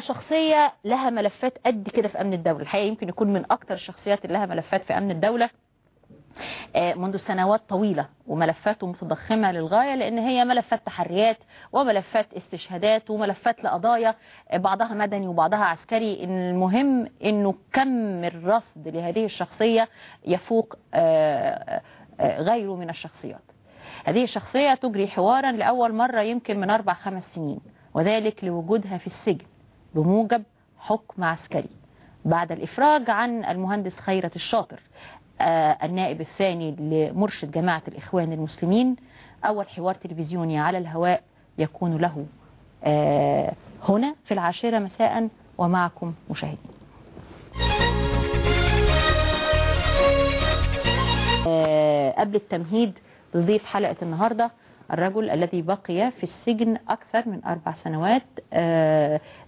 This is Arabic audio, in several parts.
شخصية لها ملفات قد كده في أمن الدولة. الحقيقة يمكن يكون من أكتر الشخصيات اللي لها ملفات في أمن الدولة. منذ سنوات طويلة وملفاته متضخمة للغاية لأن هي ملفات تحريات وملفات استشهادات وملفات لقضايا بعضها مدني وبعضها عسكري. المهم أنه كم الرصد لهذه الشخصية يفوق غيره من الشخصيات. هذه الشخصية تجري حوارا لأول مرة يمكن من أربع خمس سنين وذلك لوجودها في السجن. بموجب حكم عسكري. بعد الإفراج عن المهندس خيرة الشاطر آه النائب الثاني لمرشد جماعة الإخوان المسلمين أول حوار تلفزيوني على الهواء يكون له آه هنا في العاشرة مساء ومعكم مشاهدين. آه قبل التمهيد لضيف حلقة النهاردة الرجل الذي بقي في السجن أكثر من أربع سنوات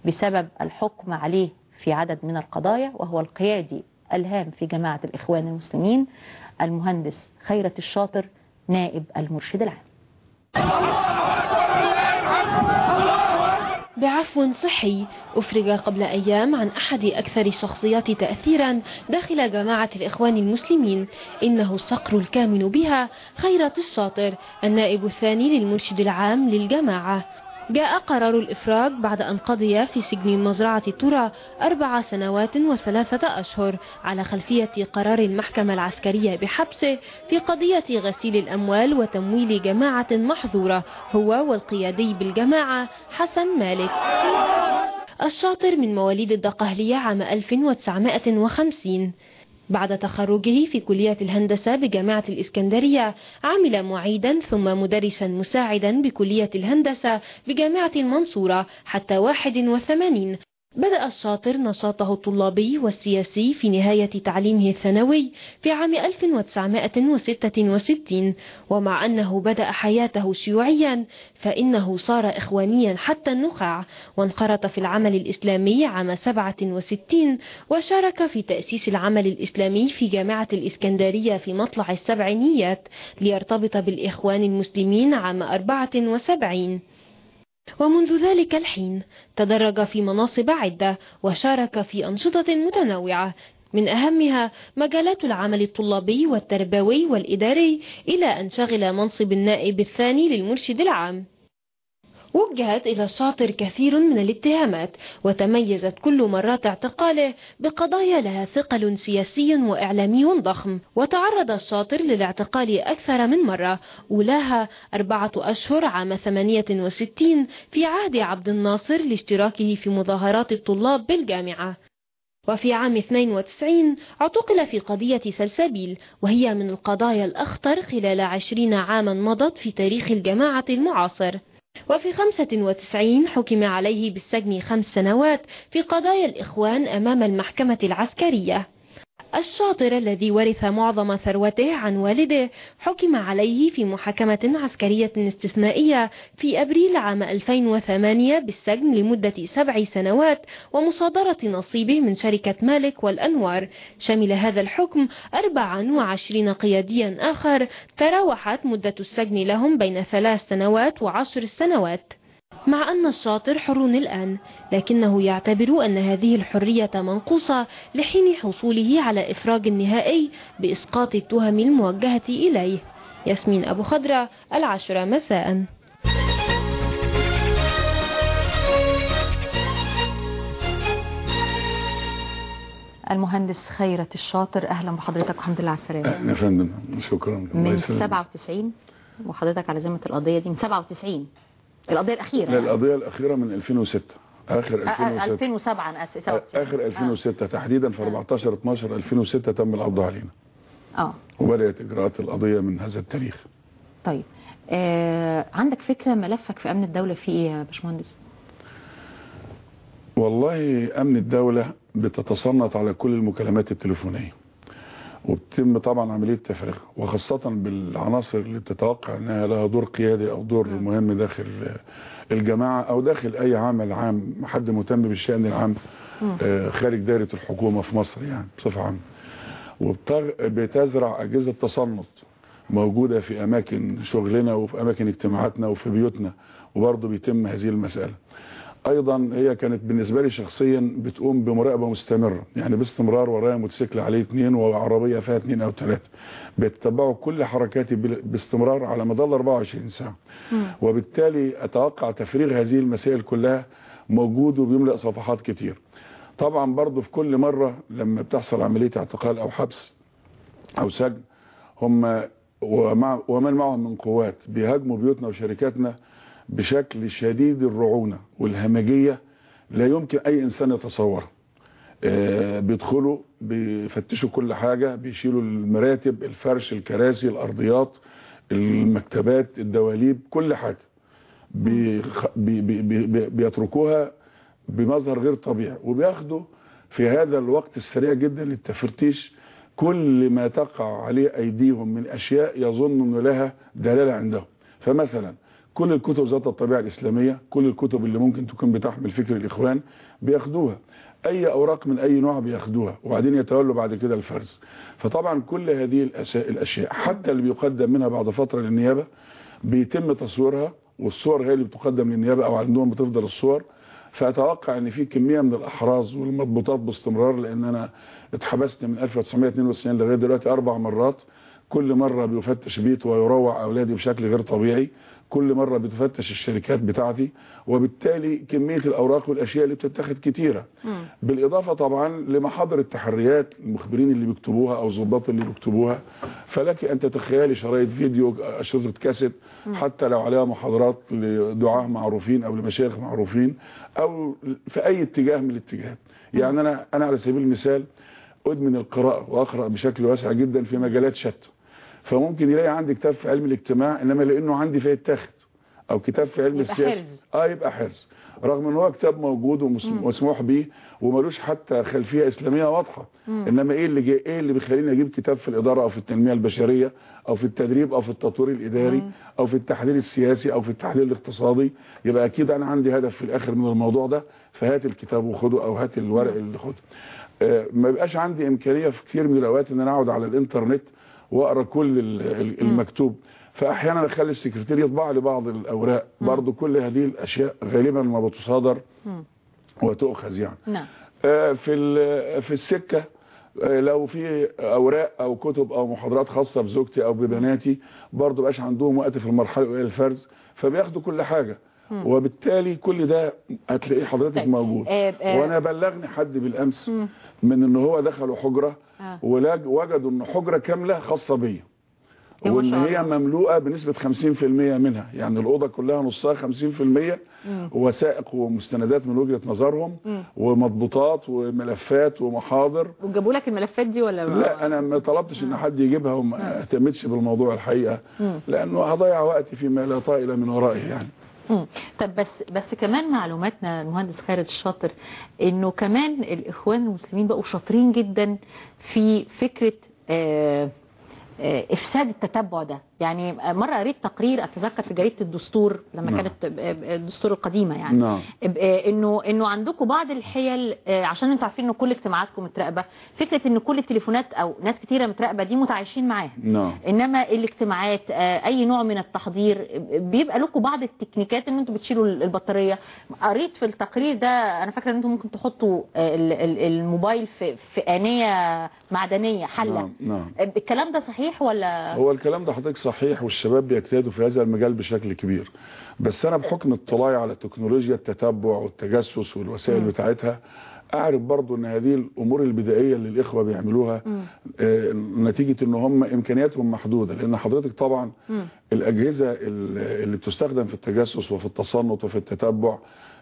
بسبب الحكم عليه في عدد من القضايا وهو القيادي الهام في جماعة الإخوان المسلمين المهندس خيرة الشاطر نائب المرشد العام. بعفو صحي. أفرج قبل أيام عن أحد أكثر الشخصيات تأثيرا داخل جماعة الإخوان المسلمين. إنه الصقر الكامن بها خيرة الشاطر النائب الثاني للمرشد العام للجماعة. جاء قرار الإفراج بعد أن قضي في سجن مزرعة ترى أربع سنوات وثلاثة أشهر على خلفية قرار المحكمة العسكرية بحبسه في قضية غسيل الأموال وتمويل جماعة محظورة هو والقيادي بالجماعة حسن مالك. الشاطر من مواليد الدقهلية عام 1950 بعد تخرجه في كلية الهندسة بجامعة الإسكندرية عمل معيدا ثم مدرسا مساعدا بكلية الهندسة بجامعة المنصورة حتى 81 بدأ الشاطر نشاطه الطلابي والسياسي في نهاية تعليمه الثانوي في عام 1966 ومع أنه بدأ حياته شيوعيا فإنه صار إخوانيا حتى النخاع. وانخرط في العمل الإسلامي عام 67 وشارك في تأسيس العمل الإسلامي في جامعة الإسكندرية في مطلع السبعينيات ليرتبط بالإخوان المسلمين عام 74 ومنذ ذلك الحين تدرج في مناصب عدة وشارك في أنشطة متنوعة من أهمها مجالات العمل الطلابي والتربوي والإداري إلى أن شغل منصب النائب الثاني للمرشد العام. وجهت إلى الشاطر كثير من الاتهامات وتميزت كل مرات اعتقاله بقضايا لها ثقل سياسي وإعلامي ضخم. وتعرض الشاطر للاعتقال أكثر من مرة أولاها أربعة أشهر عام 68 في عهد عبد الناصر لاشتراكه في مظاهرات الطلاب بالجامعة. وفي عام 92 اعتقل في قضية سلسبيل وهي من القضايا الأخطر خلال عشرين عاما مضت في تاريخ الجماعة المعاصر. وفي 95 حكم عليه بالسجن خمس سنوات في قضايا الإخوان أمام المحكمة العسكرية. الشاطر الذي ورث معظم ثروته عن والده حكم عليه في محاكمة عسكرية استثنائية في أبريل عام 2008 بالسجن لمدة سبع سنوات ومصادرة نصيبه من شركة مالك والأنوار. شمل هذا الحكم 24 قياديا آخر تراوحت مدة السجن لهم بين ثلاث سنوات وعشر سنوات. مع أن الشاطر حر الآن لكنه يعتبر أن هذه الحرية منقوصة لحين حصوله على إفراج النهائي بإسقاط التهم الموجهة إليه. ياسمين أبو خضرة العشرة مساء. المهندس خيرة الشاطر أهلا بحضرتك والحمد لله على السلامة. أهلا يا فندم شكرا. من 97 وحضرتك على ذمة القضية دي من 97 القضية الأخيرة القضية الأخيرة من 2006 آخر 2006 2007 أنا آسف آخر 2006 تحديدا في 14 12 2006 تم القبض علينا. آه. وبدأت إجراءات القضية من هذا التاريخ. طيب آه عندك فكرة ملفك في أمن الدولة في إيه يا باشمهندس؟ والله أمن الدولة بتتصنت على كل المكالمات التليفونية. وبتم طبعا عملية تفريغ وخاصة بالعناصر اللي بتتوقع إنها لها دور قيادي أو دور مهم داخل الجماعة أو داخل أي عمل عام حد مهتم بالشأن العام خارج دائرة الحكومة في مصر يعني بصفة عامة. وبتزرع أجهزة تصنت موجودة في أماكن شغلنا وفي أماكن اجتماعاتنا وفي بيوتنا وبرضه بيتم هذه المسألة. أيضا هي كانت بالنسبة لي شخصيا بتقوم بمراقبة مستمرة يعني باستمرار ورايا موتوسيكل عليه اثنين وعربية فيها اثنين أو ثلاثة بيتتبعوا كل حركاتي باستمرار على مدار 24 ساعة. وبالتالي أتوقع تفريغ هذه المسائل كلها موجود وبيملأ صفحات كتير. طبعا برضو في كل مرة لما بتحصل عملية اعتقال أو حبس أو سجن هم ومع ومن معهم من قوات بيهاجموا بيوتنا وشركاتنا بشكل شديد الرعونة والهمجية لا يمكن أي إنسان يتصورها آه، بيدخلوا بيفتشوا كل حاجة بيشيلوا المراتب الفرش الكراسي الأرضيات المكتبات الدواليب كل حاجة. بي... بي... بي... بيتركوها بمظهر غير طبيعي. وبياخدوا في هذا الوقت السريع جدا للتفتيش كل ما تقع عليه أيديهم من أشياء يظن ان لها دلالة عندهم. فمثلا كل الكتب ذات الطبيعة الإسلامية كل الكتب اللي ممكن تكون بتحمل فكر الإخوان بياخدوها. أي أوراق من أي نوع بياخدوها وبعدين يتولوا بعد كده الفرز. فطبعا كل هذه الأشياء, حتى اللي بيقدم منها بعد فترة للنيابة بيتم تصويرها والصور هي اللي بتقدم للنيابة أو عندهم بتفضل الصور. فأتوقع إن في كمية من الأحراز والمضبوطات باستمرار لأن أنا اتحبست من 1992 لغاية دلوقتي أربع مرات. كل مرة بيفتش بيت ويروع أولادي بشكل غير طبيعي. كل مرة بتفتش الشركات بتاعتي وبالتالي كمية الأوراق والأشياء اللي بتتاخد كتيرة. بالإضافة طبعا لمحاضر التحريات المخبرين اللي بيكتبوها أو الضباط اللي بيكتبوها. فلك أن تتخيلي شرايط فيديو أشرطة كاسيت حتى لو عليها محاضرات لدعاه معروفين أو لمشايخ معروفين أو في أي اتجاه من الاتجاهات. يعني أنا أنا على سبيل المثال أدمن القراءة وأقرأ بشكل واسع جدا في مجالات شتى. فممكن يلاقي عندي كتاب في علم الاجتماع إنما لأنه عندي فيتاخد أو كتاب في علم السياسة. آه يبقى حرز. رغم إن هو كتاب موجود ومس- ومسموح به وملوش حتى خلفية إسلامية واضحة. إنما إيه اللي جاي إيه اللي بيخليني أجيب كتاب في الإدارة أو في التنمية البشرية أو في التدريب أو في التطوير الإداري أو في التحليل السياسي أو في التحليل الاقتصادي؟ يبقى أكيد أنا عندي هدف في الآخر من الموضوع ده فهات الكتاب وخده أو هات الورق اللي خده. آه، ما بيبقاش عندي إمكانية في كتير من الأوقات إن أنا أقعد على الإنترنت وأقرأ كل ال- ال- المكتوب. فأحيانا أخلي السكرتير يطبع لي بعض الأوراق. برضو كل هذه الأشياء غالبا ما بتصادر وتؤخذ يعني. نعم. آه، في في السكة آه، لو في أوراق أو كتب أو محاضرات خاصة بزوجتي أو ببناتي برضو بقاش عندهم وقت في المرحلة الأولى الفرز فبياخدوا كل حاجة. وبالتالي كل ده هتلاقيه حضرتك طيب. موجود. آه، آه. وأنا بلغني حد بالامس من ان هو دخلوا حجرة آه. ولاج- وجدوا ان حجرة كاملة خاصة بيا. يا ما وإن هي. مملوءة بنسبة 50% منها. يعني الأوضة كلها نصها 50% وثائق ومستندات من وجهة نظرهم ومضبوطات وملفات ومحاضر. وجابوا لك الملفات دي ولا لا أنا ما طلبتش إن حد يجيبها وما اهتمتش بالموضوع الحقيقة لأنه هضيع وقتي فيما لا طائل من ورائه يعني. طب بس بس كمان معلوماتنا المهندس خالد الشاطر إنه كمان الإخوان المسلمين بقوا شاطرين جدا في فكرة آه آه، إفساد التتبع ده. يعني مرة قريت تقرير أتذكر في جريدة الدستور لما نعم. كانت الدستور القديمة يعني. نعم. انه إنه عندكم بعض الحيل آه، عشان أنتوا عارفين ان كل اجتماعاتكم متراقبة فكرة إن كل التليفونات أو ناس كتيرة متراقبة دي متعايشين معاها. نعم. إنما الاجتماعات آه، أي نوع من التحضير بيبقى لكم بعض التكنيكات إن أنتوا بتشيلوا البطارية. قريت في التقرير ده أنا فاكرة إن أنتم ممكن تحطوا ال- ال- الموبايل في في آنية معدنية حلة. نعم نعم. الكلام ده صحيح ولا؟ هو الكلام ده حضرتك صحيح والشباب بيجتهدوا في هذا المجال بشكل كبير. بس أنا بحكم اطلاعي على تكنولوجيا التتبع والتجسس والوسائل بتاعتها أعرف برضو إن هذه الأمور البدائية اللي الإخوة بيعملوها آه، نتيجة إن هم إمكانياتهم محدودة. لأن حضرتك طبعا الأجهزة ال- اللي بتستخدم في التجسس وفي التصنت وفي التتبع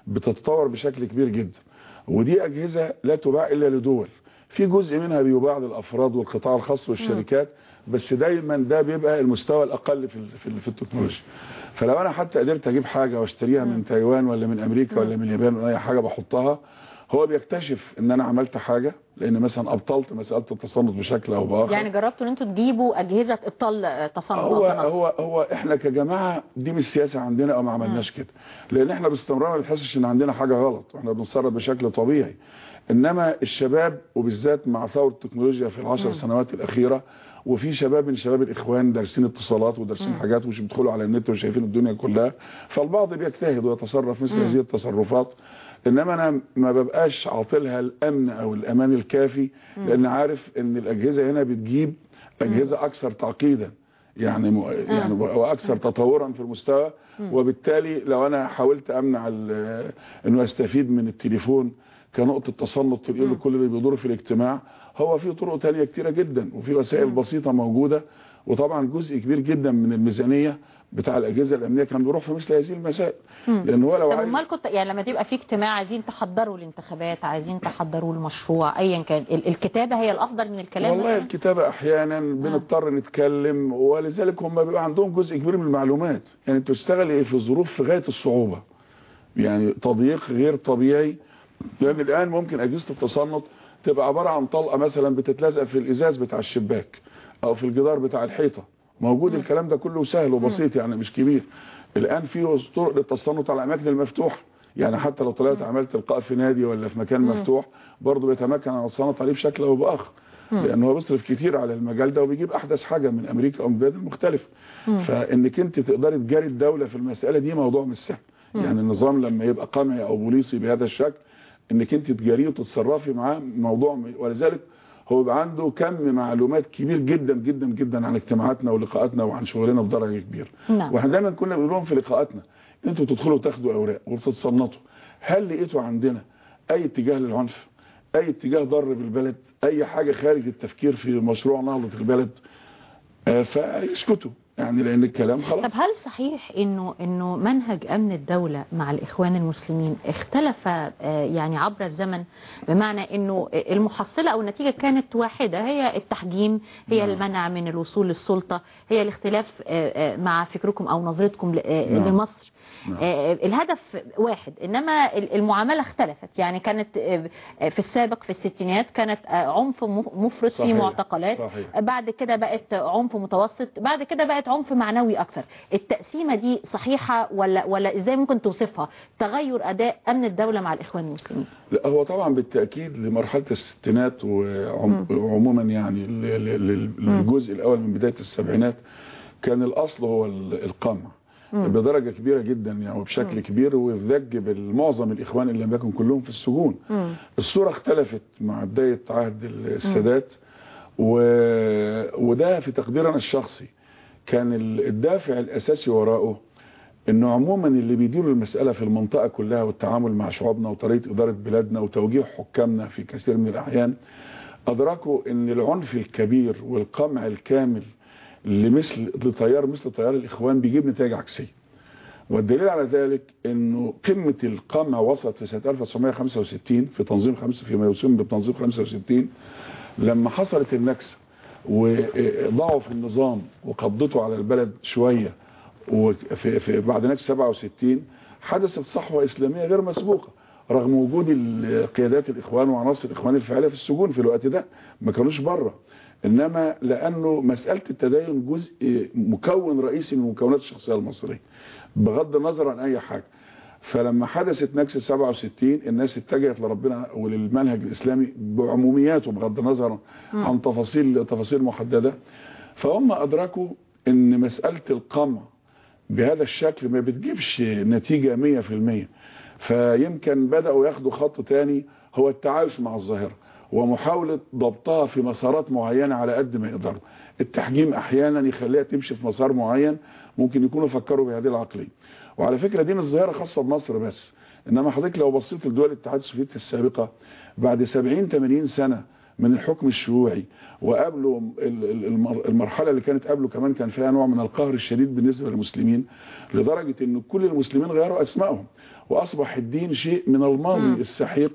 بتتطور بشكل كبير جدا. ودي أجهزة لا تباع إلا لدول. في جزء منها بيباع للأفراد والقطاع الخاص والشركات بس دايما ده بيبقى المستوى الأقل في في, ال- في التكنولوجيا. فلو أنا حتى قدرت أجيب حاجة وأشتريها من تايوان ولا من أمريكا ولا من اليابان ولا أي حاجة بحطها هو بيكتشف إن أنا عملت حاجة لأن مثلا أبطلت مساله التصنت بشكل أو بآخر. يعني جربتوا إن أنتوا تجيبوا أجهزة ابطال تصنع هو. هو هو إحنا كجماعة دي مش سياسة عندنا أو ما عملناش كده. لأن إحنا باستمرار ما بنحسش إن عندنا حاجة غلط وإحنا بنتصرف بشكل طبيعي. إنما الشباب وبالذات مع ثورة التكنولوجيا في العشر سنوات الأخيرة وفي شباب من شباب الإخوان دارسين اتصالات ودارسين حاجات ومش بيدخلوا على النت وشايفين الدنيا كلها فالبعض بيجتهد ويتصرف مثل هذه التصرفات. إنما أنا ما ببقاش عاطلها الأمن أو الأمان الكافي لأن عارف إن الأجهزة هنا بتجيب أجهزة أكثر تعقيدا يعني م... يعني وأكثر تطورا في المستوى. وبالتالي لو أنا حاولت أمنع ال- إنه يستفيد من التليفون كنقطة تصنت تنقله كل اللي بيدور في الاجتماع هو في طرق تانية كتيرة جدا وفي وسائل بسيطة موجودة وطبعا جزء كبير جدا من الميزانية بتاع الأجهزة الأمنية كان بيروح في مثل هذه المسائل. لأن هو لو طب عايز أمال كنت يعني لما تبقى في اجتماع عايزين تحضروا الانتخابات عايزين تحضروا المشروع ايا كان ال- الكتابة هي الأفضل من الكلام والله مثلاً؟ الكتابة أحيانا بنضطر نتكلم ولذلك هم بيبقى عندهم جزء كبير من المعلومات. يعني بتشتغل في ظروف في غاية الصعوبة؟ يعني تضييق غير طبيعي. لأن الآن ممكن أجهزة التصنت تبقى عبارة عن طلقة مثلا بتتلزق في الإزاز بتاع الشباك أو في الجدار بتاع الحيطة. موجود الكلام ده كله سهل وبسيط يعني مش كبير. الآن في طرق للتصنت على الاماكن المفتوحة يعني حتى لو طلعت عملت إلقاء في نادي ولا في مكان مفتوح برضه بيتمكن عن التصنت عليه بشكل أو بآخر. لأن هو بيصرف كتير على المجال ده وبيجيب أحدث حاجة من أمريكا أو من بلاد مختلفة. فإنك أنت تقدري تجاري الدولة في المسألة دي موضوع مش سهل. يعني النظام لما يبقى قمعي أو بوليسي بهذا الشكل إنك أنت تجاريه وتتصرفي معاه موضوع ولذلك هو يبقى عنده كم معلومات كبير جدا جدا جدا عن اجتماعاتنا ولقاءاتنا وعن شغلنا بدرجة كبيرة. نعم. وإحنا دايما كنا بنقول لهم في لقاءاتنا أنتوا تدخلوا تاخدوا أوراق وتتصنتوا هل لقيتوا عندنا أي اتجاه للعنف؟ أي اتجاه ضر بالبلد؟ أي حاجة خارج التفكير في مشروع نهضة البلد؟ آه، فيسكتوا. يعني لأن الكلام خلاص طب هل صحيح إنه إنه منهج أمن الدولة مع الإخوان المسلمين اختلف آه، يعني عبر الزمن بمعنى إنه المحصلة أو النتيجة كانت واحدة هي التحجيم هي نعم. المنع من الوصول للسلطة هي الاختلاف آه، آه، مع فكركم أو نظرتكم نعم. لمصر الهدف واحد إنما ال- المعاملة اختلفت. يعني كانت آه، آه، في السابق في الستينات كانت آه، عنف مفرط في. معتقلات. صحيح. بعد كده بقت عنف متوسط. بعد كده بقت عنف معنوي أكثر. التقسيمة دي صحيحة ولا ولا إزاي ممكن توصفها؟ تغير أداء أمن الدولة مع الإخوان المسلمين. لا هو طبعا بالتأكيد لمرحلة الستينات وعم- وعموما يعني للجزء الأول من بداية السبعينات كان الأصل هو ال- القمع. بدرجة كبيرة جدا يعني وبشكل كبير وذج بالمعظم الإخوان اللي لم يكن كلهم في السجون. الصورة اختلفت مع بداية عهد السادات و... وده في تقديرنا الشخصي. كان ال- الدافع الأساسي وراءه إنه عموما اللي بيديروا المسألة في المنطقة كلها والتعامل مع شعوبنا وطريقة إدارة بلادنا وتوجيه حكامنا في كثير من الأحيان أدركوا إن العنف الكبير والقمع الكامل لمثل لتيار مثل تيار الإخوان بيجيب نتائج عكسية. والدليل على ذلك إنه قمة القمع وصلت في سنة 1965 في تنظيم خمسة فيما يسمى بتنظيم 65 لما حصلت النكسة وضعف النظام وقبضته على البلد شوية وفي في بعد نكسة 67 حدثت صحوة إسلامية غير مسبوقة رغم وجود قيادات الإخوان وعناصر الإخوان الفعالة في السجون في الوقت ده ما كانوش بره. إنما لأنه مسألة التدين جزء مكون رئيسي من مكونات الشخصية المصرية بغض النظر عن أي حاجة. فلما حدثت نكسة 67 الناس اتجهت لربنا وللمنهج الإسلامي بعمومياته بغض النظر عن تفاصيل تفاصيل محددة. فهم أدركوا إن مسألة القمع بهذا الشكل ما بتجيبش نتيجة 100% فيمكن بدأوا ياخدوا خط تاني هو التعايش مع الظاهرة. ومحاولة ضبطها في مسارات معينة على قد ما يقدروا. التحجيم أحيانا يخليها تمشي في مسار معين ممكن يكونوا فكروا بهذه العقلية. وعلى فكرة دي مش ظاهرة خاصة بمصر بس إنما حضرتك لو بصيت لدول الاتحاد السوفيتي السابقة بعد 70 80 سنة من الحكم الشيوعي وقبله ال- ال- المر- المرحلة اللي كانت قبله كمان كان فيها نوع من القهر الشديد بالنسبة للمسلمين لدرجة إن كل المسلمين غيروا أسمائهم وأصبح الدين شيء من الماضي السحيق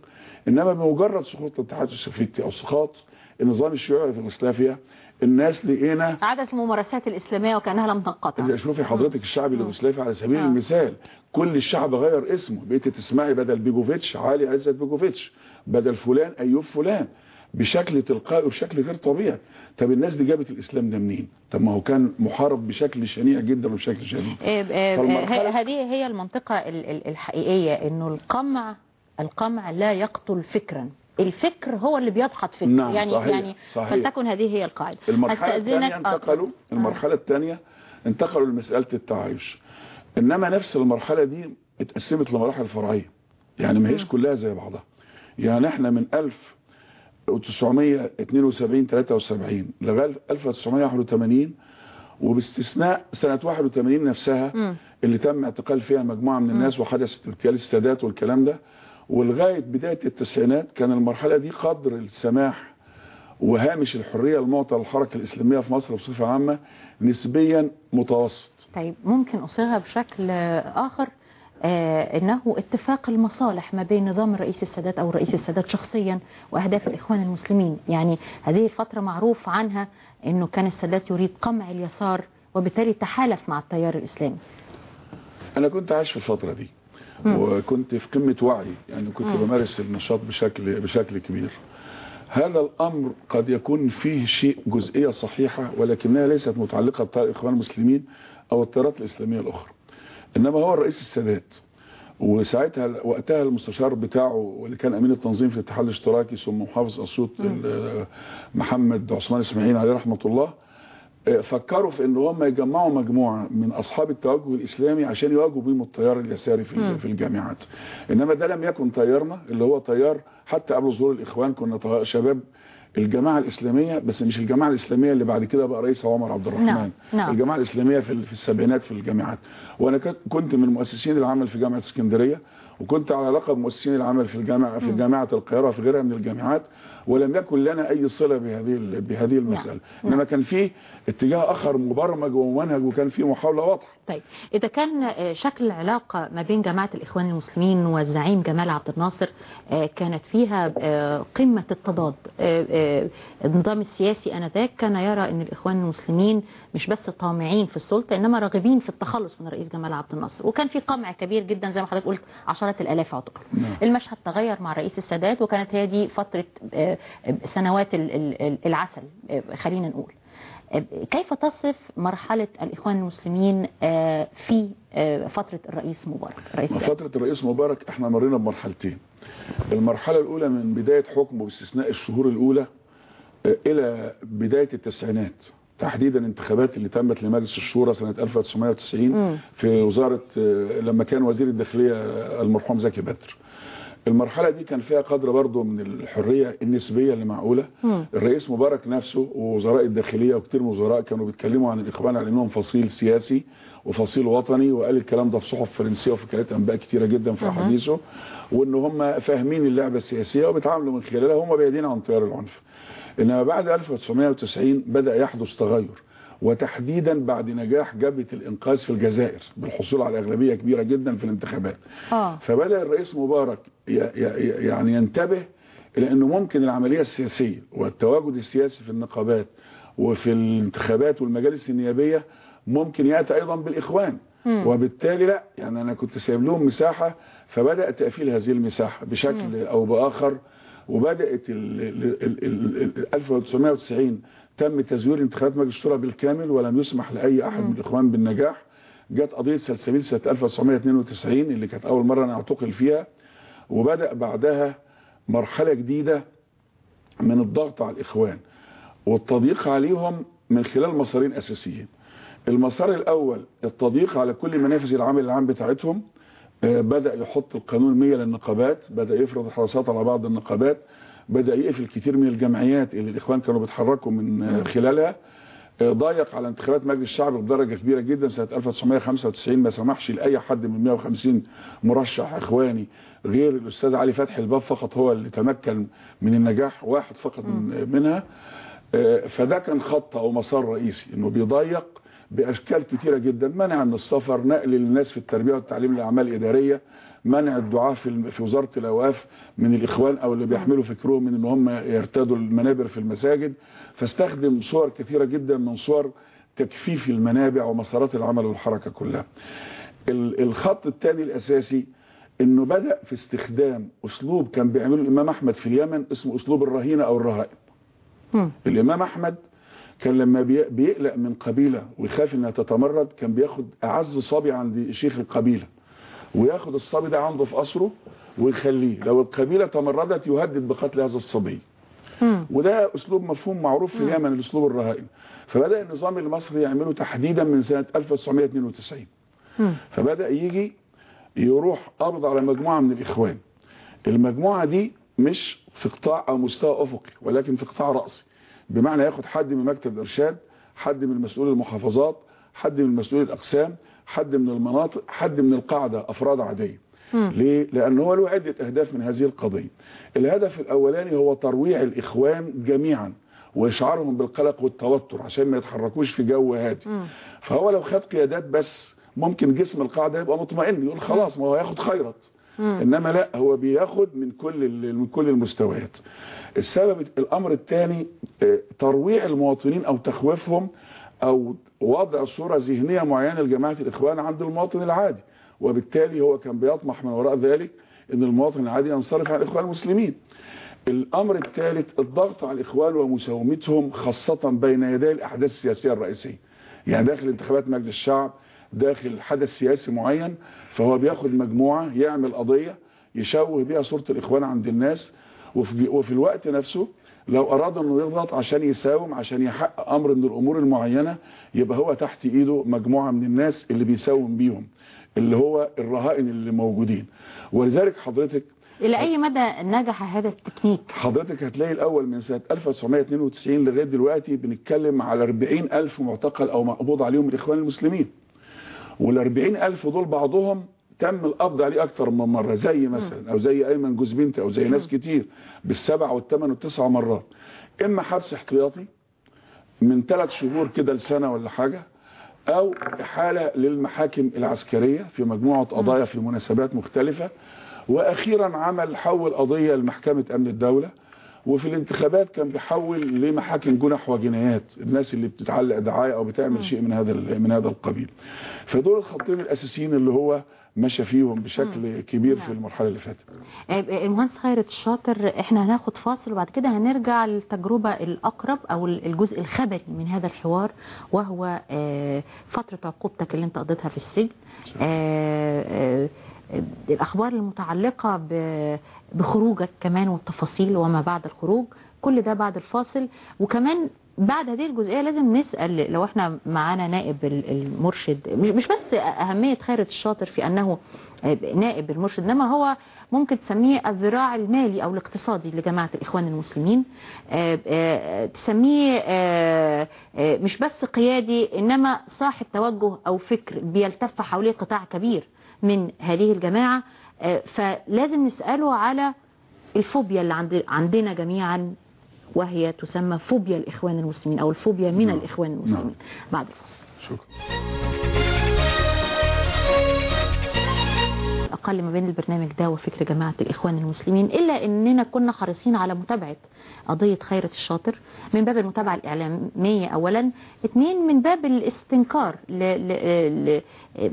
إنما بمجرد سقوط الاتحاد السوفيتي أو سقاط النظام الشيوعي في يوغوسلافيا الناس لقينا عادت الممارسات الإسلامية وكأنها لم تنقطع. شوفي حضرتك الشعب اليوغوسلافي على سبيل آه. المثال كل الشعب غير اسمه بقيت تسمعي بدل بيجوفيتش علي عزت بيجوفيتش بدل فلان أيوب فلان بشكل تلقائي وبشكل غير طبيعي. طب الناس دي جابت الإسلام ده منين؟ طب ما هو كان محارب بشكل شنيع جدا وبشكل شديد. آه، فالمرحلة- آه، هذه هي المنطقة ال- ال- الحقيقية إنه القمع القمع لا يقتل فكرا. الفكر هو اللي بيدحض فكر. نعم، يعني صحيح، يعني صحيح. فلتكن هذه هي القاعدة. المرحلة الثانية انتقلوا آه. المرحلة الثانية انتقلوا لمسألة التعايش. إنما نفس المرحلة دي اتقسمت لمراحل فرعية. يعني ما هيش كلها زي بعضها. يعني إحنا من 1972 73 لغاية 1981 وباستثناء سنة 81 نفسها. اللي تم اعتقال فيها مجموعة من الناس وحدث اغتيال السادات والكلام ده ولغاية بداية التسعينات كان المرحلة دي قدر السماح وهامش الحرية المعطى للحركة الإسلامية في مصر بصفة عامة نسبيا متوسط. طيب ممكن أصيغها بشكل آخر آه إنه اتفاق المصالح ما بين نظام الرئيس السادات أو الرئيس السادات شخصيا وأهداف الإخوان المسلمين. يعني هذه الفترة معروف عنها إنه كان السادات يريد قمع اليسار وبالتالي تحالف مع التيار الإسلامي. أنا كنت عايش في الفترة دي. وكنت في قمة وعي يعني كنت بمارس النشاط بشكل بشكل كبير. هذا الأمر قد يكون فيه شيء جزئية صحيحة ولكنها ليست متعلقة بتيار الاخوان المسلمين أو التيارات الإسلامية الأخرى. إنما هو الرئيس السادات وساعتها وقتها المستشار بتاعه واللي كان أمين التنظيم في الاتحاد الاشتراكي ثم محافظ اسيوط محمد عثمان إسماعيل عليه رحمة الله فكروا في إن هم يجمعوا مجموعة من أصحاب التوجه الإسلامي عشان يواجهوا بيهم التيار اليساري في في الجامعات. إنما ده لم يكن تيارنا اللي هو تيار حتى قبل ظهور الإخوان كنا شباب الجماعة الإسلامية بس مش الجماعة الإسلامية اللي بعد كده بقى رئيسها عمر عبد الرحمن. نعم، نعم. الجماعة الإسلامية في في السبعينات في الجامعات. وأنا كنت- من مؤسسين العمل في جامعة اسكندرية وكنت على لقب مؤسسين العمل في الجامعة في جامعة القاهرة وفي غيرها من الجامعات. ولم يكن لنا أي صلة بهذه بهذه المسألة. إنما كان في اتجاه آخر مبرمج وممنهج وكان في محاولة واضحة. طيب إذا كان آه، شكل العلاقة ما بين جماعة الإخوان المسلمين والزعيم جمال عبد الناصر آه، كانت فيها آه، قمة التضاد. النظام السياسي آنذاك كان يرى أن الإخوان المسلمين مش بس طامعين في السلطة إنما راغبين في التخلص من الرئيس جمال عبد الناصر. وكان في قمع كبير جدا زي ما حضرتك قلت عشرات الآلاف اعتقل نعم. المشهد تغير مع الرئيس السادات وكانت هي دي فترة سنوات ال- ال- العسل خلينا نقول كيف تصف مرحلة الإخوان المسلمين آه، في آه، فترة الرئيس مبارك السادات؟ فترة الرئيس مبارك إحنا مرينا بمرحلتين المرحلة الأولى من بداية حكمه باستثناء الشهور الأولى آه، إلى بداية التسعينات تحديدا الانتخابات اللي تمت لمجلس الشورى سنة 1990 مم. في وزارة آه، لما كان وزير الداخلية آه، المرحوم زكي بدر المرحلة دي كان فيها قدر برضه من الحرية النسبية اللي معقولة. مم. الرئيس مبارك نفسه ووزراء الداخلية وكتير من الوزراء كانوا بيتكلموا عن الاخوان على إنهم فصيل سياسي وفصيل وطني وقال الكلام ده في صحف فرنسية وفي وكالات أنباء كتيرة جدا في احاديثه وإن هم فاهمين اللعبة السياسية وبيتعاملوا من خلالها هم بعيدين عن تيار العنف. إنما بعد 1990 بدأ يحدث تغير. وتحديدا بعد نجاح جبهة الإنقاذ في الجزائر بالحصول على أغلبية كبيرة جدا في الانتخابات آه. فبدأ الرئيس مبارك يعني ينتبه إلى إنه ممكن العملية السياسية والتواجد السياسي في النقابات وفي الانتخابات والمجالس النيابية ممكن يأتي أيضا بالإخوان مم. وبالتالي لا يعني أنا كنت سايب لهم مساحة فبدأ تقفيل هذه المساحة بشكل أو بآخر وبدأت ال- 1990 تم تزوير انتخابات مجلس الشورى بالكامل ولم يسمح لأي أحد من الإخوان بالنجاح. جت قضية سلسبيل سنة 1992 اللي كانت أول مرة أنا اعتقل فيها وبدأ بعدها مرحلة جديدة من الضغط على الإخوان والتضييق عليهم من خلال مسارين أساسيين. المسار الأول التضييق على كل منافذ العمل العام بتاعتهم آه، بدأ يحط القانون 100 للنقابات بدأ يفرض الحراسات على بعض النقابات بدأ يقفل كتير من الجمعيات اللي الإخوان كانوا بيتحركوا من خلالها. آه، ضايق على انتخابات مجلس الشعب بدرجة كبيرة جدا سنة 1995 ما سمحش لأي حد من 150 مرشح إخواني غير الأستاذ علي فتحي الباب فقط هو اللي تمكن من النجاح واحد فقط من منها. آه، فده كان خط أو مسار رئيسي إنه بيضيق بأشكال كتيرة جدا منع من السفر نقل الناس في التربية والتعليم لأعمال إدارية. منع الدعاة في في وزارة الأوقاف من الإخوان أو اللي بيحملوا فكرهم من إن هم يرتدوا المنابر في المساجد. فاستخدم صور كثيرة جدا من صور تكفيف المنابع ومسارات العمل والحركة كلها. ال- الخط الثاني الأساسي إنه بدأ في استخدام أسلوب كان بيعمله الإمام أحمد في اليمن اسمه أسلوب الرهينة أو الرهائن مم. الإمام أحمد كان لما بي- بيقلق من قبيلة ويخاف إنها تتمرد كان بياخد أعز صبي عند شيخ القبيلة. وياخد الصبي ده عنده في قصره ويخليه. لو القبيلة تمردت يهدد بقتل هذا الصبي. وده أسلوب مفهوم معروف في اليمن الأسلوب الرهائن. فبدأ النظام المصري يعمله تحديدا من سنة 1992 مم. فبدأ يجي يروح قبض على مجموعة من الإخوان. المجموعة دي مش في قطاع أو مستوى أفقي ولكن في قطاع رأسي. بمعنى ياخد حد من مكتب الإرشاد حد من مسؤول المحافظات حد من مسؤول الأقسام حد من المناطق حد من القاعدة أفراد عادية مم. ليه؟ لأن هو له عدة أهداف من هذه القضية الهدف الأولاني هو ترويع الإخوان جميعا وإشعارهم بالقلق والتوتر عشان ما يتحركوش في جو هادي مم. فهو لو خد قيادات بس ممكن جسم القاعدة يبقى مطمئن يقول خلاص ما هو هياخد خيرت مم. إنما لا هو بياخد من كل من كل المستويات السبب الأمر الثاني آه، ترويع المواطنين أو تخويفهم أو وضع صورة ذهنية معينة لجماعة الإخوان عند المواطن العادي. وبالتالي هو كان بيطمح من وراء ذلك إن المواطن العادي ينصرف عن الاخوان المسلمين. الأمر الثالث الضغط على الإخوان ومساومتهم خاصة بين يدي الأحداث السياسية الرئيسية. يعني داخل انتخابات مجلس الشعب داخل حدث سياسي معين فهو بياخد مجموعة يعمل قضية يشوه بيها صورة الإخوان عند الناس. وفي, وفي الوقت نفسه لو أراد أنه يضغط عشان يساوم عشان يحقق أمر من الأمور المعينة يبقى هو تحت إيده مجموعة من الناس اللي بيساوم بيهم اللي هو الرهائن اللي موجودين. ولذلك حضرتك إلى أي مدى نجح هذا التكنيك؟ حضرتك هتلاقي الأول من سنة 1992 لغاية دلوقتي بنتكلم على 40 ألف معتقل أو مقبوض عليهم الإخوان المسلمين. وال 40 ألف دول بعضهم تم القبض عليه أكثر من مرة. زي مثلا أو زي أيمن جوز بنت أو زي ناس كتير بالسبع والثمان والتسع مرات. إما حبس احتياطي من ثلاث شهور كده لسنة ولا حاجة أو إحالة للمحاكم العسكرية في مجموعة قضايا في مناسبات مختلفة. وأخيرا عمل حول قضية لمحكمة أمن الدولة. وفي الانتخابات كان بيحول لمحاكم جنح وجنايات الناس اللي بتتعلق دعاية أو بتعمل شيء من هذا من هذا القبيل. فدول الخطين الأساسيين اللي هو مشى فيهم بشكل كبير في المرحلة اللي فاتت. آه، المهندس خيرت الشاطر إحنا هناخد فاصل وبعد كده هنرجع للتجربة الأقرب أو الجزء الخبري من هذا الحوار وهو آه، فترة عقوبتك اللي أنت قضيتها في السجن. آه، آه، آه، الأخبار المتعلقة بخروجك كمان والتفاصيل وما بعد الخروج كل ده بعد الفاصل. وكمان بعد هذه الجزئية لازم نسأل لو إحنا معانا نائب ال- المرشد مش بس أهمية خيرت الشاطر في أنه نائب المرشد إنما هو ممكن تسميه الذراع المالي أو الاقتصادي لجماعة الإخوان المسلمين. آه، آه، تسميه آه، آه، مش بس قيادي إنما صاحب توجه أو فكر بيلتف حواليه قطاع كبير. من هذه الجماعة آه، فلازم نسأله على الفوبيا اللي عند عندنا جميعا وهي تسمى فوبيا الإخوان المسلمين أو الفوبيا من نعم. الإخوان المسلمين نعم. بعد الفاصل شكرا أقل ما بين البرنامج ده وفكر جماعة الإخوان المسلمين إلا أننا كنا حريصين على متابعة قضية خيرة الشاطر. من باب المتابعة الإعلامية أولا اثنين من باب الاستنكار ل... ل... ل...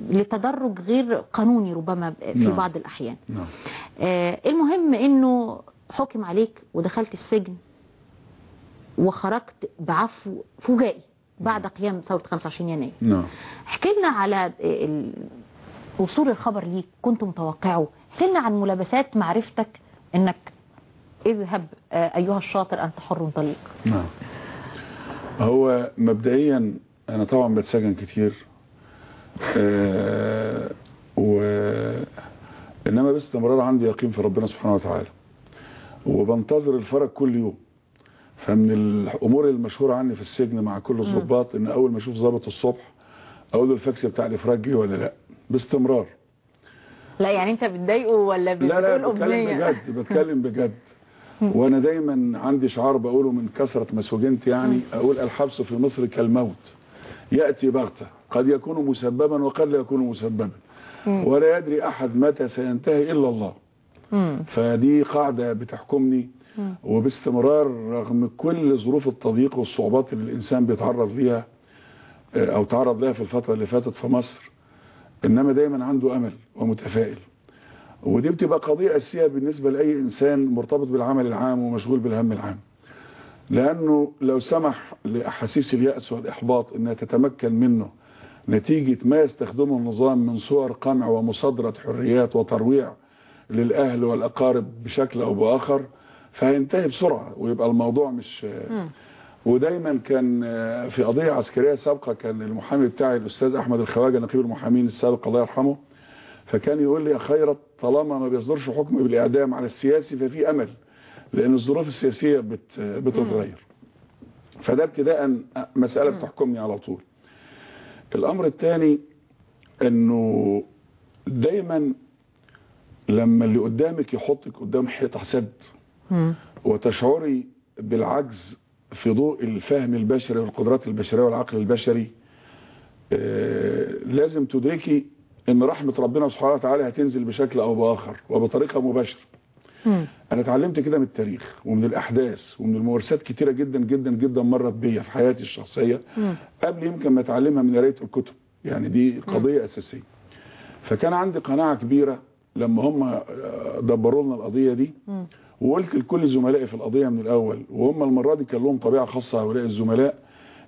لتدرج غير قانوني ربما في نعم. بعض الأحيان. نعم. آه، المهم أنه حكم عليك ودخلت السجن وخرجت بعفو فجائي بعد قيام ثورة 25 يناير. نعم. احكي لنا على وصول الخبر ليك كنت متوقعه احكي لنا عن ملابسات معرفتك إنك اذهب آه، أيها الشاطر أنت حر طليق. نعم. هو مبدئيا أنا طبعا بتسجن كتير آه و إنما باستمرار عندي يقين في ربنا سبحانه وتعالى. وبنتظر الفرج كل يوم. فمن الأمور المشهورة عني في السجن مع كل الضباط إن أول ما أشوف ضابط الصبح أقول له الفاكس بتاع الإفراج جه ولا لأ؟ باستمرار. لا يعني أنت بتضايقه ولا لا لا بتكلم بجد بتكلم بجد. وأنا دايما عندي شعار بقوله من كثرة مسوجنتي يعني أقول الحبس في مصر كالموت. يأتي بغتة. قد يكون مسببا وقد لا يكون مسببا. ولا يدري أحد متى سينتهي إلا الله. فدي قاعدة بتحكمني. وباستمرار رغم كل ظروف التضييق والصعوبات اللي الإنسان بيتعرض ليها آه، أو تعرض لها في الفترة اللي فاتت في مصر إنما دايما عنده أمل ومتفائل. ودي بتبقى قضية أساسية بالنسبة لأي إنسان مرتبط بالعمل العام ومشغول بالهم العام. لأنه لو سمح لأحاسيس اليأس والإحباط إنها تتمكن منه نتيجة ما يستخدمه النظام من صور قمع ومصادرة حريات وترويع للأهل والأقارب بشكل أو بآخر فهينتهي بسرعة ويبقى الموضوع مش ودايما كان في قضية عسكرية سابقة كان المحامي بتاعي الأستاذ أحمد الخواجة نقيب المحامين السابق الله يرحمه فكان يقول لي يا خيرت طالما ما بيصدرش حكم بالإعدام على السياسي ففي أمل لأن الظروف السياسية بت بتتغير. فده ابتداء مسألة بتحكمني على طول. الأمر الثاني أنه دايما لما اللي قدامك يحطك قدام حيطة سد. وتشعري بالعجز في ضوء الفهم البشري والقدرات البشرية والعقل البشري آه، لازم تدركي إن رحمة ربنا سبحانه وتعالى هتنزل بشكل أو بآخر وبطريقة مباشرة مم. أنا اتعلمت كده من التاريخ ومن الأحداث ومن الممارسات كتيرة جدا جدا جدا مرت بيا في حياتي الشخصية مم. قبل يمكن ما أتعلمها من قراية الكتب يعني دي قضية أساسية فكان عندي قناعة كبيرة لما هم آه، دبروا لنا القضية دي مم. وقلت لكل زملائي في القضية من الأول وهم المرة دي كان لهم طبيعة خاصة هؤلاء الزملاء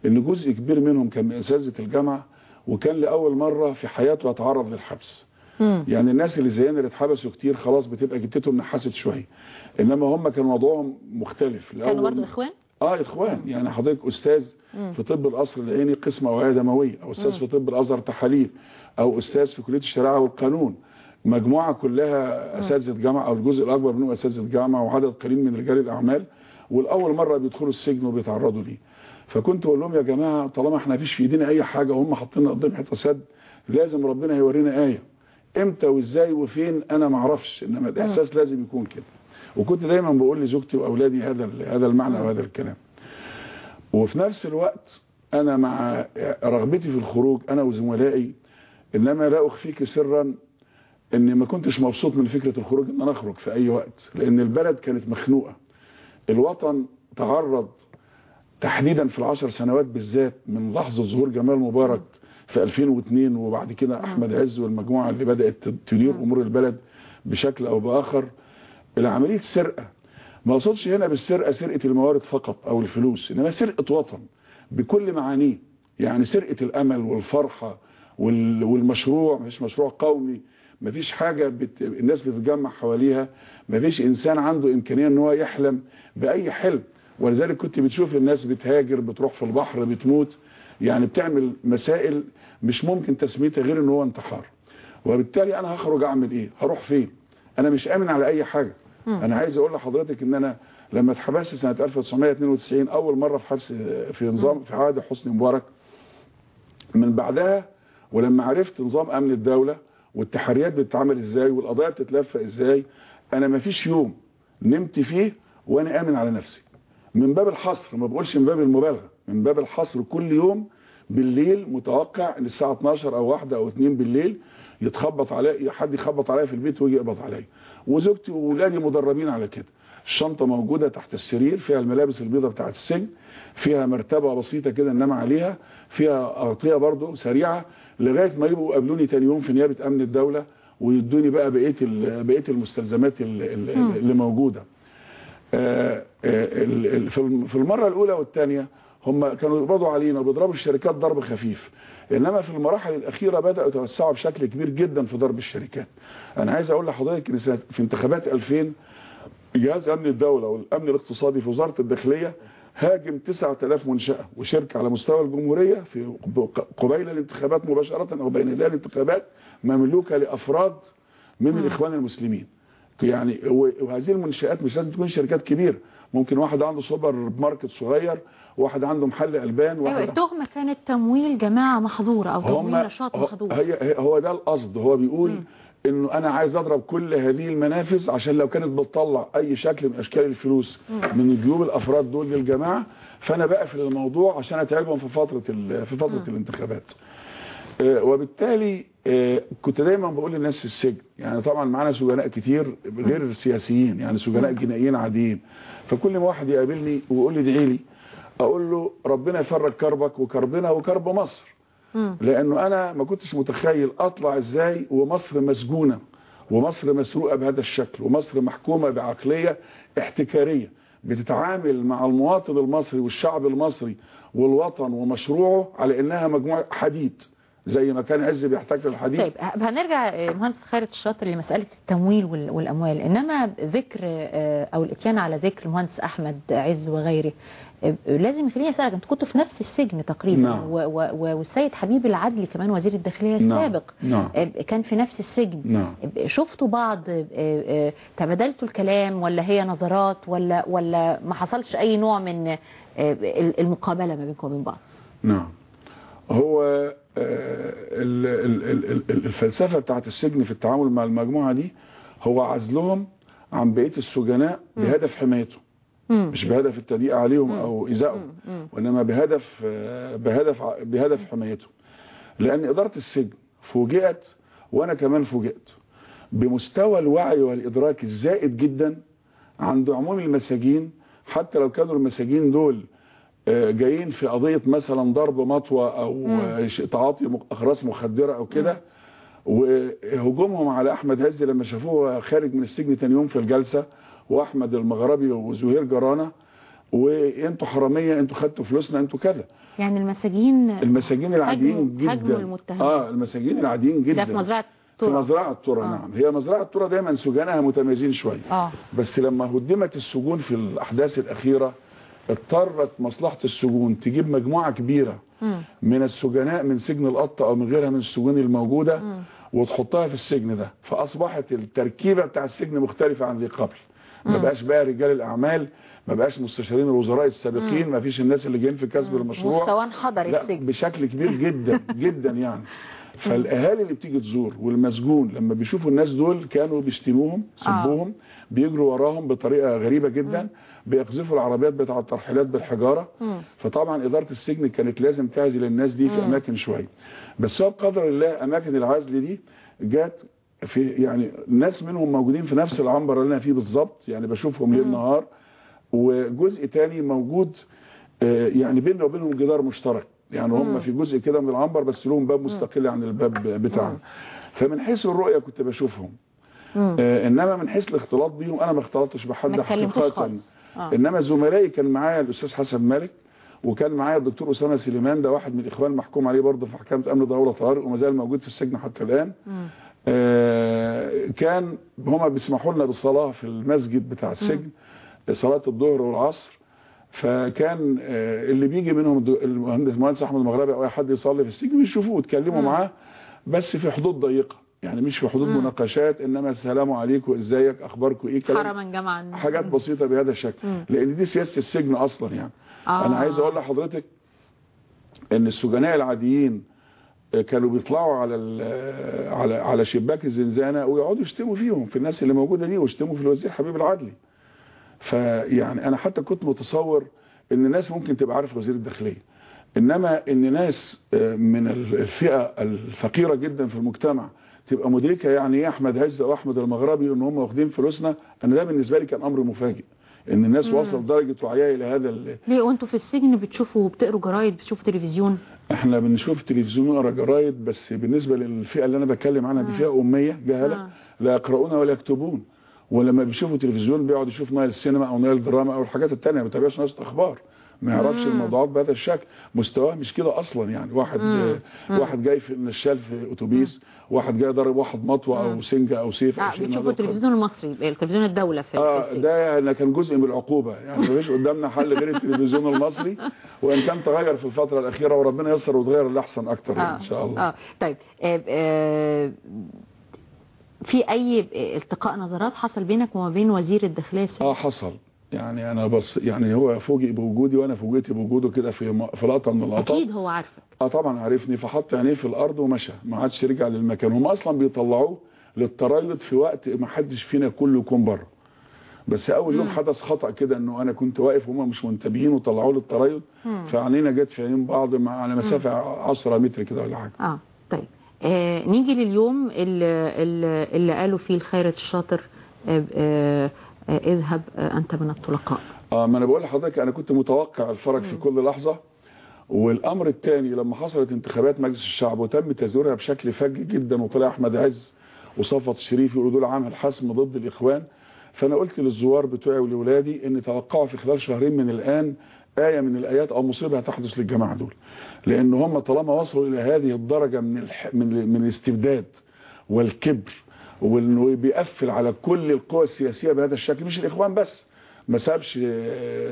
إن جزء كبير منهم كان من أساتذة الجامعة وكان لأول مرة في حياته يتعرض للحبس. مم. يعني الناس اللي زينا اللي اتحبسوا كتير خلاص بتبقى جبتهم نحست شوية. إنما هم كان وضعهم مختلف. كانوا برضه إخوان؟ آه إخوان. يعني حضرتك أستاذ مم. في طب القصر العيني قسم أوعية دموية أو أستاذ في طب الأزهر تحاليل أو أستاذ في كلية الشريعة والقانون. مجموعة كلها أساتذة جامعة أو الجزء الأكبر منهم أساتذة جامعة وعدد قليل من رجال الأعمال. والأول مرة بيدخلوا السجن وبيتعرضوا ليه. فكنت أقول لهم يا جماعة طالما إحنا مفيش في إيدينا أي حاجة وهم حاطيننا قدام حتة سد لازم ربنا هيورينا آية. إمتى وإزاي وفين أنا ما أعرفش إنما الإحساس لازم يكون كده. وكنت دايما بقول لزوجتي وأولادي هذا هذا المعنى وهذا الكلام. وفي نفس الوقت أنا مع رغبتي في الخروج أنا وزملائي إنما لا أخفيك سرا إني ما كنتش مبسوط من فكرة الخروج إن أنا أخرج في أي وقت لأن البلد كانت مخنوقة. الوطن تعرض تحديدا في العشر سنوات بالذات من لحظة ظهور جمال مبارك في 2002 وبعد كده أحمد عز والمجموعة اللي بدأت تدير أمور البلد بشكل أو بآخر. العملية سرقة. ما أقصدش هنا بالسرقة سرقة الموارد فقط أو الفلوس إنما سرقة وطن بكل معانيه. يعني سرقة الأمل والفرحة وال- والمشروع مش مشروع قومي مفيش حاجة بت... الناس بتتجمع حواليها مفيش إنسان عنده إمكانية إن هو يحلم بأي حلم. ولذلك كنت بتشوف الناس بتهاجر بتروح في البحر بتموت. يعني بتعمل مسائل مش ممكن تسميتها غير إن هو انتحار. وبالتالي أنا هخرج أعمل إيه؟ هروح فين؟ أنا مش آمن على أي حاجة. أنا عايز أقول لحضرتك إن أنا لما اتحبست سنة 1992 أول مرة في حبس في نظام في عهد حسني مبارك من بعدها ولما عرفت نظام أمن الدولة والتحريات بتتعمل إزاي والقضايا بتتلفى إزاي أنا ما فيش يوم نمت فيه وأنا آمن على نفسي. من باب الحصر ما بقولش من باب المبالغة من باب الحصر كل يوم بالليل متوقع إن الساعة 12 أو واحدة أو 2 بالليل يتخبط عليا حد يخبط عليا في البيت ويجي يقبض عليا. وزوجتي واولادي مدربين على كده. الشنطة موجودة تحت السرير فيها الملابس البيضاء بتاعت السجن فيها مرتبة بسيطة كده انما عليها فيها أغطية برضو سريعة لغاية ما يبقوا قابلوني تاني يوم في نيابة أمن الدولة ويدوني بقى بقية ال- بقية المستلزمات ال- ال- اللي ال- في الم- في المرة الأولى والثانية هم كانوا يقبضوا علينا وبيضربوا الشركات ضرب خفيف. إنما في المراحل الأخيرة بدأوا يتوسعوا بشكل كبير جدا في ضرب الشركات. أنا عايز أقول لحضرتك إن في انتخابات 2000 جهاز أمن الدولة والأمن الاقتصادي في وزارة الداخلية هاجم 9000 منشأة وشركة على مستوى الجمهورية في قبيل الانتخابات مباشرة أو بين الانتخابات مملوكة لأفراد من الإخوان المسلمين. يعني وهذه المنشآت مش لازم تكون شركات كبيرة. ممكن واحد عنده سوبر ماركت صغير واحد عنده محل ألبان أيوه واحد التهمة كانت تمويل جماعة محظورة أو تمويل نشاط محظور. هي هو ده القصد. هو بيقول إنه أنا عايز أضرب كل هذه المنافذ عشان لو كانت بتطلع أي شكل من أشكال الفلوس من جيوب الأفراد دول للجماعة فأنا بقفل الموضوع عشان أتعبهم في فترة في فترة الانتخابات. آه، وبالتالي كنت دايما بقول للناس في السجن يعني طبعا معانا سجناء كتير غير السياسيين يعني سجناء جنائيين عاديين. فكل ما واحد يقابلني ويقول لي ادعي لي أقول له ربنا يفرج كربك وكربنا وكرب مصر. لأنه أنا ما كنتش متخيل أطلع إزاي ومصر مسجونة ومصر مسروقة بهذا الشكل ومصر محكومة بعقلية احتكارية. بتتعامل مع المواطن المصري والشعب المصري والوطن ومشروعه على إنها مجموعة حديد. زي ما كان عز بيحتاج للحديد طيب هنرجع آه، مهندس خالد الشاطر لمسألة التمويل وال- والأموال إنما ذكر آه، أو الإتيان على ذكر المهندس أحمد عز وغيره آه، لازم يخليني أسألك أنتوا كنتوا في نفس السجن تقريبا نعم. والسيد حبيب العدلي كمان وزير الداخلية نعم. السابق نعم. كان في نفس السجن نعم شفتوا بعض تبادلتوا الكلام ولا هي نظرات ولا ولا ما حصلش أي نوع من المقابلة ما بينكم وبين بعض نعم هو ال- ال- ال- ال- الفلسفة بتاعت السجن في التعامل مع المجموعة دي هو عزلهم عن بقية السجناء بهدف حمايتهم مم. مش بهدف التضييق عليهم أو إيذائهم. وإنما بهدف بهدف بهدف حمايتهم لأن إدارة السجن فوجئت وأنا كمان فوجئت بمستوى الوعي والإدراك الزائد جدا عند عموم المساجين حتى لو كانوا المساجين دول جايين في قضية مثلا ضرب مطوة أو آه، تعاطي اخراس مخدرة أو كده. وهجومهم على أحمد هزي لما شافوه خارج من السجن تاني يوم في الجلسة وأحمد المغربي وزهير جرانه وأنتوا حرامية أنتوا خدتوا فلوسنا أنتوا كذا. يعني المساجين المساجين العاديين جدا. آه المساجين العاديين جدا ده في مزرعة في ترى مزرعة ترى آه. نعم. هي مزرعة ترى دايما سجنها متميزين شوية. آه. بس لما هدمت السجون في الأحداث الأخيرة اضطرت مصلحة السجون تجيب مجموعة كبيرة مم. من السجناء من سجن القطة أو من غيرها من السجون الموجودة. وتحطها في السجن ده. فأصبحت التركيبة بتاع السجن مختلفة عن ذي قبل. ما. بقاش بقى رجال الأعمال ما بقاش مستشارين الوزراء السابقين ما فيش الناس اللي جايين في كسب المشروع. مستوى انحدر السجن. بشكل كبير جدا جدا يعني. فالأهالي اللي بتيجي تزور والمسجون لما بيشوفوا الناس دول كانوا بيشتموهم سبوهم بيجروا وراهم بطريقة غريبة جدا. بيقذفوا العربيات بتاع الترحيلات بالحجارة. مم. فطبعا إدارة السجن كانت لازم تعزل الناس دي في مم. أماكن شوية. بس هو بقدر الله أماكن العزل دي جت في يعني ناس منهم موجودين في نفس العنبر اللي أنا فيه بالظبط يعني بشوفهم ليل نهار. وجزء تاني موجود آه، يعني بيننا وبينهم جدار مشترك. يعني هم. في جزء كده من العنبر بس لهم باب مستقل عن الباب بتاعنا. فمن حيث الرؤية كنت بشوفهم. آه، إنما من حيث الاختلاط بيهم أنا ما اختلطتش بحد حقيقه. آه. إنما زملائي كان معايا الأستاذ حسن مالك وكان معايا الدكتور أسامة سليمان ده واحد من الاخوان محكوم عليه برضه في محكمه أمن دوله طوارئ وما زال موجود في السجن حتى الآن. آه، كان هما بيسمحوا لنا بالصلاة في المسجد بتاع السجن صلاة الظهر والعصر. فكان آه، اللي بيجي منهم المهندس المهندس أحمد المغربي أو أي حد يصلي في السجن بيشوفوه يتكلموا مم. معاه بس في حدود ضيقة. يعني مش في حدود مم. مناقشات إنما السلام عليكم إزيك أخباركم إيه كلام. حرما جمعا. حاجات بسيطة بهذا الشكل. مم. لأن دي سياسة السجن أصلا يعني. آه. أنا عايز أقول لحضرتك إن السجناء العاديين كانوا بيطلعوا على على على شباك الزنزانة ويقعدوا يشتموا فيهم في الناس اللي موجودة دي ويشتموا في الوزير حبيب العدلي. فيعني أنا حتى كنت متصور إن الناس ممكن تبقى عارف وزير الداخلية. إنما إن ناس آه، من الفئة الفقيرة جدا في المجتمع تبقى مدركة يعني إيه أحمد عز أو أحمد المغربي إن هم واخدين فلوسنا أنا ده بالنسبة لي كان أمر مفاجئ إن الناس مم. وصل درجه وعيها إلى هذا ال- ليه وأنتوا في السجن بتشوفوا وبتقروا جرايد بتشوفوا تلفزيون إحنا بنشوف تلفزيون ونقرا جرايد بس بالنسبة للفئة اللي أنا بتكلم عنها دي. فئة أمية جهلة. لا يقرؤون ولا يكتبون ولما بيشوفوا تلفزيون بيقعد يشوف نايل السينما أو نايل الدراما أو الحاجات التانية ما بيتابعش نشرة أخبار ما يعرفش. الموضوعات بهذا الشكل مستواه مش كده أصلا يعني واحد مم. آه، واحد جاي في نشال في أتوبيس واحد جاي ضارب واحد مطوة أو. سنجة أو سيف أو آه شيء من بتشوفوا. التلفزيون المصري التلفزيون الدولة في آه. ده يعني كان جزء من العقوبة يعني مفيش قدامنا حل غير التلفزيون المصري وإن كان تغير في الفترة الأخيرة وربنا ييسر وتغير لأحسن أكتر يعني إن شاء الله آه طيب آه آه في أي التقاء نظرات حصل بينك وما بين وزير الداخلية؟ آه حصل يعني أنا بس يعني هو فوجئ بوجودي وأنا فوجئت بوجوده كده في في لقطة من اللقطات. أكيد هو عارفك. آه طبعا عرفني فحط عينيه في الأرض ومشى. ما عادش رجع للمكان. هم أصلا بيطلعوه للتريض في وقت ما حدش فينا كله يكون بره. بس أول يوم. حدث خطأ كده إنه أنا كنت واقف وهم مش منتبهين وطلعوه للتريض مم. فعينينا جت في عينين بعض مع على مسافة 10 متر كده ولا حاجة. آه طيب. آه نيجي لليوم اللي, اللي, قالوا فيه الخيرة الشاطر آه آه اذهب آه أنت من الطلقاء. آه ما أنا بقول لحضرتك أنا كنت متوقع الفرج في كل لحظة والامر الثاني لما حصلت انتخابات مجلس الشعب وتم تزويرها بشكل فج جدا وطلع أحمد عز وصفت الشريف يقولوا دول عمل حسم ضد الإخوان فأنا قلت للزوار بتوعي ولولادي إن توقعوا في خلال شهرين من الآن آية من الآيات أو مصيبة هتحدث للجماعة دول لأن هم طالما وصلوا إلى هذه الدرجة من الح... من, من الاستبداد والكبر وانه بيقفل على كل القوى السياسية بهذا الشكل. مش الإخوان بس. ما سابش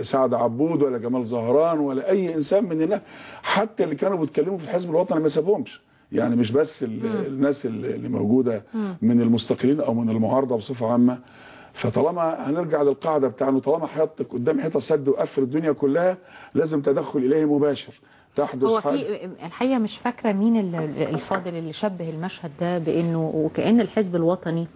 سعد عبود ولا جمال زهران ولا أي إنسان من الناس. حتى اللي كانوا بيتكلموا في الحزب الوطني ما سابهمش. يعني مش بس الناس اللي موجودة من المستقلين أو من المعارضة بصفة عامة. فطالما هنرجع للقاعدة بتاع انه طالما حيطك قدام حيطة سد وقفل الدنيا كلها لازم تدخل إليه مباشر. تحدث هو في الحقيقة مش فاكرة مين ال- الفاضل اللي شبه المشهد ده بأنه وكأن الحزب الوطني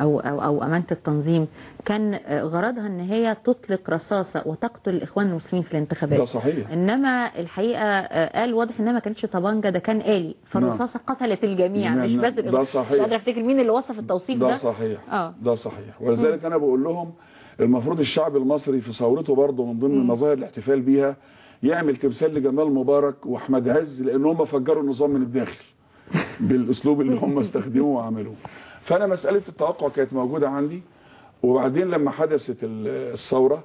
أو, أو, أو أمانة التنظيم كان غرضها أن هي تطلق رصاصة وتقتل الإخوان المسلمين في الانتخابات. ده صحيح. إنما الحقيقة قال واضح إنها ما كانتش طبنجه ده كان آلي. فالرصاصة قتلت الجميع نعم، مش نعم. بس ده. صحيح. مش قادرة أفتكر مين اللي وصف التوصيف ده, ده. صحيح. آه. ده صحيح. ولذلك أنا بقول لهم المفروض الشعب المصري في ثورته برضه من ضمن مظاهر الاحتفال بيها يعمل تمثال لجمال مبارك وأحمد عز لأن هم فجروا النظام من الداخل بالأسلوب اللي هم استخدموه وعملوه. فأنا مسألة التوقع كانت موجودة عندي وبعدين لما حدثت ال- الثورة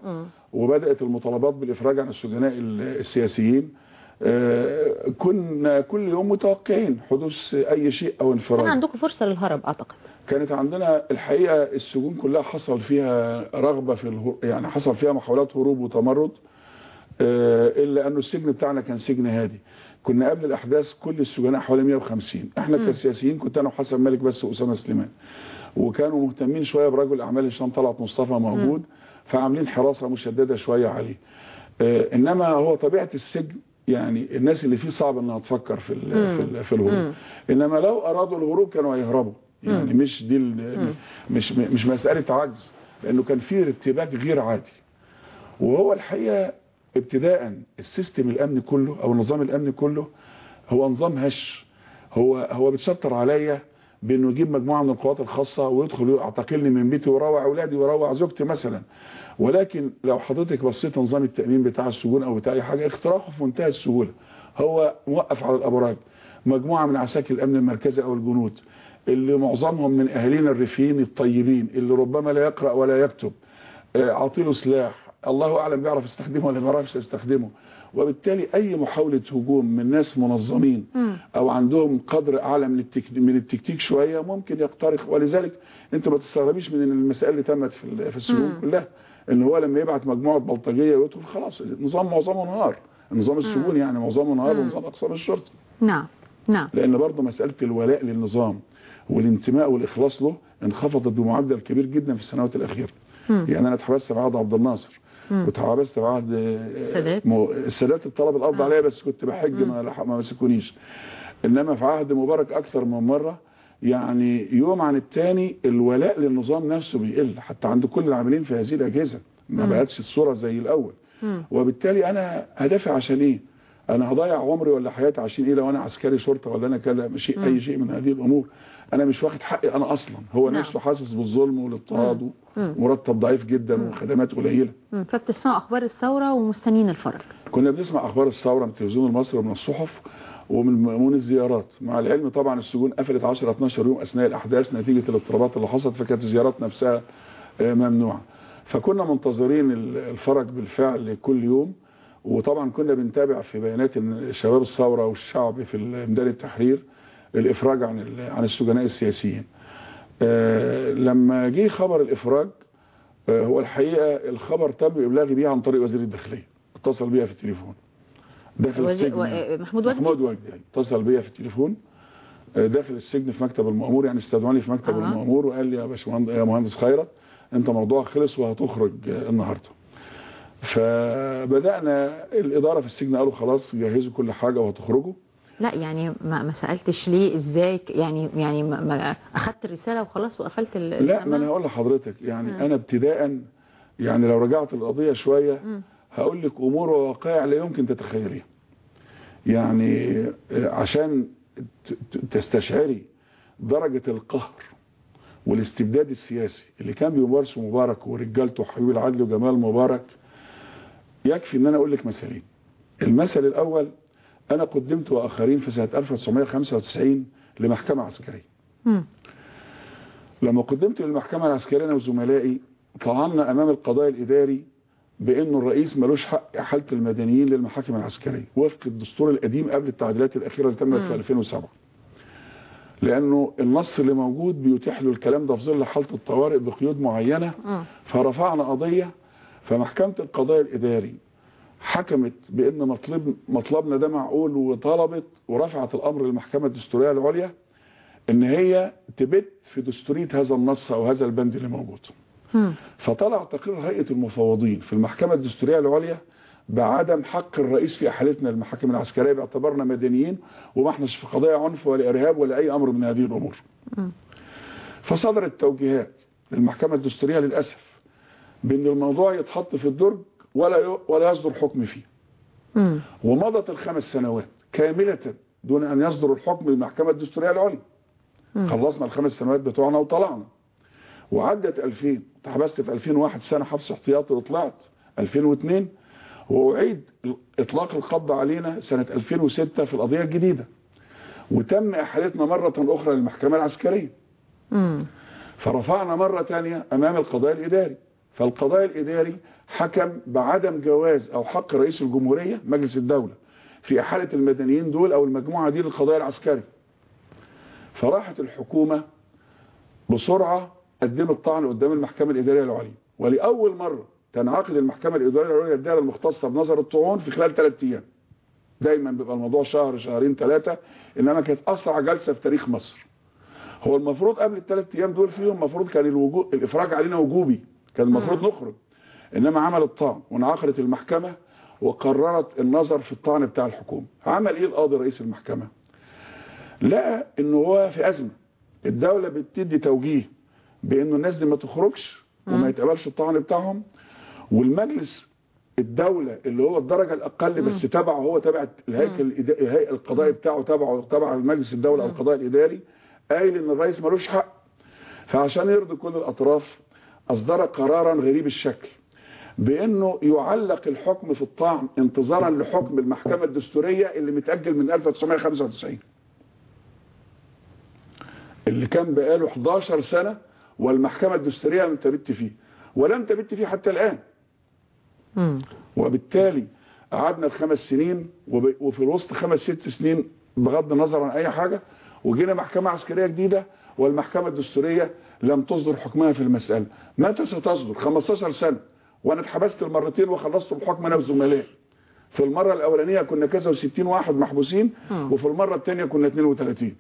وبدأت المطالبات بالإفراج عن السجناء ال- السياسيين آه، كنا كل يوم متوقعين حدوث أي شيء أو كان انفراج عندكم فرصة للهرب أعتقد. كانت عندنا الحقيقة السجون كلها حصل فيها رغبة في. يعني حصل فيها محاولات هروب وتمرد. آه، إلا أنه السجن بتاعنا كان سجن هادي. كنا قبل الأحداث كل السجناء حوالي 150 إحنا كسياسيين كنت أنا وحسن مالك بس وأسامة سليمان. وكانوا مهتمين شوية برجل أعمال هشام طلعت مصطفى موجود فعاملين حراسة مشددة شوية عليه. آه، إنما هو طبيعة السجن يعني الناس اللي فيه صعب إنها تفكر في في, في الهروب. إنما لو أرادوا الهروب كانوا هيهربوا. يعني مش دي مش مش مسألة عجز لأنه كان في ارتباك غير عادي. وهو الحقيقة ابتداء السيستم الامني كله أو النظام الامني كله هو نظام هش. هو هو بتشطر عليا بأنه يجيب مجموعة من القوات الخاصة ويدخل يعتقلني من بيتي ويروع أولادي ويروع زوجتي مثلا. ولكن لو حضرتك بصيت نظام التأمين بتاع السجون أو بتاع أي حاجة اختراقه في منتهى السهولة. هو موقف على الأبراج. مجموعة من عساكر الأمن المركزي أو الجنود اللي معظمهم من أهالينا الريفيين الطيبين اللي ربما لا يقرأ ولا يكتب آه، عاطيله سلاح الله أعلم بيعرف يستخدمه ولا ما بيعرفش يستخدمه. وبالتالي أي محاولة هجوم من ناس منظمين أو عندهم قدر أعلى من التك... من التكتيك شوية ممكن يخترق ولذلك أنت ما تستغربيش من المسائل اللي تمت في ال- في السجون كلها إن هو لما يبعت مجموعة بلطجية ويدخل خلاص النظام معظمه نهار. نظام السجون يعني معظمه نهار ونظام اقسام الشرطه نعم نعم. لأن برضه مسألة الولاء للنظام والانتماء والإخلاص له انخفضت بمعدل كبير جدا في السنوات الأخيرة. يعني أنا اتحبست عهد عبد الناصر. واتحبست في عهد السادات. مو- السادات الطلب القبض عليا بس كنت بحج ما ما مسكونيش. إنما في عهد مبارك أكثر من مرة يعني يوم عن التاني الولاء للنظام نفسه بيقل حتى عند كل العاملين في هذه الأجهزة. ما بقتش الصورة زي الأول. وبالتالي أنا هدافع عشان إيه؟ أنا هضيع عمري ولا حياتي عشان إيه؟ لو أنا عسكري شرطة ولا أنا كذا شيء أي شيء من هذه الأمور. أنا مش واخد حقي أنا أصلا. هو نعم. نفسه حاسس بالظلم والاضطهاد ومرتب ضعيف جدا وخدمات قليلة. فبتسمعوا أخبار الثورة ومستنيين الفرج. كنا بنسمع أخبار الثورة من التلفزيون المصري ومن الصحف ومن من الزيارات. مع العلم طبعا السجون قفلت 10 12 يوم أثناء الأحداث نتيجة الاضطرابات اللي حصلت فكانت الزيارات نفسها آه، ممنوعة. فكنا منتظرين ال- الفرج بالفعل كل يوم. وطبعا كنا بنتابع في بيانات شباب الثورة والشعب في ميدان التحرير. الإفراج عن عن السجناء السياسيين آه، لما جه خبر الإفراج آه، هو الحقيقة الخبر تم إبلاغي بيه عن طريق وزير الداخلية اتصل بيا في التليفون داخل السجن و- محمود وجدي؟ محمود وجدي يعني. اتصل بيا في التليفون آه، داخل السجن في مكتب المأمور يعني استدعوني في مكتب أها. المأمور وقال لي يا باشمهندس يا مهندس خيرت أنت موضوعك خلص وهتخرج آه، النهارده فبدأنا الإدارة في السجن قالوا خلاص جهزوا كل حاجة وهتخرجوا لا يعني ما, ما سألتش ليه إزاي يعني يعني ما, ما أخدت الرسالة وخلاص وقفلت ال- لا ما؟ أنا هقول لحضرتك يعني أنا ابتداء يعني لو رجعت القضية شوية هقول لك أمور ووقائع لا يمكن تتخيليها. يعني آه، عشان تستشعري درجة القهر والاستبداد السياسي اللي كان بيمارسه مبارك ورجالته حبيب العدل وجمال مبارك يكفي إن أنا أقول لك مثالين. المثل الأول أنا قدمت واخرين في سنة 1995 لمحكمة عسكرية. لما قدمت للمحكمة العسكرية أنا وزملائي طعنا أمام القضاء الإداري بأنه الرئيس ملوش حق احالة المدنيين للمحاكم العسكرية وفق الدستور القديم قبل التعديلات الأخيرة اللي تمت في 2007 لأنه النص اللي موجود بيتيح له الكلام ده في ظل حالة الطوارئ بقيود معينة مم. فرفعنا قضية فمحكمة القضاء الإداري حكمت بأن مطلب مطلبنا ده معقول وطلبت ورفعت الأمر للمحكمة الدستورية العليا إن هي تبت في دستورية هذا النص أو هذا البند اللي موجود. فطلع تقرير هيئة المفوضين في المحكمة الدستورية العليا بعدم حق الرئيس في أحالتنا للمحاكم العسكرية باعتبارنا مدنيين وما إحناش في قضايا عنف ولا إرهاب ولا أي أمر من هذه الأمور مم. فصدرت توجيهات للمحكمة الدستورية للأسف بأن الموضوع يتحط في الدرج ولا ولا يصدر حكم فيه. مم. ومضت الخمس سنوات كاملة دون أن يصدر الحكم للمحكمة الدستورية العليا. خلصنا الخمس سنوات بتوعنا وطلعنا. وعدت 2000 اتحبست في 2001 سنة حبس احتياطي وطلعت 2002 وأعيد إطلاق القبض علينا سنة 2006 في القضية الجديدة. وتم إحالتنا مرة أخرى للمحكمة العسكرية. مم. فرفعنا مرة تانية أمام القضاء الإداري. فالقضاء الإداري حكم بعدم جواز أو حق رئيس الجمهورية مجلس الدولة في إحالة المدنيين دول أو المجموعة دي للقضاء العسكري فراحت الحكومة بسرعة قدمت طعن قدام المحكمة الإدارية العليا ولأول مرة تنعقد المحكمة الإدارية العليا الدائرة المختصة بنظر الطعون في خلال ثلاث أيام. دايما بيبقى الموضوع شهر شهرين ثلاثة إنما كانت أسرع جلسة في تاريخ مصر. هو المفروض قبل الثلاث أيام دول فيهم المفروض كان الوجو... الإفراج علينا وجوبي كان المفروض نخرج. إنما عمل الطعن وانعقدت المحكمة وقررت النظر في الطعن بتاع الحكومة. عمل إيه القاضي رئيس المحكمة؟ لقى إنه هو في أزمة. الدولة بتدي توجيه بإنه الناس دي ما تخرجش وما يتقبلش الطعن بتاعهم والمجلس الدولة اللي هو الدرجة الأقل بس تبعه هو تبع الهيكل الهيئة القضائي بتاعه تبعه تبع المجلس الدولة أو القضاء الإداري قايل إن الرئيس ملوش حق. فعشان يرضي كل الأطراف أصدر قرارا غريب الشكل. بأنه يعلق الحكم في الطعن انتظارا لحكم المحكمة الدستورية اللي متأجل من 1995 اللي كان بقاله 11 سنة والمحكمة الدستورية لم تبت فيه ولم تبت فيه حتى الآن. مم. وبالتالي قعدنا الخمس سنين وفي الوسط خمس ست سنين بغض النظر عن أي حاجة وجينا محكمة عسكرية جديدة والمحكمة الدستورية لم تصدر حكمها في المسألة. متى ستصدر؟ 15 سنة. وأنا اتحبست المرتين وخلصت الحكم أنا وزملائي. في المرة الأولانية كنا كذا وستين واحد محبوسين مم. وفي المرة الثانية كنا 32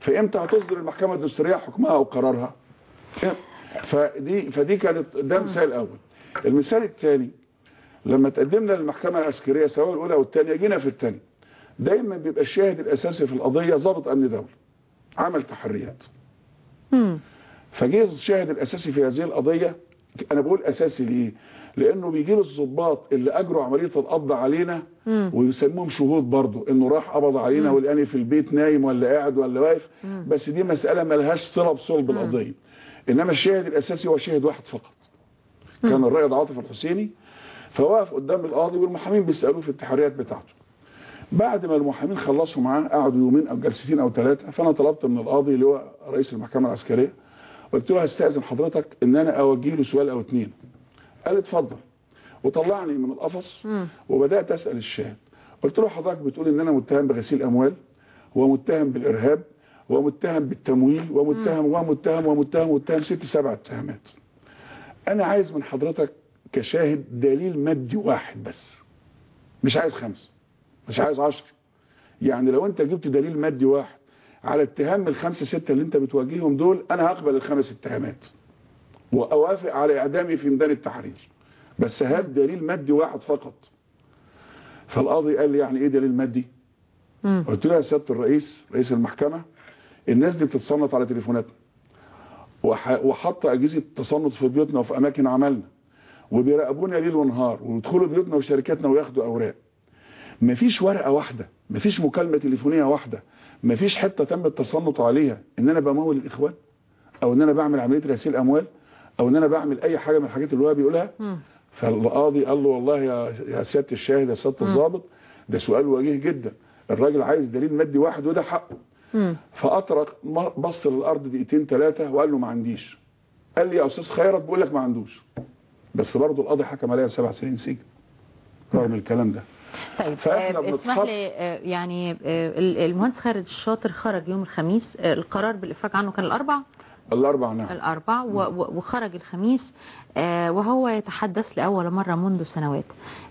فإمتى هتصدر المحكمة الدستورية حكمها أو قرارها فدي فدي كانت ده مثال اول المثال الثاني لما تقدمنا للمحكمة العسكرية سواء الأولى أو الثانية جينا في الثانية دايما بيبقى الشاهد الأساسي في القضية ضابط أمن دولي عمل تحريات. مم. فجه الشاهد الأساسي في هذه القضية أنا بقول أساسي ليه؟ لأنه بيجي له الضباط اللي أجروا عملية القبض علينا مم. ويسموهم شهود برضه إنه راح قبض علينا والاني في البيت نايم ولا قاعد ولا واقف. بس دي مسألة ملهاش صلة بصلب القضية. إنما الشاهد الأساسي هو شاهد واحد فقط. كان الرائد عاطف الحسيني فوقف قدام القاضي والمحامين بيسألوه في التحريات بتاعته. بعد ما المحامين خلصوا معاه قعدوا يومين أو جلستين أو ثلاثة فأنا طلبت من القاضي اللي هو رئيس المحكمة العسكرية قلت له هستأذن حضرتك إن أنا اوجه له سؤال أو اتنين. قال اتفضل. وطلعني من القفص مم. وبدأت أسأل الشاهد قلت له حضرتك بتقول إن أنا متهم بغسيل أموال ومتهم بالإرهاب ومتهم بالتمويل ومتهم ومتهم ومتهم ومتهم ست سبع اتهامات. أنا عايز من حضرتك كشاهد دليل مادي واحد بس. مش عايز خمسة مش عايز عشر. يعني لو أنت جبت دليل مادي واحد على اتهام الخمسة ستة اللي انت بتواجههم دول أنا هقبل الخمس اتهامات واوافق على اعدامي في ميدان التحرير. بس هات دليل مادي واحد فقط؟ فالقاضي قال لي يعني إيه دليل مادي. قلت له يا سيادة الرئيس رئيس المحكمة الناس دي بتتصنت على تليفوناتنا. وح- وحط أجهزة تصنت في بيوتنا وفي أماكن عملنا. وبيراقبونا ليل ونهار ويدخلوا بيوتنا وشركاتنا وياخدوا أوراق. مفيش ورقة واحدة مفيش مكالمة تليفونية واحدة مفيش حتة تم التسلط عليها إن أنا بمول الإخوان أو إن أنا بعمل عملية غسيل اموال أو إن أنا بعمل أي حاجة من الحاجات اللي هو بيقولها. فالقاضي قال له والله يا يا سيادة الشاهد يا سيادة الضابط ده سؤال وجيه جدا. الراجل عايز دليل مادي واحد وده حقه. فأطرق بص للأرض دقيقتين ثلاثة وقال له ما عنديش. قال لي يا أستاذ خيرت بقول لك ما عندوش. بس برضه القاضي حكم عليها بسبع سنين سجن. رغم الكلام ده. طيب آه، اسمح لي آه، يعني آه، ال- المهندس خالد الشاطر خرج يوم الخميس القرار بالإفراج عنه كان الأربع؟ الأربع نعم. الأربع و- وخرج الخميس وهو يتحدث لأول مرة منذ سنوات.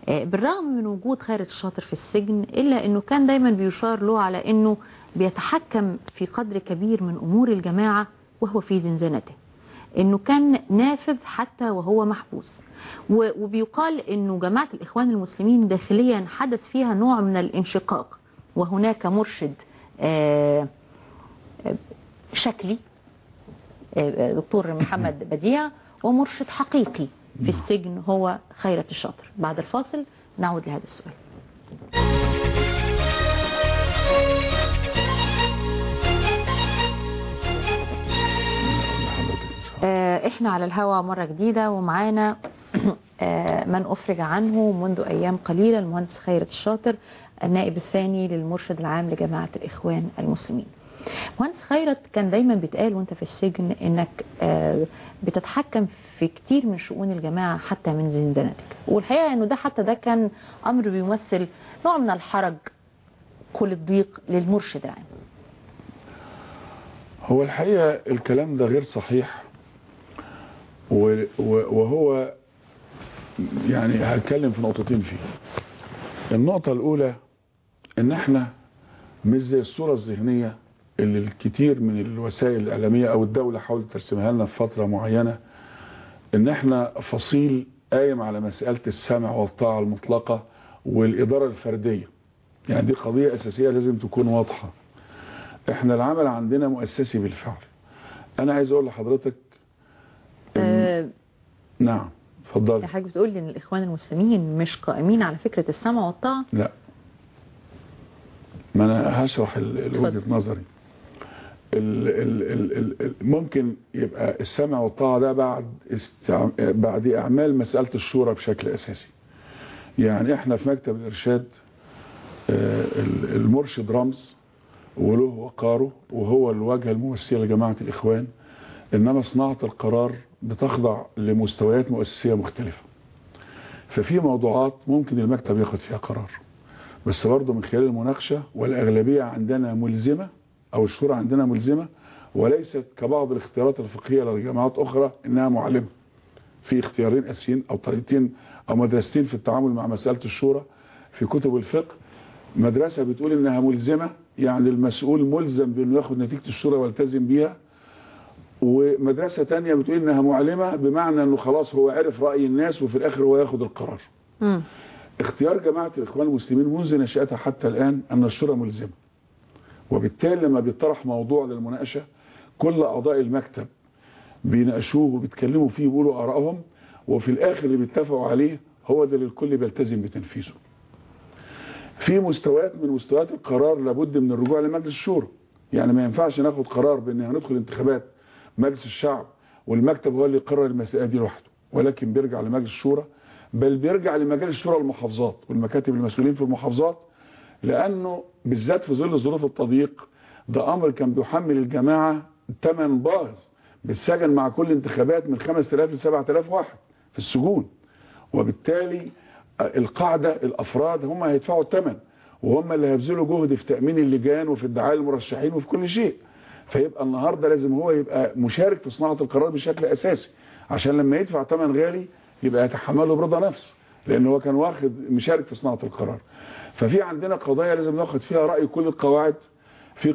بالرغم من وجود خالد الشاطر في السجن إلا أنه كان دايما بيشار له على أنه بيتحكم في قدر كبير من أمور الجماعة وهو في زنزانته. أنه كان نافذ حتى وهو محبوس. وبيقال أنه جماعة الإخوان المسلمين داخليا حدث فيها نوع من الانشقاق وهناك مرشد آه، آه، شكلي آه، دكتور محمد بديع ومرشد حقيقي في السجن هو خيرة الشاطر. بعد الفاصل نعود لهذا السؤال. إحنا على الهوا مرة جديدة ومعانا آه، من أفرج عنه منذ أيام قليلة المهندس خيرت الشاطر النائب الثاني للمرشد العام لجماعة الإخوان المسلمين. مهندس خيرت كان دايما بيتقال وأنت في السجن إنك آه، بتتحكم في كتير من شؤون الجماعة حتى من زنزانتك والحقيقة إنه ده حتى ده كان أمر بيمثل نوع من الحرج كل الضيق للمرشد العام. هو الحقيقة الكلام ده غير صحيح. وهو يعني هتكلم في نقطتين فيه. النقطة الأولى إن إحنا مش زي الصورة الذهنية اللي الكتير من الوسائل الإعلامية أو الدولة حاولت ترسمها لنا في فترة معينة إن إحنا فصيل قايم على مسألة السمع والطاعة المطلقة والإدارة الفردية. يعني دي قضية أساسية لازم تكون واضحة. إحنا العمل عندنا مؤسسي بالفعل. أنا عايز أقول لحضرتك نعم اتفضلي. حضرتك بتقول لي إن الإخوان المسلمين مش قائمين على فكرة السمع والطاعة لا. ما أنا هشرح. وجهة نظري. ال ال ال ال ال ممكن يبقى السمع والطاعه ده بعد استع... بعد إعمال مسألة الشورى بشكل أساسي. يعني إحنا في مكتب الإرشاد آه، ال- المرشد رمز وله وقاره وهو الواجهة الممثله لجماعة الإخوان. إنما صناعة القرار بتخضع لمستويات مؤسسية مختلفة. ففي موضوعات ممكن المكتب ياخد فيها قرار. بس برضه من خلال المناقشة والأغلبية عندنا ملزمة أو الشورى عندنا ملزمة وليست كبعض الاختيارات الفقهية لجماعات أخرى إنها معلمة. في اختيارين أساسيين أو طريقتين أو مدرستين في التعامل مع مسألة الشورى في كتب الفقه. مدرسة بتقول إنها ملزمة يعني المسؤول ملزم بأنه ياخد نتيجة الشورى ويلتزم بيها. ومدرسة تانية بتقول إنها معلمة بمعنى إنه خلاص هو عرف رأي الناس وفي الآخر هو ياخد القرار. مم. اختيار جماعة الإخوان المسلمين منذ نشأتها حتى الآن أن الشورى ملزمة. وبالتالي لما بيطرح موضوع للمناقشة كل أعضاء المكتب بيناقشوه وبيتكلموا فيه ويقولوا آرائهم وفي الآخر اللي بيتفقوا عليه هو ده اللي الكل بيلتزم بتنفيذه. في مستويات من مستويات القرار لابد من الرجوع لمجلس الشورى. يعني ما ينفعش ناخد قرار بأن هندخل انتخابات مجلس الشعب والمكتب هو اللي يقرر المسألة دي لوحده ولكن بيرجع لمجلس الشورى بل بيرجع لمجالس شورى المحافظات والمكاتب المسؤولين في المحافظات لأنه بالذات في ظل ظروف التضييق ده أمر كان بيحمل الجماعة ثمن باهظ بالسجن مع كل انتخابات من 5000 ل 7000 واحد في السجون. وبالتالي القاعدة الأفراد هم هيدفعوا الثمن وهم اللي هيبذلوا جهد في تأمين اللجان وفي ادعاء المرشحين وفي كل شيء. فيبقى النهارده لازم هو يبقى مشارك في صناعة القرار بشكل أساسي. عشان لما يدفع ثمن غالي يبقى يتحمله برضا نفس لأن هو كان واخد مشارك في صناعة القرار. ففي عندنا قضايا لازم ناخد فيها رأي كل القواعد. في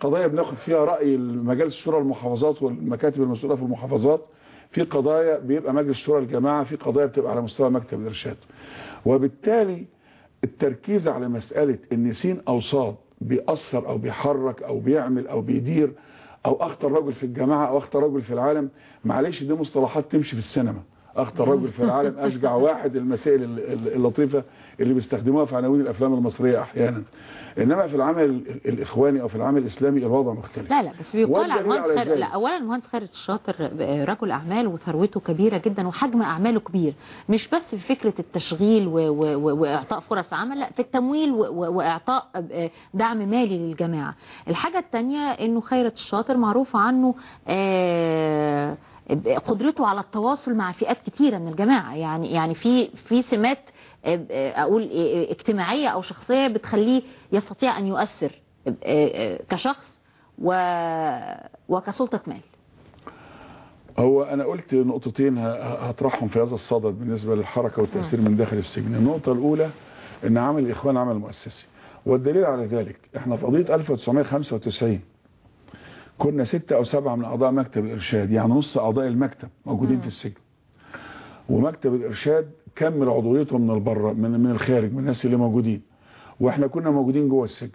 قضايا بناخد فيها رأي مجالس الشورى المحافظات والمكاتب المسؤولة في المحافظات. في قضايا بيبقى مجلس شورى الجماعة في قضايا بتبقى على مستوى مكتب الإرشاد. وبالتالي التركيز على مسألة إن سين أو صاد بيأثر أو بيحرك أو بيعمل أو بيدير أو أخطر رجل في الجماعة أو أخطر رجل في العالم معلش دي مصطلحات تمشي في السينما. أخطر رجل في العالم أشجع واحد المسائل ال- ال- اللطيفة اللي بيستخدموها في عناوين الأفلام المصرية أحيانا. إنما في العمل ال- الإخواني أو في العمل الإسلامي الوضع مختلف. لا لا بس بيقال والدليل المهندس خالد ذلك. لا اولا المهندس خالد الشاطر رجل أعمال وثروته كبيرة جدا وحجم أعماله كبير. مش بس في فكرة التشغيل و و وإعطاء فرص عمل لا في التمويل و وإعطاء آه، دعم مالي للجماعة. الحاجة الثانية إنه خيرت الشاطر معروف عنه آه، قدرته على التواصل مع فئات كتيرة من الجماعة. يعني يعني في في سمات أقول آه، اجتماعية أو شخصية بتخليه يستطيع أن يؤثر آه، آه، كشخص و... وكسلطة مال. هو أنا قلت نقطتين هطرحهم في هذا الصدد بالنسبة للحركة والتأثير من داخل السجن. النقطة الأولى إن عمل الإخوان عمل مؤسسي والدليل على ذلك إحنا في قضية 1995 كنا ستة أو سبعة من أعضاء مكتب الإرشاد يعني نص أعضاء المكتب موجودين في السجن. ومكتب الإرشاد كمل عضويته من البر من من الخارج من الناس اللي موجودين. وإحنا كنا موجودين جوه السجن.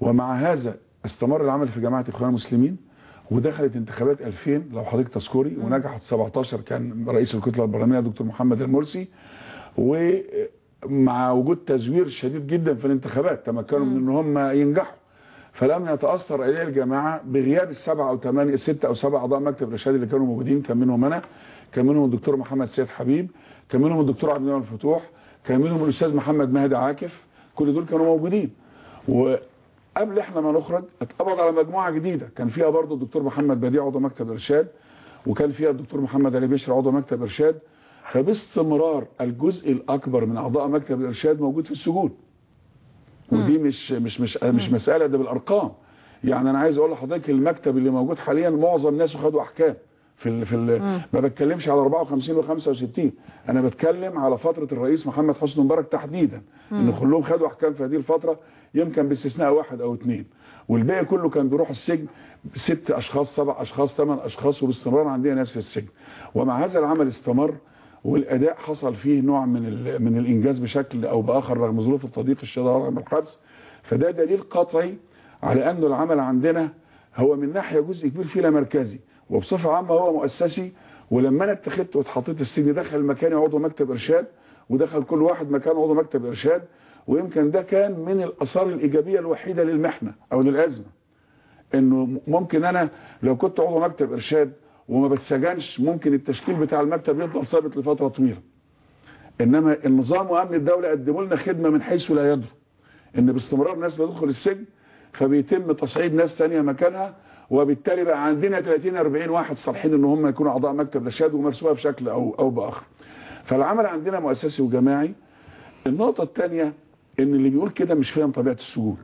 ومع هذا استمر العمل في جماعة إخوان المسلمين ودخلت انتخابات 2000 لو حضرتك تذكري ونجحت 17 كان رئيس الكتلة البرلمانية دكتور محمد المرسي. ومع وجود تزوير شديد جدا في الانتخابات تمكنوا من ان هم ينجحوا. فلم يتأثر اليه الجماعة بغياب السبعة أو ثمانية ستة أو سبعة أعضاء مكتب الارشاد اللي كانوا موجودين كان منهم أنا كان منهم الدكتور محمد سيد حبيب. كان منهم الدكتور عبد المنعم الفتوح كان منهم الأستاذ محمد مهدي عاكف كل دول كانوا موجودين. وقبل إحنا ما نخرج اتقبض على مجموعة جديدة. كان فيها برضه الدكتور محمد بديع عضو مكتب إرشاد وكان فيها الدكتور محمد علي بشر عضو مكتب إرشاد. فباستمرار الجزء الأكبر من أعضاء مكتب الارشاد موجود في السجون. ودي مش مش مش مش مسألة ده بالأرقام. يعني أنا عايز أقول لحضرتك المكتب اللي موجود حاليا معظم ناسه خدوا أحكام. في ال في ال ما بتكلمش على 54 و65 أنا بتكلم على فترة الرئيس محمد حسني مبارك تحديدا. ان كلهم خدوا أحكام في هذه الفترة يمكن باستثناء واحد أو اثنين والباقي كله كان بيروح السجن ست أشخاص سبع أشخاص ثمان أشخاص وباستمرار عندنا ناس في السجن. ومع هذا العمل استمر والأداء حصل فيه نوع من ال- من الإنجاز بشكل أو بآخر رغم ظروف التضييق الشديد رغم الحبس. فده دليل قطعي على انه العمل عندنا هو من ناحية جزء كبير فيه لا مركزي. وبصفة عامة هو مؤسسي ولما أنا اتخذت واتحطيت السجن دخل مكاني عضو مكتب إرشاد ودخل كل واحد مكان عضو مكتب إرشاد ويمكن ده كان من الآثار الإيجابية الوحيدة للمحنة أو للأزمة. إنه ممكن أنا لو كنت عضو مكتب إرشاد وما بتسجنش ممكن التشكيل بتاع المكتب يفضل ثابت لفترة طويلة. إنما النظام وأمن الدولة قدموا لنا خدمة من حيث لا يدروا إن باستمرار ناس بتدخل السجن فبيتم تصعيد ناس تانية مكانها وبالتالي بقى عندنا 30 40 واحد صالحين إن هم يكونوا أعضاء مكتب ارشاد ومرسوها بشكل أو أو بآخر. فالعمل عندنا مؤسسي وجماعي. النقطة الثانية إن اللي بيقول كده مش فاهم طبيعة السجون.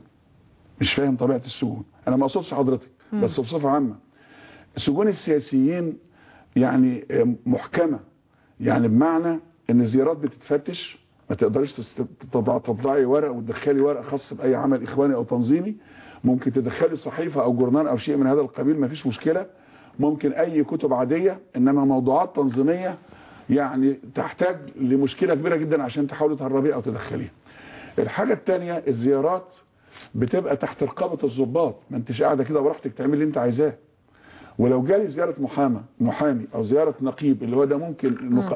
مش فاهم طبيعة السجون. أنا ما أقصدش حضرتك بس بصفة عامة. سجون السياسيين يعني محكمة. يعني بمعنى إن الزيارات بتتفتش ما تقدرش تطلعي ورق وتدخلي ورق خاص بأي عمل إخواني أو تنظيمي. ممكن تدخلي صحيفة أو جورنال أو شيء من هذا القبيل ما فيش مشكلة. ممكن أي كتب عادية إنما موضوعات تنظيمية يعني تحتاج لمشكلة كبيرة جدا عشان تحاولي تهربيها أو تدخليها. الحاجة الثانية الزيارات بتبقى تحت رقابة الضباط. ما أنتش قاعدة كده براحتك تعملي اللي أنت عايزاه. ولو جالي زيارة محامى محامي أو زيارة نقيب اللي هو ده ممكن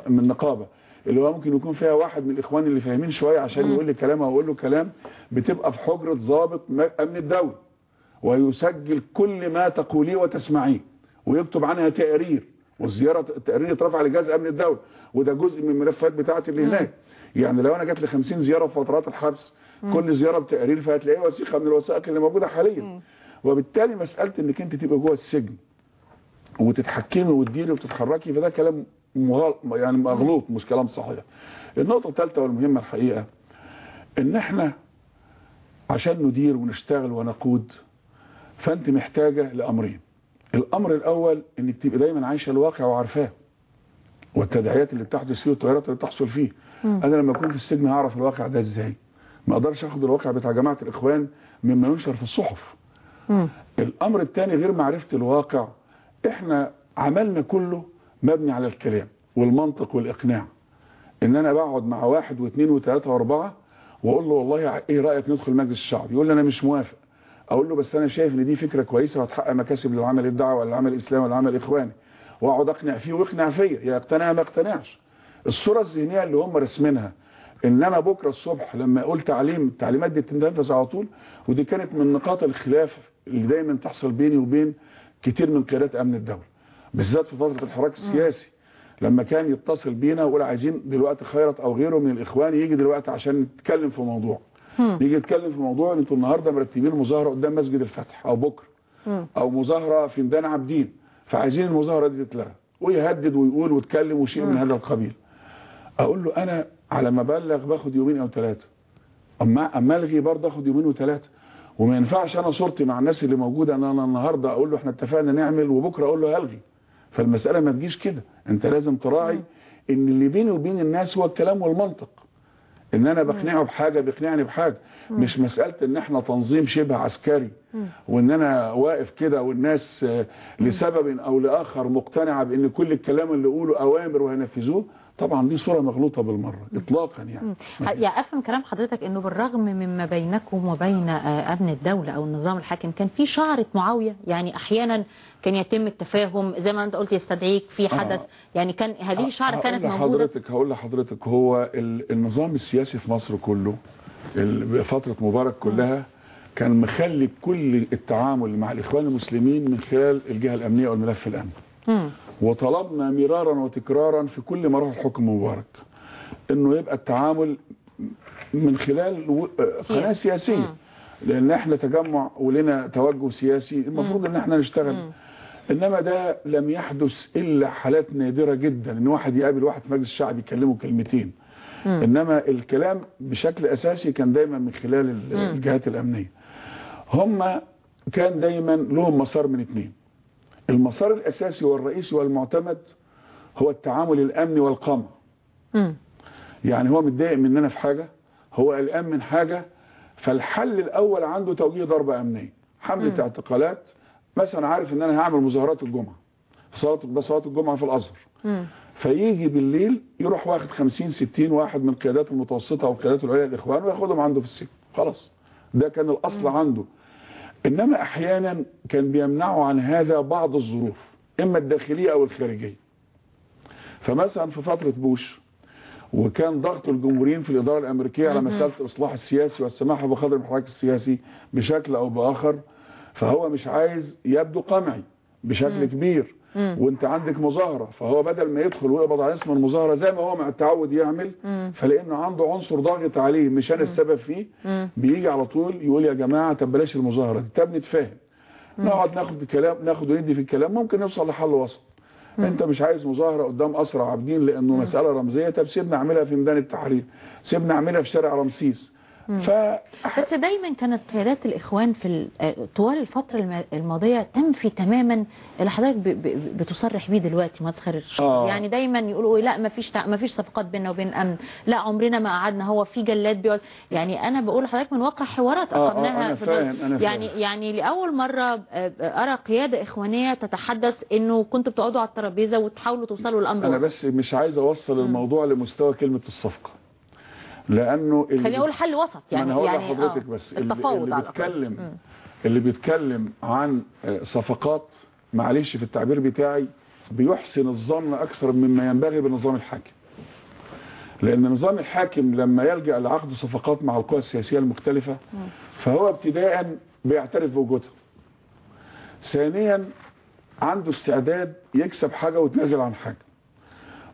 من نقابة اللي هو ممكن يكون فيها واحد من الإخوان اللي فاهمين شوية عشان يقول لي كلام أو أقول له كلام بتبقى في حجرة ضابط أمن الدولة ويسجل كل ما تقوليه وتسمعيه ويكتب عنها تقرير والزيارة التقرير يترفع لجهاز أمن الدولة وده جزء من الملفات بتاعتي اللي هناك. يعني لو أنا جات لي 50 زيارة في فترات الحبس كل زيارة بتقرير فهتلاقيها وثيقة من الوثائق اللي موجودة حاليا. وبالتالي مسألة إنك أنت تبقى جوه السجن وتتحكمي وتديري وتتحركي فده كلام. يعني مغلوط مش كلام صحيح. النقطة الثالثة والمهمة الحقيقة إن إحنا عشان ندير ونشتغل ونقود فأنت محتاجة لأمرين. الأمر الأول إنك تبقى دايما عايشة الواقع وعارفاه والتداعيات اللي بتحدث فيه والتغيرات اللي بتحصل فيه. أنا لما أكون في السجن هعرف الواقع ده إزاي. ما أقدرش آخد الواقع بتاع جماعة الإخوان مما ينشر في الصحف. الأمر الثاني غير معرفة الواقع إحنا عملنا كله مبني على الكلام والمنطق والإقناع. إن أنا بقعد مع واحد واثنين وثلاثة وأربعة وأقول له والله إيه رأيك ندخل مجلس الشعب؟ يقول لي أنا مش موافق. أقول له بس أنا شايف إن دي فكرة كويسة وهتحقق مكاسب للعمل الدعوة ولا العمل الإسلامي ولا العمل الإخواني. وأقعد أقنع فيه ويقنع فيا يا اقتنع ما اقتنعش. الصورة الذهنية اللي هم راسمينها إن أنا بكرة الصبح لما أقول تعليم التعليمات دي تنفذ على طول ودي كانت من نقاط الخلاف اللي دايما تحصل بيني وبين كتير من قيادات أمن الدولة. بالذات في فترة الحراك السياسي. لما كان يتصل بينا ويقول عايزين دلوقتي خيرت أو غيره من الإخوان يجي دلوقتي عشان نتكلم في موضوع. يجي يتكلم في موضوع إن أنتوا النهارده مرتبين مظاهرة قدام مسجد الفتح أو بكرة. أو مظاهرة في ميدان عابدين فعايزين المظاهرة دي تتلغى. ويهدد ويقول ويتكلم وشيء من هذا القبيل. أقول له أنا على ما ابلغ باخد يومين أو ثلاثة أما أما ألغي برضه آخد يومين وثلاثه وما ينفعش أنا صورتي مع الناس اللي موجودة. ان أنا النهارده أقول له إحنا اتفقنا نعمل وبكرة أقول له هلغي. فالمسألة ما تجيش كده. انت لازم تراعي ان اللي بيني وبين الناس هو الكلام والمنطق. ان أنا بقنعه بحاجة بيقنعني بحاجة. مش مسألة ان إحنا تنظيم شبه عسكري وان أنا واقف كده والناس لسبب أو لآخر مقتنعة بان كل الكلام اللي اقوله اوامر وهينفذوه طبعا دي صورة مغلوطة بالمرة اطلاقا يعني. يعني أفهم كلام حضرتك إنه بالرغم مما بينكم وبين آه، امن الدولة أو النظام الحاكم كان في شعرة معاوية يعني أحيانا كان يتم التفاهم زي ما أنت قلت يستدعيك في حدث آه. يعني كان هذه الشعرة هقول كانت موجودة. لحضرتك هقول لحضرتك هو ال- النظام السياسي في مصر كله فترة مبارك كلها كان مخلي كل التعامل مع الإخوان المسلمين من خلال الجهة الأمنية والملف الأمني. وطلبنا مرارا وتكرارا في كل مراحل حكم مبارك. إنه يبقى التعامل من خلال سياسية. مم. لأن إحنا تجمع ولنا توجه سياسي. المفروض إن إحنا نشتغل. إنما ده لم يحدث إلا حالات نادرة جدا. إن واحد يقابل واحد في مجلس الشعب يكلمه كلمتين. إنما الكلام بشكل أساسي كان دايما من خلال ال- الجهات الأمنية. هم كان دايما لهم مسار من اتنين. المسار الأساسي والرئيسي والمعتمد هو التعامل الامني والقمع. مم. يعني هو متضايق مننا في حاجة هو قلقان من حاجة فالحل الأول عنده توجيه ضربة أمنية. حملة اعتقالات مثلا عارف إن أنا هعمل مظاهرات الجمعة صلاه ده صلاة الجمعة في الأزهر. مم. فيجي بالليل يروح واخد 50 60 واحد من القيادات المتوسطة أو القيادات العليا الإخوان وياخدهم عنده في السجن. خلاص. ده كان الأصل عنده. إنما أحيانا كان بيمنعه عن هذا بعض الظروف إما الداخلية أو الخارجية. فمثلا في فترة بوش وكان ضغط الجمهوريين في الإدارة الأمريكية على مسألة الإصلاح السياسي والسماح بقدر الحراك السياسي بشكل أو بآخر فهو مش عايز يبدو قمعي بشكل كبير. وانت عندك مظاهرة فهو بدل ما يدخل ويقبض على اسم المظاهرة زي ما هو متعود يعمل فلأنه عنده عنصر ضاغط عليه مش أنا السبب فيه بيجي على طول يقول يا جماعة طب بلاش المظاهرة دي طب نتفاهم. نقعد ناخد الكلام ناخد وندي في الكلام ممكن نوصل لحل وسط. انت مش عايز مظاهرة قدام اسرى عابدين لأنه مسألة رمزية طب سيبنا أعملها في ميدان التحرير سيبنا أعملها في شارع رمسيس. ف بس دايما كانت قيادات الإخوان في آه، طوال الفترة الم- الماضية تنفي تماما اللي حضرتك بتصرح بيه دلوقتي مدخل الشر آه. يعني دايما يقولوا إيه، لا ما فيش ما فيش صفقات بيننا وبين الامن لا عمرنا ما قعدنا هو في جلاد بيقعد. يعني أنا بقول لحضرتك من واقع حوارات آه، آه، أنا دول- أنا يعني. يعني لأول مرة آه، آه، أرى قيادة إخوانية تتحدث إنه كنتوا بتقعدوا على الترابيزة وتحاولوا توصلوا أنا وسط. بس مش عايز أوصل الموضوع لمستوى كلمة الصفقة. لأنه اللي خليني أقول حل وسط يعني أنا هقول يعني لحضرتك آه، بس اللي, التفاوض اللي الأقل. بيتكلم. اللي بيتكلم عن آه، صفقات معلش في التعبير بتاعي بيحسن الظن أكثر مما ينبغي بالنظام الحاكم لأن النظام الحاكم لما يلجأ لعقد صفقات مع القوى السياسية المختلفة فهو ابتداء بيعترف بوجودها ثانيا عنده استعداد يكسب حاجة ويتنازل عن حاجة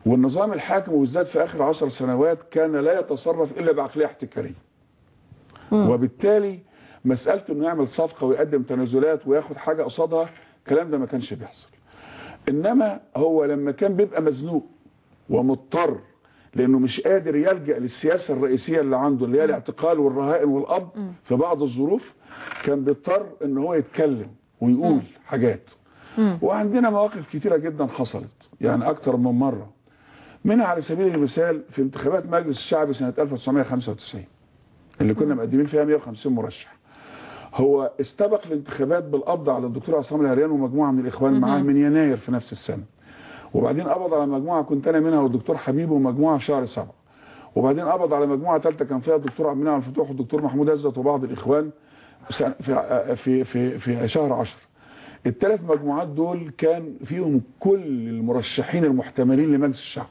والنظام الحاكم وبالذات في آخر عشر سنوات كان لا يتصرف إلا بعقلية احتكارية. وبالتالي مسألة إنه يعمل صفقة ويقدم تنازلات وياخد حاجة قصادها الكلام ده ما كانش بيحصل. إنما هو لما كان بيبقى مزنوق ومضطر لإنه مش قادر يلجأ للسياسة الرئيسية اللي عنده اللي هي الاعتقال والرهائن والقبض في بعض الظروف كان بيضطر إن هو يتكلم ويقول حاجات. وعندنا مواقف كتيرة جدا حصلت يعني أكتر من مرة. منها على سبيل المثال في انتخابات مجلس الشعب سنة 1995 اللي كنا مقدمين فيها 150 مرشح. هو استبق الانتخابات بالقبض على الدكتور عصام العريان ومجموعة من الإخوان معاه من يناير في نفس السنة. وبعدين قبض على مجموعة كنت أنا منها والدكتور حبيب ومجموعة في شهر سبعة. وبعدين قبض على مجموعة ثالثه كان فيها الدكتور عبد المنعم الفتوح والدكتور محمود عزت وبعض الإخوان في في في في شهر 10 الثلاث مجموعات دول كان فيهم كل المرشحين المحتملين لمجلس الشعب.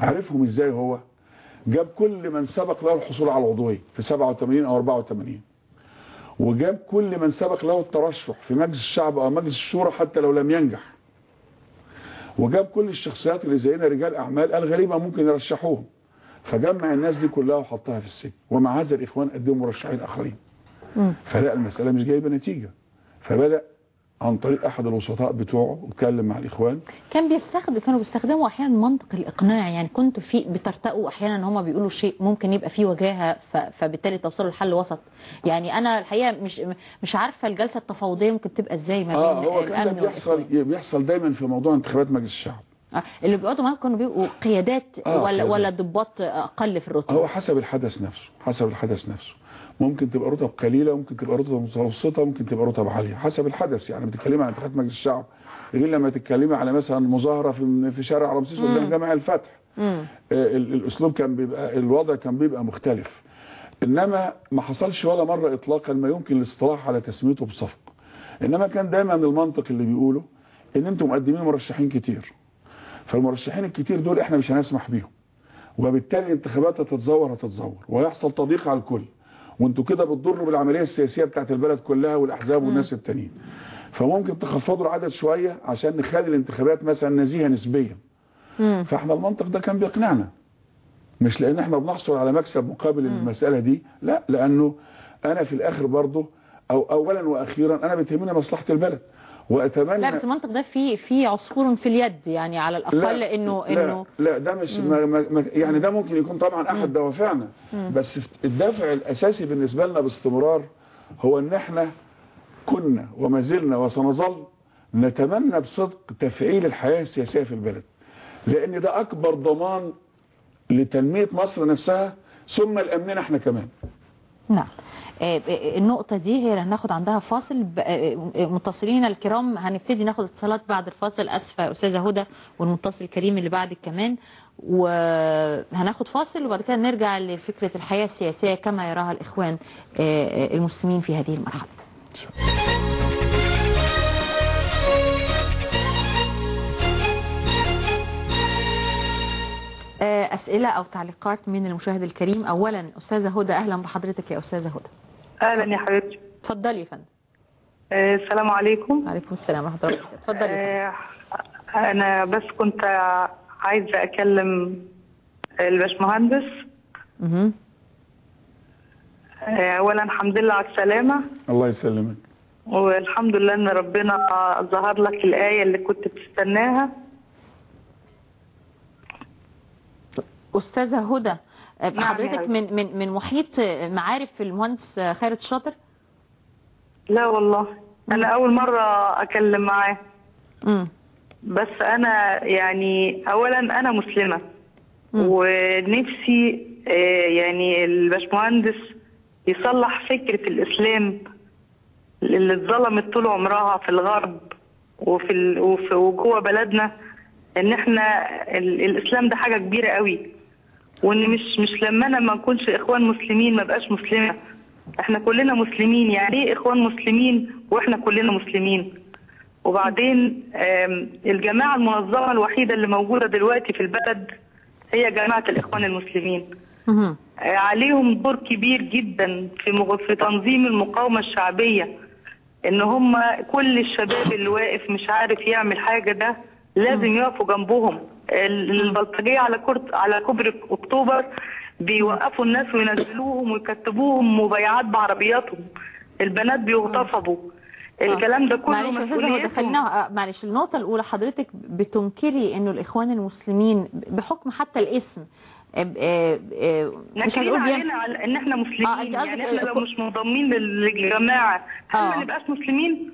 عارفهم إزاي هو؟ جاب كل من سبق له الحصول على العضوية في 87 أو 84 وجاب كل من سبق له الترشح في مجلس الشعب أو مجلس الشورى حتى لو لم ينجح. وجاب كل الشخصيات اللي زينا رجال أعمال قال غريبه ممكن يرشحوهم. فجمع الناس دي كلها وحطها في السجن. ومع هذا الإخوان قدموا مرشحين آخرين. فلا المسألة مش جايبة نتيجة. فبدأ عن طريق أحد الوسطاء بتوعه واتكلم مع الإخوان. كان بيستخدم كانوا بيستخدموا أحيانا منطق الإقناع يعني كنتوا في بترتقوا أحيانا إن هم بيقولوا شيء ممكن يبقى فيه وجاهة فبالتالي توصلوا لحل وسط. يعني أنا الحقيقة مش مش عارفة الجلسة التفاوضية ممكن تبقى إزاي ما بين آه هو الامن بيحصل. بيحصل دايما في موضوع انتخابات مجلس الشعب. آه، اللي بيقعدوا معاهم كانوا بيبقوا قيادات آه، ولا. ولا ضباط أقل في الرتبة. هو حسب الحدث نفسه حسب الحدث نفسه. ممكن تبقى رتب قليلة ممكن تبقى رتب متوسطة ممكن تبقى رتب عالية حسب الحدث يعني. بتتكلمي عن انتخابات مجلس الشعب غير لما تتكلمي على مثلا مظاهرة في في شارع رمسيس قدام. جامع الفتح. آه، ال- الأسلوب كان بيبقى الوضع كان بيبقى مختلف. إنما ما حصلش ولا مرة اطلاقا ما يمكن الاصطلاح على تسميته بصفق. إنما كان دايما المنطق اللي بيقوله إن أنتم مقدمين مرشحين كتير. فالمرشحين الكتير دول إحنا مش هنسمح بيهم. وبالتالي الانتخابات هتتزور هتتزور وهيحصل تضييق على الكل. وانتوا كده بتضروا بالعملية السياسية بتاعت البلد كلها والأحزاب والناس التانيين. فممكن تخفضوا العدد شوية عشان نخلي الانتخابات مثلا نزيهة نسبيا. فاحنا المنطق ده كان بيقنعنا. مش لأن إحنا بنحصل على مكسب مقابل المسألة دي لا لأنه أنا في الآخر برضه أو اولا وأخيرا أنا بتهمني مصلحة البلد. واتمنى لا بس المنطق ده فيه فيه عصفور في اليد يعني على الأقل انه لا انه لا ده مش ما ما يعني ده ممكن يكون طبعا أحد دوافعنا. بس الدافع الأساسي بالنسبة لنا باستمرار هو إن إحنا كنا وما زلنا وسنظل نتمنى بصدق تفعيل الحياة السياسية في البلد. لأن ده أكبر ضمان لتنمية مصر نفسها ثم لامننا إحنا كمان. نعم. آه، آه، النقطة دي هي اللي هناخد عندها فاصل. آه، آه، متصلين الكرام هنبتدي ناخد اتصالات بعد الفاصل. أسفة أستاذة هدى والمتصل الكريم اللي بعدك كمان. وهناخد فاصل وبعد كده نرجع لفكرة الحياة السياسية كما يراها الإخوان آه، آه، المسلمين في هذه المرحلة. آه، أسئلة أو تعليقات من المشاهد الكريم. أولا أستاذة هدى أهلا بحضرتك يا أستاذة هدى. أهلا يا حبيبتي. اتفضلي يا فندم. آه، السلام عليكم. وعليكم السلام ورحمة الله وبركاته. اتفضلي. آه، أنا بس كنت عايزة أكلم الباشمهندس. آه، اولا الحمد لله على السلامة. الله يسلمك. والحمد لله إن ربنا ظهر لك الآية اللي كنت بتستناها. أستاذة هدى آه، نعم حضرتك. من من من محيط آه، معارف المهندس آه، خيرت شاطر؟ لا والله. أنا أول مرة اكلم معاه. بس أنا يعني اولا أنا مسلمة. مم. ونفسي يعني الباشمهندس يصلح فكرة الإسلام اللي اتظلمت طول عمرها في الغرب وفي ال... وفي وجوه بلدنا إن إحنا ال... الإسلام ده حاجة كبيرة قوي. وإن مش مش لما أنا ما أكونش إخوان مسلمين ما بقاش مسلمة. إحنا كلنا مسلمين يعني إيه إخوان مسلمين وإحنا كلنا مسلمين؟ وبعدين الجماعة المنظمة الوحيدة اللي موجودة دلوقتي في البلد هي جماعة الإخوان المسلمين. آه، عليهم دور كبير جدا في في تنظيم المقاومة الشعبية. إن هم كل الشباب اللي واقف مش عارف يعمل حاجة ده لازم يقفوا جنبهم. ال- البلطجية على كرت على كوبري أكتوبر بيوقفوا الناس وينزلوهم ويكتبوهم مبيعات بعربياتهم. البنات بيغتصبوا. الكلام ده كله هدى مسؤوليتهم. خلينا آه، معلش النقطة الأولى حضرتك بتنكري إنه الإخوان المسلمين بحكم حتى الاسم آه، آه، آه، مش هنقول علينا إن إحنا مسلمين. آه، يعني إحنا لو مش منضمين لل- للجماعة هل آه. ما نبقاش مسلمين؟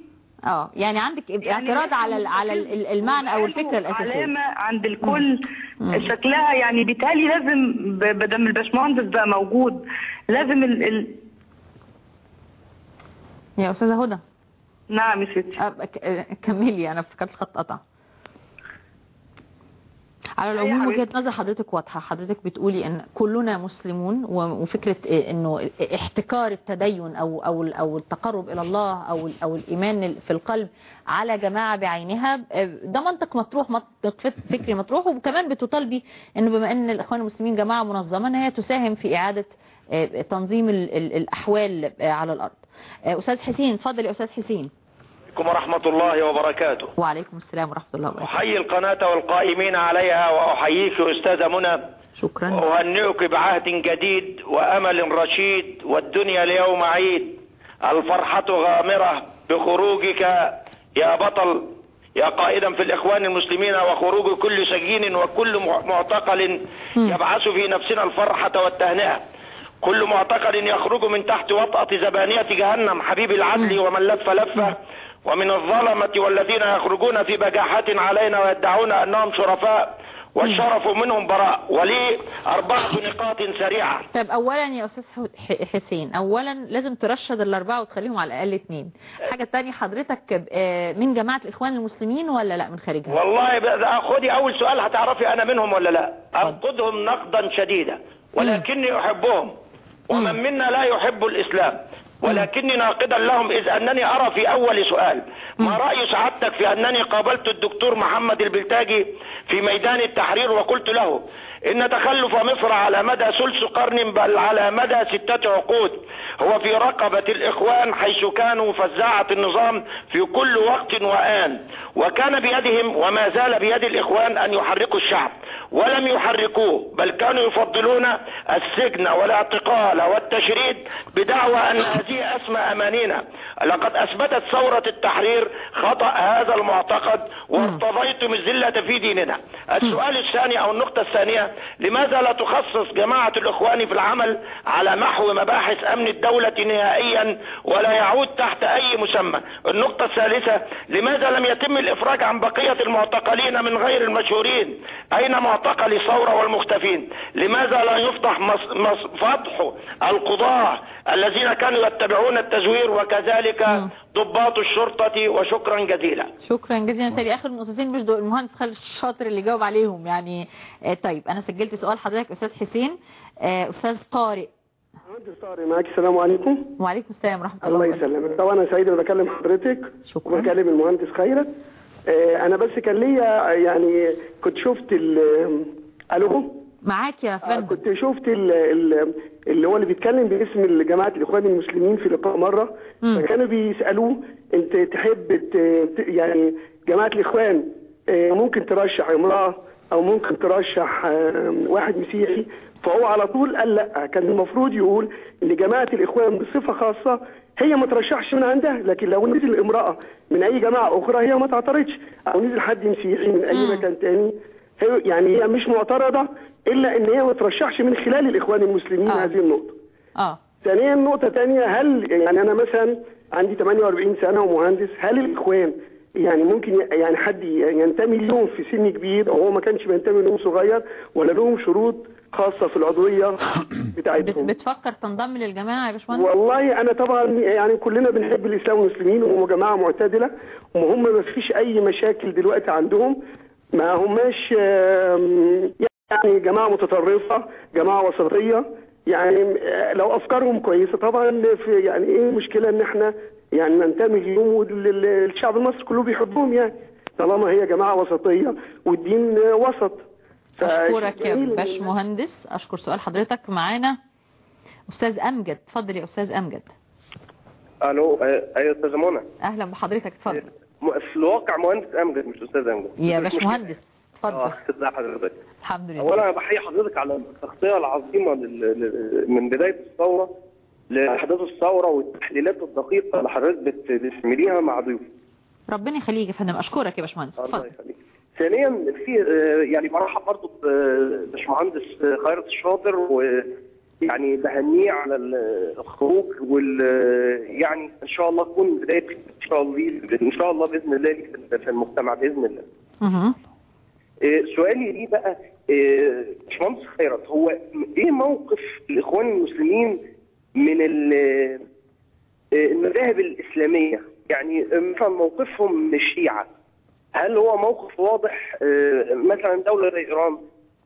آه يعني عندك يعني اعتراض لازم على ال- على ال- ال- المعنى أو الفكرة الاساسيه علامة عند الكل. مم. شكلها يعني بيتهيألي لازم ب- بدل الباشمهندس بقى موجود لازم ال... ال... يا أستاذة هدى. نعم يا ستي. كملي أنا افتكرت الخط قطع على العموم وجهة نظر حضرتك واضحة. حضرتك بتقولي إن كلنا مسلمون و- وفكرة إيه إنه احتكار التدين أو أو أو التقرب إلى الله أو أو الإيمان في القلب على جماعة بعينها ده منطق مطروح منطق فكري مطروح. وكمان بتطالبي إنه بما إن الإخوان المسلمين جماعة منظمة إن هي تساهم في إعادة آه، تنظيم ال- ال- الأحوال آه، على الأرض. آه، أستاذ حسين اتفضل يا أستاذ حسين. عليكم ورحمة الله وبركاته. وعليكم السلام ورحمة الله وبركاته. أحيي القناة والقائمين عليها وأحييك أستاذة منى. شكرا. أهنئك بعهد جديد وأمل رشيد والدنيا اليوم عيد. الفرحة غامرة بخروجك يا بطل. يا قائدا في الإخوان المسلمين وخروج كل سجين وكل معتقل يبعث في نفسنا الفرحة والتهنئة. كل معتقل يخرج من تحت وطأة زبانية جهنم. حبيب العدل ومن لف لفة. ومن الظلمة والذين يخرجون في بجاحة علينا ويدعون أنهم شرفاء والشرف منهم براء. ولي أربعة نقاط سريعة. طب اولا يا أستاذ ح- حسين اولا لازم ترشد الأربعة وتخليهم على الأقل اثنين الحاجة الثانية حضرتك آه، من جماعة الإخوان المسلمين ولا لأ من خارجها والله خدي أول سؤال هتعرفي أنا منهم ولا لأ؟ أنقدهم نقدا شديدا ولكني أحبهم. ومن منا لا يحب الإسلام؟ ولكني ناقدا لهم إذ أنني أرى في أول سؤال ما رأي سعادتك في أنني قابلت الدكتور محمد البلتاجي في ميدان التحرير وقلت له إن تخلف مصر على مدى ثلث قرن بل على مدى ستة عقود. هو في رقبة الإخوان حيث كانوا فزاعة النظام في كل وقت وآن. وكان بيدهم وما زال بيد الإخوان أن يحركوا الشعب. ولم يحركوه بل كانوا يفضلون السجن والاعتقال والتشريد بدعوى أن هذه أسمى أمانينا. لقد أثبتت ثورة التحرير خطأ هذا المعتقد وارتضيتم الذلة في ديننا. السؤال الثاني أو النقطة الثانية لماذا لا تخصص جماعة الإخوان في العمل على محو مباحث أمن الدولة نهائيا ولا يعود تحت أي مسمى؟ النقطة الثالثة لماذا لم يتم الإفراج عن بقية المعتقلين من غير المشهورين؟ أين معتقل الثورة والمختفين. لماذا لا. مص... فضح القضاة الذين كانوا يتبعون التزوير وكذلك ضباط الشرطة وشكرا جزيلا. شكرا جزيلا. تاني آخر نقطتين مش دول. المهندس خالد الشاطر اللي جاوب عليهم يعني. آه، طيب أنا سجلت سؤال حضرتك أستاذ حسين. آه، أستاذ طارق. مهندس طارق معاك. السلام عليكم. وعليكم السلام ورحمة الله الله يسلمك. طبعا أنا سعيد بكلم حضرتك شكرا. وبكلم المهندس خيرت. أنا بس كان ليا يعني كنت شفت ال ألو؟ معاك يا آه، فندم كنت شفت ال- ال- اللي هو اللي بيتكلم باسم جماعة الإخوان المسلمين في لقاء مرة. مم. فكانوا بيسألوه أنت تحب يعني جماعة الإخوان آه، ممكن ترشح امرأة أو ممكن ترشح آه، واحد مسيحي؟ فهو على طول قال لأ. كان المفروض يقول إن جماعة الإخوان بصفة خاصة هي ما ترشحش من عندها لكن لو نزل امرأة من أي جماعة أخرى هي ما تعترضش أو نزل حد مسيحي من أي مم. مكان تاني هي يعني هي مش معترضة إلا إن هي ما ترشحش من خلال الإخوان المسلمين آه. هذه النقطة آه ثانيا نقطة تانية هل يعني أنا مثلا عندي 48 سنة ومهندس هل الإخوان يعني ممكن يعني حد ينتمي لهم في سن كبير أو هو ما كانش بينتمي لهم صغير ولا لهم شروط خاصة في العضوية بت بتاعتهم بتفكر تنضم للجماعة يا باشمهندس؟ والله أنا طبعا يعني كلنا بنحب الإسلام والمسلمين وهم جماعة معتدلة وهم ما فيش أي مشاكل دلوقتي عندهم. ما هماش يعني جماعة متطرفة جماعة وسطية. يعني آه، لو أفكارهم كويسة طبعا في يعني إيه المشكلة إن إحنا يعني ننتمي ليهم والشعب المصري كله بيحبهم يعني طالما هي جماعة وسطية والدين آه، وسط. أشكرك يا فجميل إن- باشمهندس أشكر سؤال حضرتك معانا. أستاذ أمجد اتفضل يا أستاذ أمجد. ألو آه، أيوه أستاذة منى؟ أهلا بحضرتك اتفضل. م- في الواقع مهندس أمجد مش أستاذ أمجد. يا مش مشكلة. باشمهندس اتفضل. آه حضرتك. الحمد لله. اولا أنا بحيي حضرتك على التغطية العظيمة من بداية الثورة لأحداث الثورة والتحليلات الدقيقة اللي حضرتك بت... بتعمليها مع ضيوفك. ربنا يخليك يا فندم. أشكرك يا باشمهندس. الله اتفضل. يخليك. ثانيا في آه، يعني برحب برضه بباشمهندس خيرت الشاطر ويعني بهنيه على ال- الخروج وال يعني إن شاء الله تكون بداية إن شاء الله إن شاء الله بإذن الله في- المجتمع بإذن الله. آه، سؤالي ليه بقى آه، باشمهندس خيرت هو إيه موقف الإخوان المسلمين من ال- آه، المذاهب الإسلامية؟ يعني مثلا موقفهم من الشيعة هل هو موقف واضح؟ آه، مثلا دولة زي إيران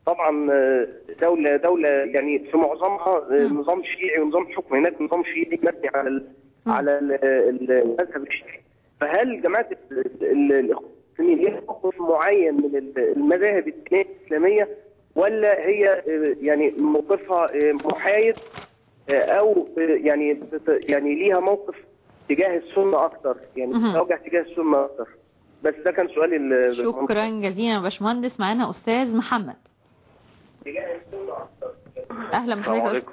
طبعا آه، دولة دولة يعني في معظمها آه، نظام شيعي ونظام حكم هناك نظام شيعي مبني على ال- على ال- ال- المذهب الشيعي. فهل جماعة ال- ال- الاخوان المسلمين ليها موقف معين من ال- المذاهب الدينية الإسلامية؟ ولا هي يعني موقفها محايد أو يعني يعني ليها موقف تجاه السنة أكتر يعني. بتتوجه تجاه السنة أكتر؟ بس ده كان سؤالي ال- شكرا جزيلا يا باشمهندس. معانا أستاذ محمد. أهلا بحضرتك.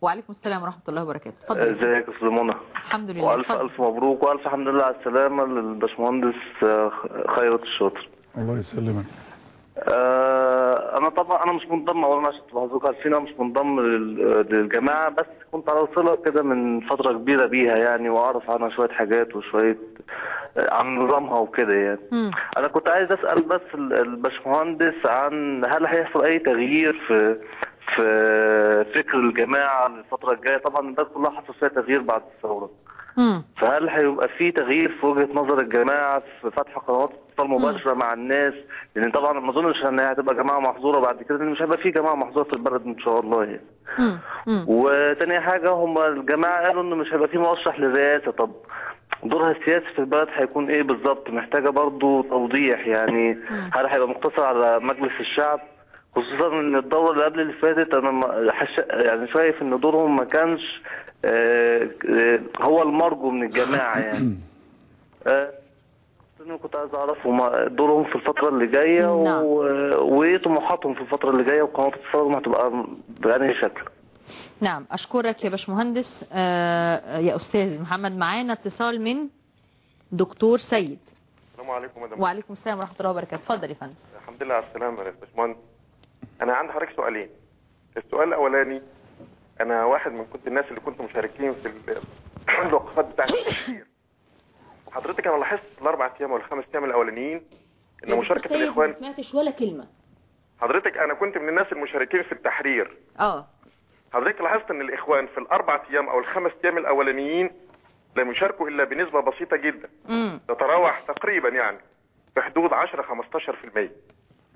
وعليكم السلام ورحمة الله وبركاته. اتفضل. إزيك يا أستاذ منى؟ الحمد لله. وألف اتفضل. ألف مبروك وألف الحمد لله على السلامة للباشمهندس خيرت الشاطر. الله يسلمك. أنا طبعا أنا مش منضم اولا عشان تبقى عارفين أنا مش منضم لل- للجماعة بس كنت على صلة كده من فترة كبيرة بيها يعني وأعرف عنها شوية حاجات وشوية آه، عن نظامها وكده يعني. أنا كنت عايز أسأل بس ال- الباشمهندس عن هل هيحصل أي تغيير في في فكر الجماعة الفترة الجاية طبعا البلد كلها حصل فيها تغيير بعد الثورة. فهل هيبقى في تغيير في وجهة نظر الجماعة في فتح قنوات اتصال مباشرة مع الناس؟ لأن طبعا ما أظنش إن هي هتبقى جماعة محظورة بعد كده لأن مش هيبقى في جماعة محظورة في البلد إن شاء الله يعني. وتاني حاجة هم الجماعة قالوا انه مش هيبقى في مرشح للرئاسه طب دورها السياسي في البلد هيكون إيه بالظبط؟ محتاجة برضو توضيح يعني. هل هيبقى مقتصر على مجلس الشعب؟ خصوصا إن الدوره اللي قبل اللي فاتت أنا ما- حش... يعني شايف إن دورهم ما كانش آه، آه، هو المرجو من الجماعة يعني. آه، أنا كنت عايز اعرف هما دورهم في الفترة اللي جاية نعم. و... وإيه طموحاتهم في الفترة اللي جاية؟ وقناه اتصالهم هتبقى بأنهي شكل. نعم أشكرك يا باشمهندس. آه، يا أستاذ محمد معانا اتصال من دكتور سيد. السلام عليكم مدام وعليكم السلام ورحمة الله وبركاته. اتفضل يا فندم. الحمد لله على السلامة يا باشمهندس. أنا عندي حضرتك سؤالين. السؤال الأولاني أنا واحد من كنت الناس اللي كنت مشاركين في ال- الوقفات بتاعت التفكير. وحضرتك أنا لاحظت الأربع أيام ولا الخمس أيام الأولانيين إن مشاركة الإخوان ما سمعتش ولا كلمة. حضرتك أنا كنت من الناس المشاركين في التحرير. آه. حضرتك لاحظت إن الإخوان في الأربع أيام أو الخمس أيام الأولانيين لم يشاركوا إلا بنسبة بسيطة جدا. تتراوح تقريبا يعني في حدود 10 15%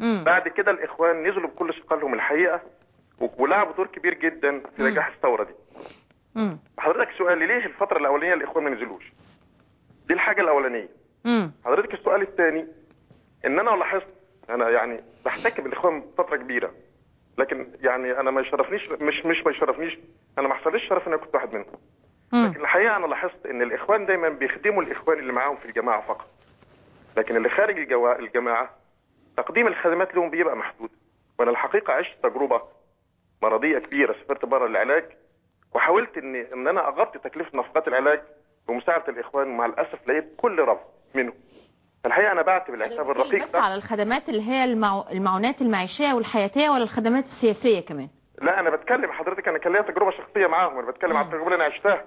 امم بعد كده الإخوان نزلوا بكل ثقلهم الحقيقة ولعبوا دور كبير جدا في مم. نجاح الثورة دي. امم حضرتك سؤالي ليه الفترة الأولانية الإخوان ما نزلوش؟ دي الحاجة الأولانية. امم حضرتك السؤال الثاني إن أنا لاحظت أنا يعني بحتك بالاخوان فترة كبيرة لكن يعني أنا ما يشرفنيش مش مش ما يشرفنيش أنا ما حصليش شرف إن أنا كنت واحد منهم. لكن الحقيقة أنا لاحظت إن الإخوان دايما بيخدموا الإخوان اللي معاهم في الجماعة فقط. لكن اللي خارج. الجماعة تقديم الخدمات لهم بيبقى محدود. وأنا الحقيقة عشت تجربة مرضية كبيرة سافرت بره العلاج وحاولت ان إن أنا أغطي تكلفة نفقات العلاج بمساعدة الإخوان ومع الأسف لقيت كل رفض منهم. الحقيقة أنا بعت بالحساب الرقيق بس ده. على الخدمات اللي هي المعو... المعونات المعيشية والحياتية ولا الخدمات السياسية كمان؟ لا أنا بتكلم حضرتك أنا كان ليا تجربة شخصية معاهم أنا بتكلم عن التجربة اللي أنا عشتها.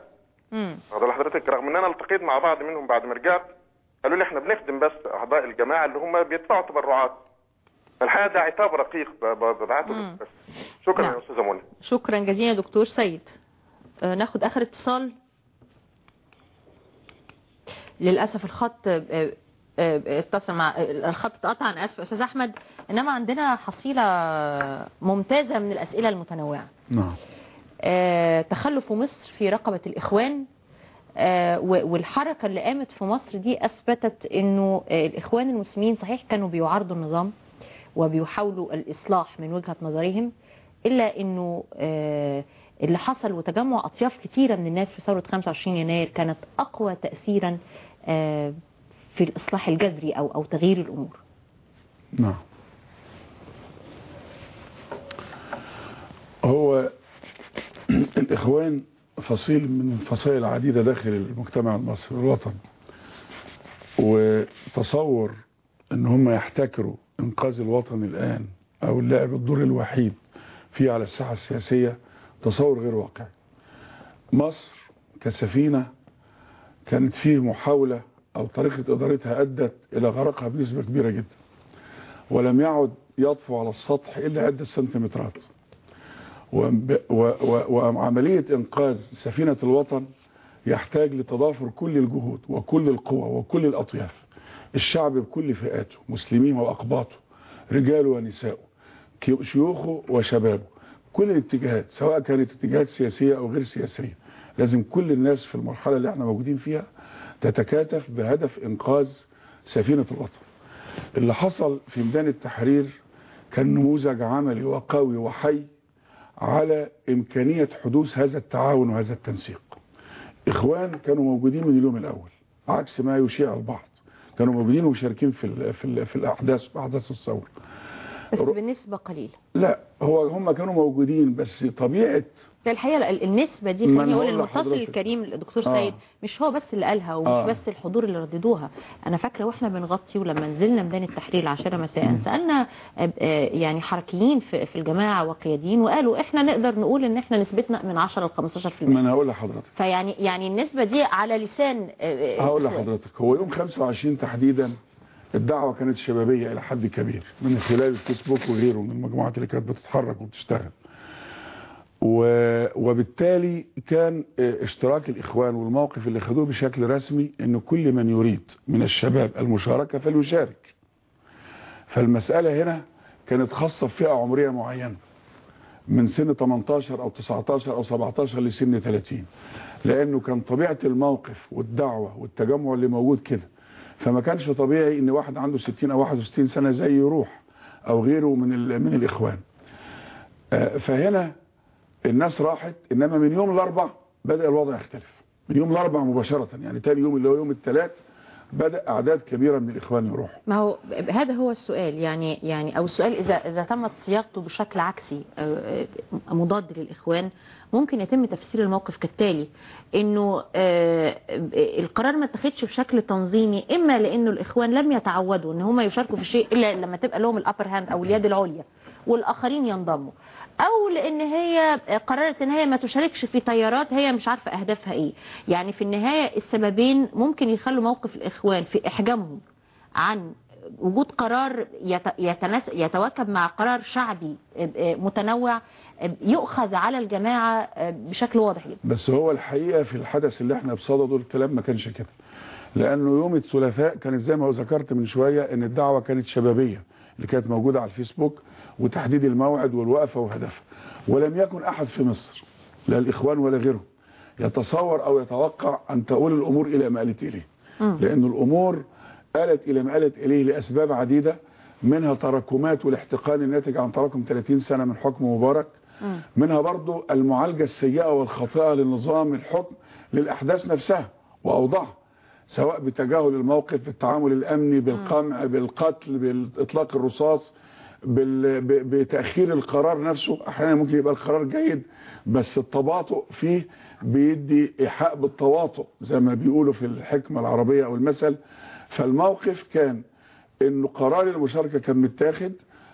امم حضرتك رغم إن أنا التقيت مع بعض منهم بعد ما رجعت قالوا لي إحنا بنخدم بس اعضاء الجماعة اللي هم بيدفعوا تبرعات. الحقيقة ده عتاب رقيق ب- ب- ببعته. بس شكرا نعم. يا أستاذة منى. شكرا جزيلا يا دكتور سيد. آه، ناخد آخر اتصال. للأسف الخط آه، آه، اتصل مع الخط اتقطع أنا آسف. يا أستاذ أحمد إنما عندنا حصيلة ممتازة من الأسئلة المتنوعة. نعم. تخلف مصر في آه، و- والحركة اللي قامت في مصر دي أثبتت أنه آه، الإخوان المسلمين صحيح كانوا بيعارضوا النظام وبيحاولوا الإصلاح من وجهة نظرهم إلا أنه آه، اللي حصل وتجمع أطياف كتيرة من الناس في ثورة 25 يناير كانت أقوى تأثيرا آه، في الإصلاح الجذري أو أو تغيير الأمور. نعم. هو الإخوان فصيل من فصائل عديدة داخل المجتمع المصري والوطن. وتصور إن هم يحتكروا إنقاذ الوطن الآن أو اللعب الدور الوحيد فيه على الساحة السياسية تصور غير واقعي مصر كسفينة كانت فيه محاولة أو طريقة إدارتها أدت إلى غرقها بنسبة كبيرة جدا ولم يعد يطفو على السطح إلا عدة سنتيمترات. وعملية إنقاذ سفينة الوطن يحتاج لتضافر كل الجهود وكل القوى وكل الأطياف الشعب بكل فئاته مسلمين وأقباطه رجاله ونساءه كي- شيوخه وشبابه. كل الاتجاهات سواء كانت اتجاهات سياسية أو غير سياسية لازم كل الناس في المرحلة اللي إحنا موجودين فيها تتكاتف بهدف إنقاذ سفينة الوطن. اللي حصل في ميدان التحرير كان نموذج عملي وقوي وحي على إمكانية حدوث هذا التعاون وهذا التنسيق. إخوان كانوا موجودين من اليوم الأول عكس ما يشيع البعض. كانوا موجودين ومشاركين في في, في الأحداث في أحداث الثورة بس بنسبة قليلة لا هو هم كانوا موجودين بس طبيعة ده الحقيقة ال- النسبة دي خليني أنا هقول المتصل. الكريم الدكتور آه. سيد مش هو بس اللي قالها ومش آه. بس الحضور اللي رددوها أنا فاكرة وإحنا بنغطي ولما نزلنا ميدان التحرير العاشرة مساء سألنا آه، آه، يعني حركيين في في الجماعة وقياديين وقالوا إحنا نقدر نقول إن إحنا نسبتنا من 10 ل 15% ما أنا هقول لحضرتك فيعني يعني النسبة دي على لسان آه، هقول لحضرتك هو يوم 25 تحديدا الدعوة كانت شبابية إلى حد كبير من خلال الفيسبوك وغيره من المجموعات اللي كانت بتتحرك وبتشتغل. وبالتالي كان آه، اشتراك الإخوان والموقف اللي خدوه بشكل رسمي أن كل من يريد من الشباب المشاركة فليشارك فالمسألة هنا كانت خاصة بفئة عمرية معينة من سن 18 أو 19 أو 17 لسن 30 لأنه كان طبيعة الموقف والدعوة والتجمع اللي موجود كده فما كانش طبيعي إن واحد عنده 60 أو 61 سنة زي يروح أو غيره من من الإخوان. آه، فهنا الناس راحت إنما من يوم الاربع بدأ الوضع يختلف. من يوم الاربع مباشرة يعني تاني يوم اللي هو يوم الثلاث بدأ أعداد كبيرة من الاخوان يروحوا. ما هو هذا هو السؤال يعني يعني أو السؤال إذا إذا تمت صياغته بشكل عكسي مضاد للإخوان ممكن يتم تفسير الموقف كالتالي إنه آه، القرار ما اتخذش بشكل تنظيمي إما لأنه الإخوان لم يتعودوا إن هم يشاركوا في الشيء إلا لما تبقى لهم ال upper hand أو اليد العليا والآخرين ينضموا. أو لأن هي قررت إن هي ما تشاركش في تيارات هي مش عارفة أهدافها إيه. يعني في النهاية السببين ممكن يخلوا موقف الإخوان في إحجامهم عن وجود قرار يتواكب مع قرار شعبي متنوع يؤخذ على الجماعة بشكل واضح جدا. بس هو الحقيقة في الحدث اللي إحنا بصدده الكلام ما كانش كده. لأنه يوم الثلاثاء كانت زي ما ذكرت من شوية إن الدعوة كانت شبابية اللي كانت موجودة على الفيسبوك. وتحديد الموعد والوقفة وهدفها. ولم يكن أحد في مصر لا الإخوان ولا غيره يتصور أو يتوقع أن تؤول الأمور إلى ما قالت إليه. لأن الأمور آلت إلى ما آلت إليه لأسباب عديدة منها تراكمات والاحتقان الناتج عن تراكم 30 سنة من حكم مبارك. منها برضو المعالجة السيئة والخاطئة لنظام الحكم للأحداث نفسها وأوضاعها سواء بتجاهل الموقف بالتعامل الأمني بالقمع بالقتل بإطلاق الرصاص بال- ب- بتأخير القرار نفسه أحيانا ممكن يبقى القرار جيد بس التباطؤ فيه بيدي إيحاء بالتواطؤ زي ما بيقولوا في الحكمة العربية أو المثل. فالموقف كان إنه قرار المشاركة كان متاخد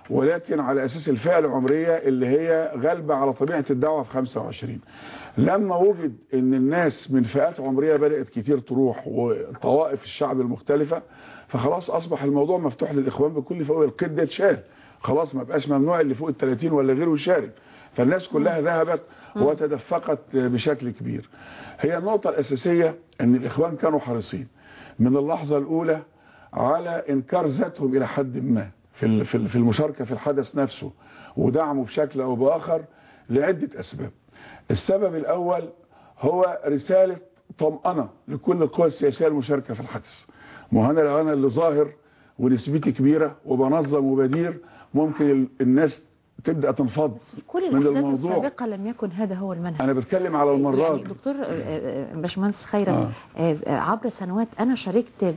ولكن على أساس الفئة العمرية اللي هي غالبة على طبيعة الدعوة في 25 لما وجد إن الناس من فئات عمرية بدأت كتير تروح وطوائف الشعب المختلفة فخلاص أصبح الموضوع مفتوح للإخوان بكل فوق القيد ده اتشال. خلاص ما بقاش ممنوع اللي فوق ال 30 ولا غيره يشارك. فالناس كلها ذهبت وتدفقت بشكل كبير. هي النقطة الأساسية أن الإخوان كانوا حريصين من اللحظة الأولى على إنكار ذاتهم إلى حد ما في ال- في ال- في المشاركة في الحدث نفسه ودعمه بشكل أو بآخر لعدة أسباب. السبب الأول هو رسالة طمأنة لكل القوى السياسية المشاركة في الحدث. ما أنا لو أنا اللي ظاهر ونسبتي كبيرة وبنظم وبدير ممكن ال- الناس تبدأ تنفض كل من الموضوع السابقة لم يكن هذا هو المنهج أنا بتكلم على المرة يعني. دكتور آه، آه، باشمهندس خيرا آه. آه، عبر سنوات أنا شاركت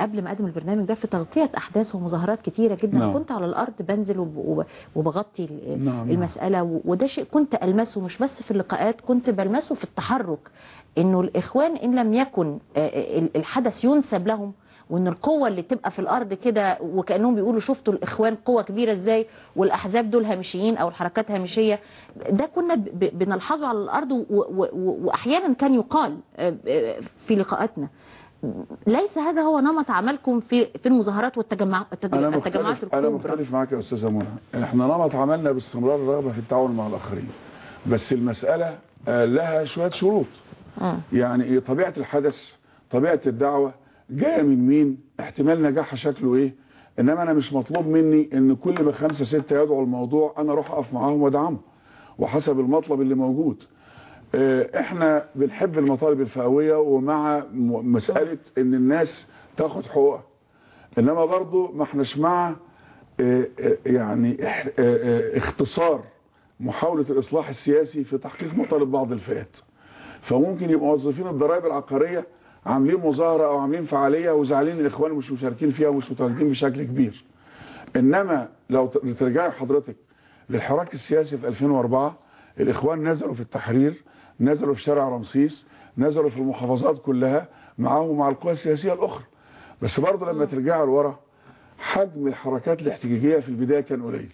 قبل ما أقدم البرنامج ده في تغطية أحداث ومظاهرات كتيرة جدا نعم. كنت على الأرض بنزل وب- وب- وبغطي ال- نعم. المسألة وده شيء كنت ألمسه مش بس في اللقاءات كنت بلمسه في التحرك إنه الإخوان إن لم يكن ال- الحدث ينسب لهم وإن القوة اللي تبقى في الأرض كده وكأنهم بيقولوا شفتوا الإخوان قوة كبيرة إزاي والأحزاب دول هامشيين أو الحركات هامشية ده كنا بنلحظه على الأرض وأحيانا كان يقال آه، آه، في لقاءاتنا. ليس هذا هو نمط عملكم في في المظاهرات والتجمع أنا التجمعات مختلف أنا الكبرى مختلف معاك يا أستاذة منى. إحنا نمط عملنا باستمرار الرغبه في التعاون مع الآخرين. بس المسألة آه، لها شوية شروط. يعني إيه؟ طبيعة الحدث طبيعة الدعوة جاية من مين؟ احتمال نجاحها شكله إيه؟ إنما أنا مش مطلوب مني إن كل ما خمسة ستة يدعوا الموضوع أنا أروح أقف معاهم وأدعمهم وحسب المطلب اللي موجود. آه، إحنا بنحب المطالب الفئوية ومع مسألة إن الناس تاخد حقوقها. إنما برضو ما إحناش مع آه، آه، يعني اختصار محاولة الإصلاح السياسي في تحقيق مطالب بعض الفئات. فممكن يبقوا موظفين الضرائب العقارية عاملين مظاهرة أو عاملين فعالية وزعلين الإخوان مش مشاركين فيها ومش متواجدين بشكل كبير. إنما لو ترجعي حضرتك للحراك السياسي في 2004 الإخوان نزلوا في التحرير نزلوا في شارع رمسيس نزلوا في المحافظات كلها معاهم مع القوى السياسية الأخرى. بس برضه لما ترجعي لورا حجم الحركات الاحتجاجية في البداية كان قليل.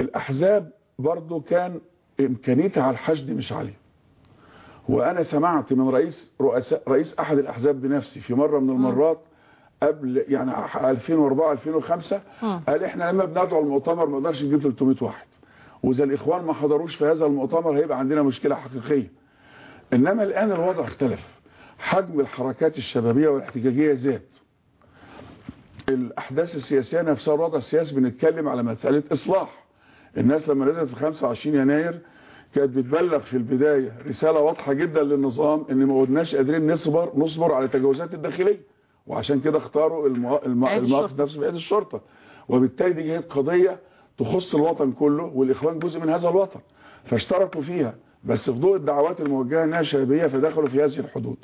الأحزاب برضو كان إمكانيتها على الحشد مش عالية. وأنا سمعت من رئيس رؤساء رئيس أحد الأحزاب بنفسي في مرة من المرات قبل يعني 2004 2005 مم. قال إحنا لما بندعو المؤتمر ما نقدرش نجيب 300 واحد. وإذا الإخوان ما حضروش في هذا المؤتمر هيبقى عندنا مشكلة حقيقية. إنما الآن الوضع اختلف. حجم الحركات الشبابية والاحتجاجية زاد. الأحداث السياسية نفسها الوضع السياسي بنتكلم على مسألة إصلاح. الناس لما نزلت في 25 يناير كانت بتبلغ في البداية رسالة واضحة جدا للنظام إن ما قلناش قادرين نصبر نصبر على التجاوزات الداخلية. وعشان كده اختاروا الموقف الشرطة. نفسه بعيد الشرطة. وبالتالي دي كانت قضية تخص الوطن كله والإخوان جزء من هذا الوطن. فاشتركوا فيها. بس في ضوء الدعوات الموجهة إنها شبابية فدخلوا في هذه الحدود.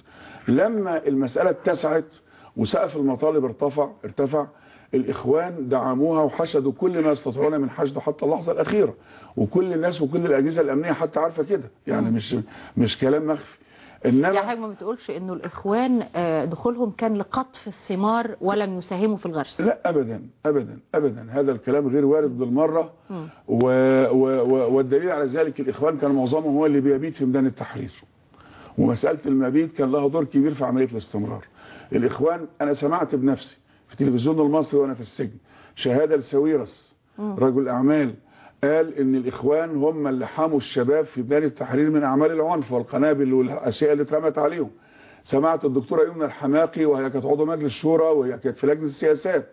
لما المسألة اتسعت وسقف المطالب ارتفع ارتفع الإخوان دعموها وحشدوا كل ما يستطيعون من حشده حتى اللحظة الأخيرة. وكل الناس وكل الأجهزة الأمنية حتى عارفة كده. يعني مش مش كلام مخفي. يعني انما حضرتك ما بتقولش إنه الإخوان آه، دخولهم كان لقطف الثمار ولم يساهموا في الغرس؟ لا ابدا ابدا ابدا. هذا الكلام غير وارد بالمرة. و و و والدليل على ذلك الإخوان كان معظمهم هو اللي بيبيت في ميدان التحرير. ومسألة المبيت كان لها دور كبير في عملية الاستمرار. الإخوان أنا سمعت بنفسي في التلفزيون المصري وأنا في السجن. شهادة لساويرس رجل أعمال قال إن الإخوان هم اللي حموا الشباب في ميدان التحرير من أعمال العنف والقنابل والأشياء اللي اترمت عليهم. سمعت الدكتورة يمنى الحماقي وهي كانت عضو مجلس الشورى وهي كانت في لجنة السياسات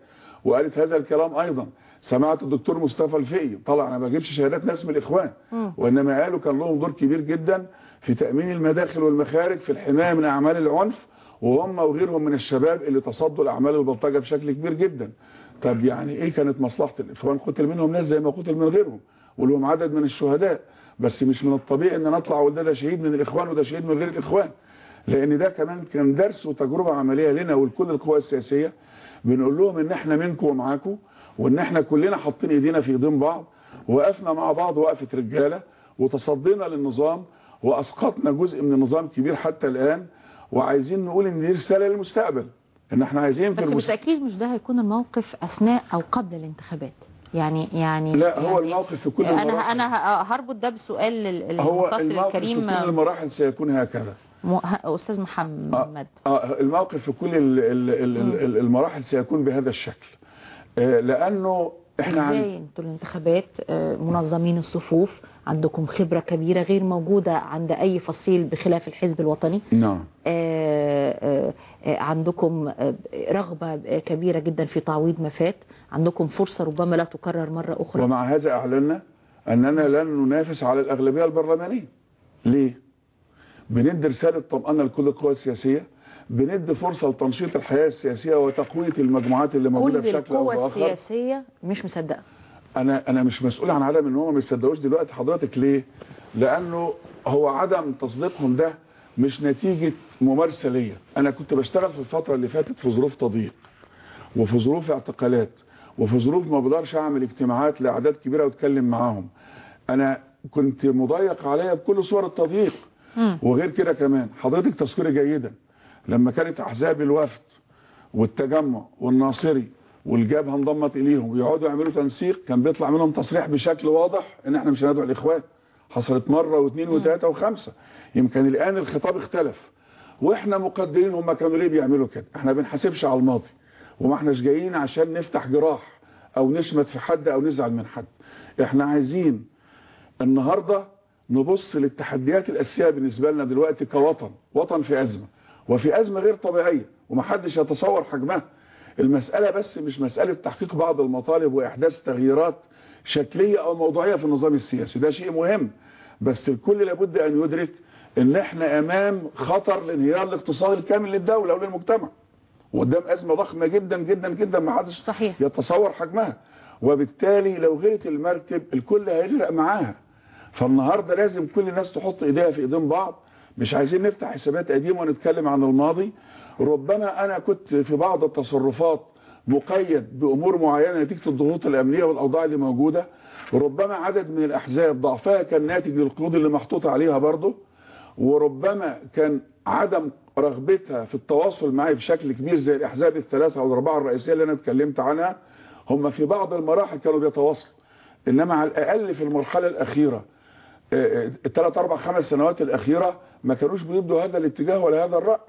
وقالت هذا الكلام أيضا. سمعت الدكتور مصطفى الفقي. طلع أنا ما بجيبش شهادات ناس من الإخوان. وإنما قالوا كان لهم دور كبير جدا في تأمين المداخل والمخارج في الحماية من أعمال العنف وهم وغيرهم من الشباب اللي تصدوا لاعمال البلطجه بشكل كبير جدا. طب يعني إيه كانت مصلحة الإخوان؟ قتل منهم ناس زي ما قتل من غيرهم ولهم عدد من الشهداء. بس مش من الطبيعي إن نطلع وده ده شهيد من الإخوان وده شهيد من غير الإخوان. لأن ده كمان كان درس وتجربة عملية لنا ولكل القوى السياسية. بنقول لهم إن إحنا منكم ومعاكم وإن إحنا كلنا حاطين إيدينا في إيدين بعض وقفنا مع بعض وقفة رجالة وتصدينا للنظام وأسقطنا جزء من النظام كبير حتى الآن. وعايزين نقول إن دي رسالة للمستقبل إن إحنا عايزين في بس المستقبل بالتاكيد مش ده هيكون الموقف أثناء أو قبل الانتخابات. يعني يعني لا هو يعني الموقف في كل أنا المراحل. أنا هربط ده بسؤال لل- هو المتصل الموقف في الكريم. كل المراحل سيكون هكذا. أستاذ محمد. آه الموقف في كل ال- ال- ال- ال- المراحل سيكون بهذا الشكل. آه لأنه إحنا عن أنتوا الانتخابات آه، منظمين الصفوف؟ عندكم خبرة كبيرة غير موجودة عند أي فصيل بخلاف الحزب الوطني. نعم. آه، آه، آه، عندكم رغبة كبيرة جدا في تعويض ما فات. عندكم فرصة ربما لا تكرر مرة أخرى. ومع هذا أعلنا أننا لن ننافس على الأغلبية البرلمانية. ليه؟ بندي رسالة طمانه لكل القوى السياسية بندي فرصة لتنشيط الحياة السياسية وتقوية المجموعات اللي موجودة كل بشكل أو القوى بآخر. السياسية مش مصدقة. أنا أنا مش مسؤول عن عدم إن هم ما يصدقوش دلوقتي حضرتك. ليه؟ لأنه هو عدم تصديقهم ده مش نتيجة ممارسة ليا. أنا كنت بشتغل في الفترة اللي فاتت في ظروف تضييق وفي ظروف اعتقالات وفي ظروف ما بقدرش أعمل اجتماعات لأعداد كبيرة وأتكلم معاهم. أنا كنت مضيق عليا بكل صور التضييق. وغير كده كمان حضرتك تذكري جيدا لما كانت أحزاب الوفد والتجمع والناصري والجبهه انضمت إليهم. ويقعدوا يعملوا تنسيق. كان بيطلع منهم تصريح بشكل واضح إن إحنا مش هندعو الإخوان. حصلت مرة واثنين وثلاثة وخمسة. يمكن الآن الخطاب اختلف. وإحنا مقدرين هم كانوا ليه بيعملوا كده. إحنا بنحاسبش على الماضي. وما إحناش جايين عشان نفتح جراح أو نشمت في حد أو نزعل من حد. إحنا عايزين النهارده نبص للتحديات الأساسية بالنسبة لنا دلوقتي كوطن. وطن في أزمة. وفي أزمة غير طبيعية. ومحدش يتصور حجمها. المسألة بس مش مسألة تحقيق بعض المطالب وإحداث تغييرات شكلية أو موضوعية في النظام السياسي. ده شيء مهم بس الكل لابد أن يدرك إن إحنا أمام خطر لانهيار الاقتصاد الكامل للدولة وللمجتمع. وقدام أزمة ضخمة جدا جدا جدا ما حدش صحيح. يتصور حجمها. وبالتالي لو غيرت المركب الكل هيغرق معاها. فالنهاردة لازم كل الناس تحط إيديها في إيدين بعض. مش عايزين نفتح حسابات قديمة ونتكلم عن الماضي. ربما أنا كنت في بعض التصرفات مقيد بأمور معينة نتيجة الضغوط الأمنية والأوضاع اللي موجودة. وربما عدد من الأحزاب ضعفها كان ناتج للقيود اللي محطوطة عليها برضه. وربما كان عدم رغبتها في التواصل معي بشكل كبير زي الأحزاب الثلاثة أو الأربعة الرئيسية اللي أنا اتكلمت عنها. هم في بعض المراحل كانوا بيتواصلوا. إنما على الأقل في المرحلة الأخيرة الثلاث أربع خمس سنوات الأخيرة ما كانوش بيبدوا هذا الاتجاه ولا هذا الرأي.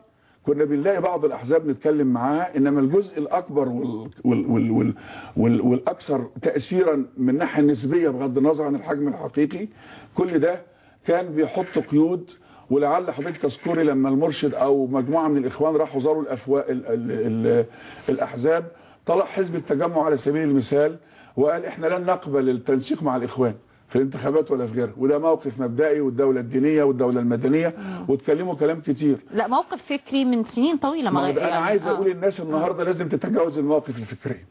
كنا بنلاقي بعض الأحزاب نتكلم معاها إنما الجزء الأكبر وال وال وال وال وال والأكثر تاثيرا من الناحية النسبية بغض النظر عن الحجم الحقيقي كل ده كان بيحط قيود ولعل حضرتك تذكري لما المرشد أو مجموعة من الإخوان راحوا زاروا الافواء ال ال ال الأحزاب طلع حزب التجمع على سبيل المثال وقال إحنا لن نقبل التنسيق مع الإخوان. في الانتخابات ولا في غيرها. وده موقف مبدئي والدولة الدينية والدولة المدنية واتكلموا كلام كتير. لا موقف فكري من سنين طويلة ما ما أنا يعني. عايز آه. أقول الناس النهارده لازم تتجاوز المواقف الفكريه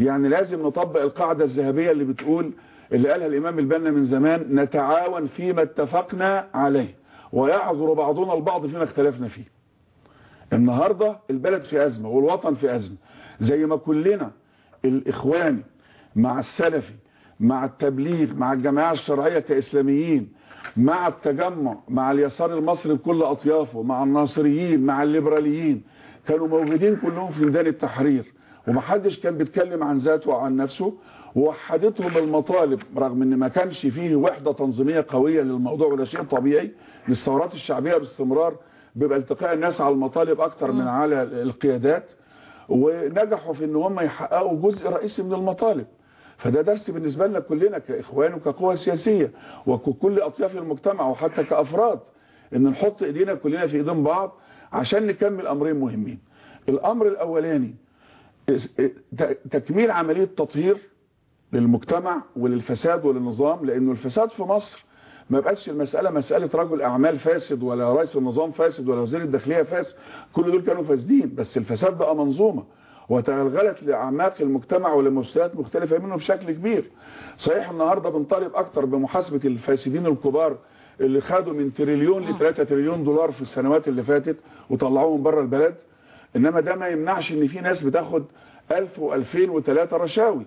يعني لازم نطبق القاعدة الذهبية اللي بتقول اللي قالها الإمام البنا من زمان نتعاون فيما اتفقنا عليه ويعذر بعضنا البعض فيما اختلفنا فيه. النهاردة البلد في أزمة والوطن في أزمة. زي ما كلنا الإخواني مع السلفي مع التبليغ مع الجماعة الشرعية كإسلاميين مع التجمع مع اليسار المصري بكل أطيافه مع الناصريين مع الليبراليين. كانوا موجودين كلهم في ميدان التحرير ومحدش كان بيتكلم عن ذاته وعن نفسه. ووحدتهم المطالب رغم إن ما كانش فيه وحدة تنظيمية قوية للموضوع وده شيء طبيعي الثورات الشعبية باستمرار بيبقى التقاء الناس على المطالب أكتر من على القيادات. ونجحوا في إن هم يحققوا جزء رئيسي من المطالب. فده درس بالنسبة لنا كلنا كإخوان وكقوى سياسية وكل أطياف المجتمع وحتى كأفراد إن نحط إيدينا كلنا في إيدين بعض عشان نكمل أمرين مهمين. الأمر الأولاني تكميل عملية تطهير للمجتمع وللفساد وللنظام لأنه الفساد في مصر ما بقتش المسألة مسألة رجل أعمال فاسد ولا رئيس النظام فاسد ولا وزير الداخلية فاسد كل دول كانوا فاسدين بس الفساد بقى منظومة. وتغلغلت لأعماق المجتمع ولمستويات مختلفة منه بشكل كبير. صحيح النهاردة بنطالب أكتر بمحاسبة الفاسدين الكبار اللي خدوا من تريليون ل 3 تريليون دولار في السنوات اللي فاتت وطلعوهم بره البلد. إنما ده ما يمنعش إن في ناس بتاخد 1000 و2000 و3 رشاوي.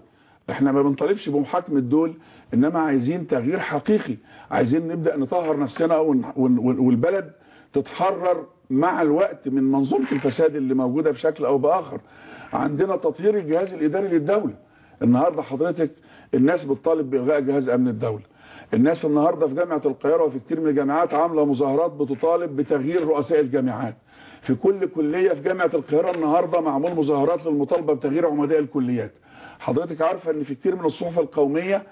إحنا ما بنطالبش بمحاكمة دول إنما عايزين تغيير حقيقي. عايزين نبدأ نطهر نفسنا والبلد تتحرر مع الوقت من منظومة الفساد اللي موجودة بشكل أو بآخر. عندنا تطهير الجهاز الإداري للدولة. النهاردة حضرتك الناس بتطالب بإلغاء جهاز أمن الدولة. الناس النهاردة في جامعة القاهرة وفي كتير من الجامعات عاملة مظاهرات بتطالب بتغيير رؤساء الجامعات. في كل كلية في جامعة القاهرة النهاردة معمول مظاهرات للمطالبة بتغيير عمداء الكليات. حضرتك عارفة إن في كتير من الصحف القومية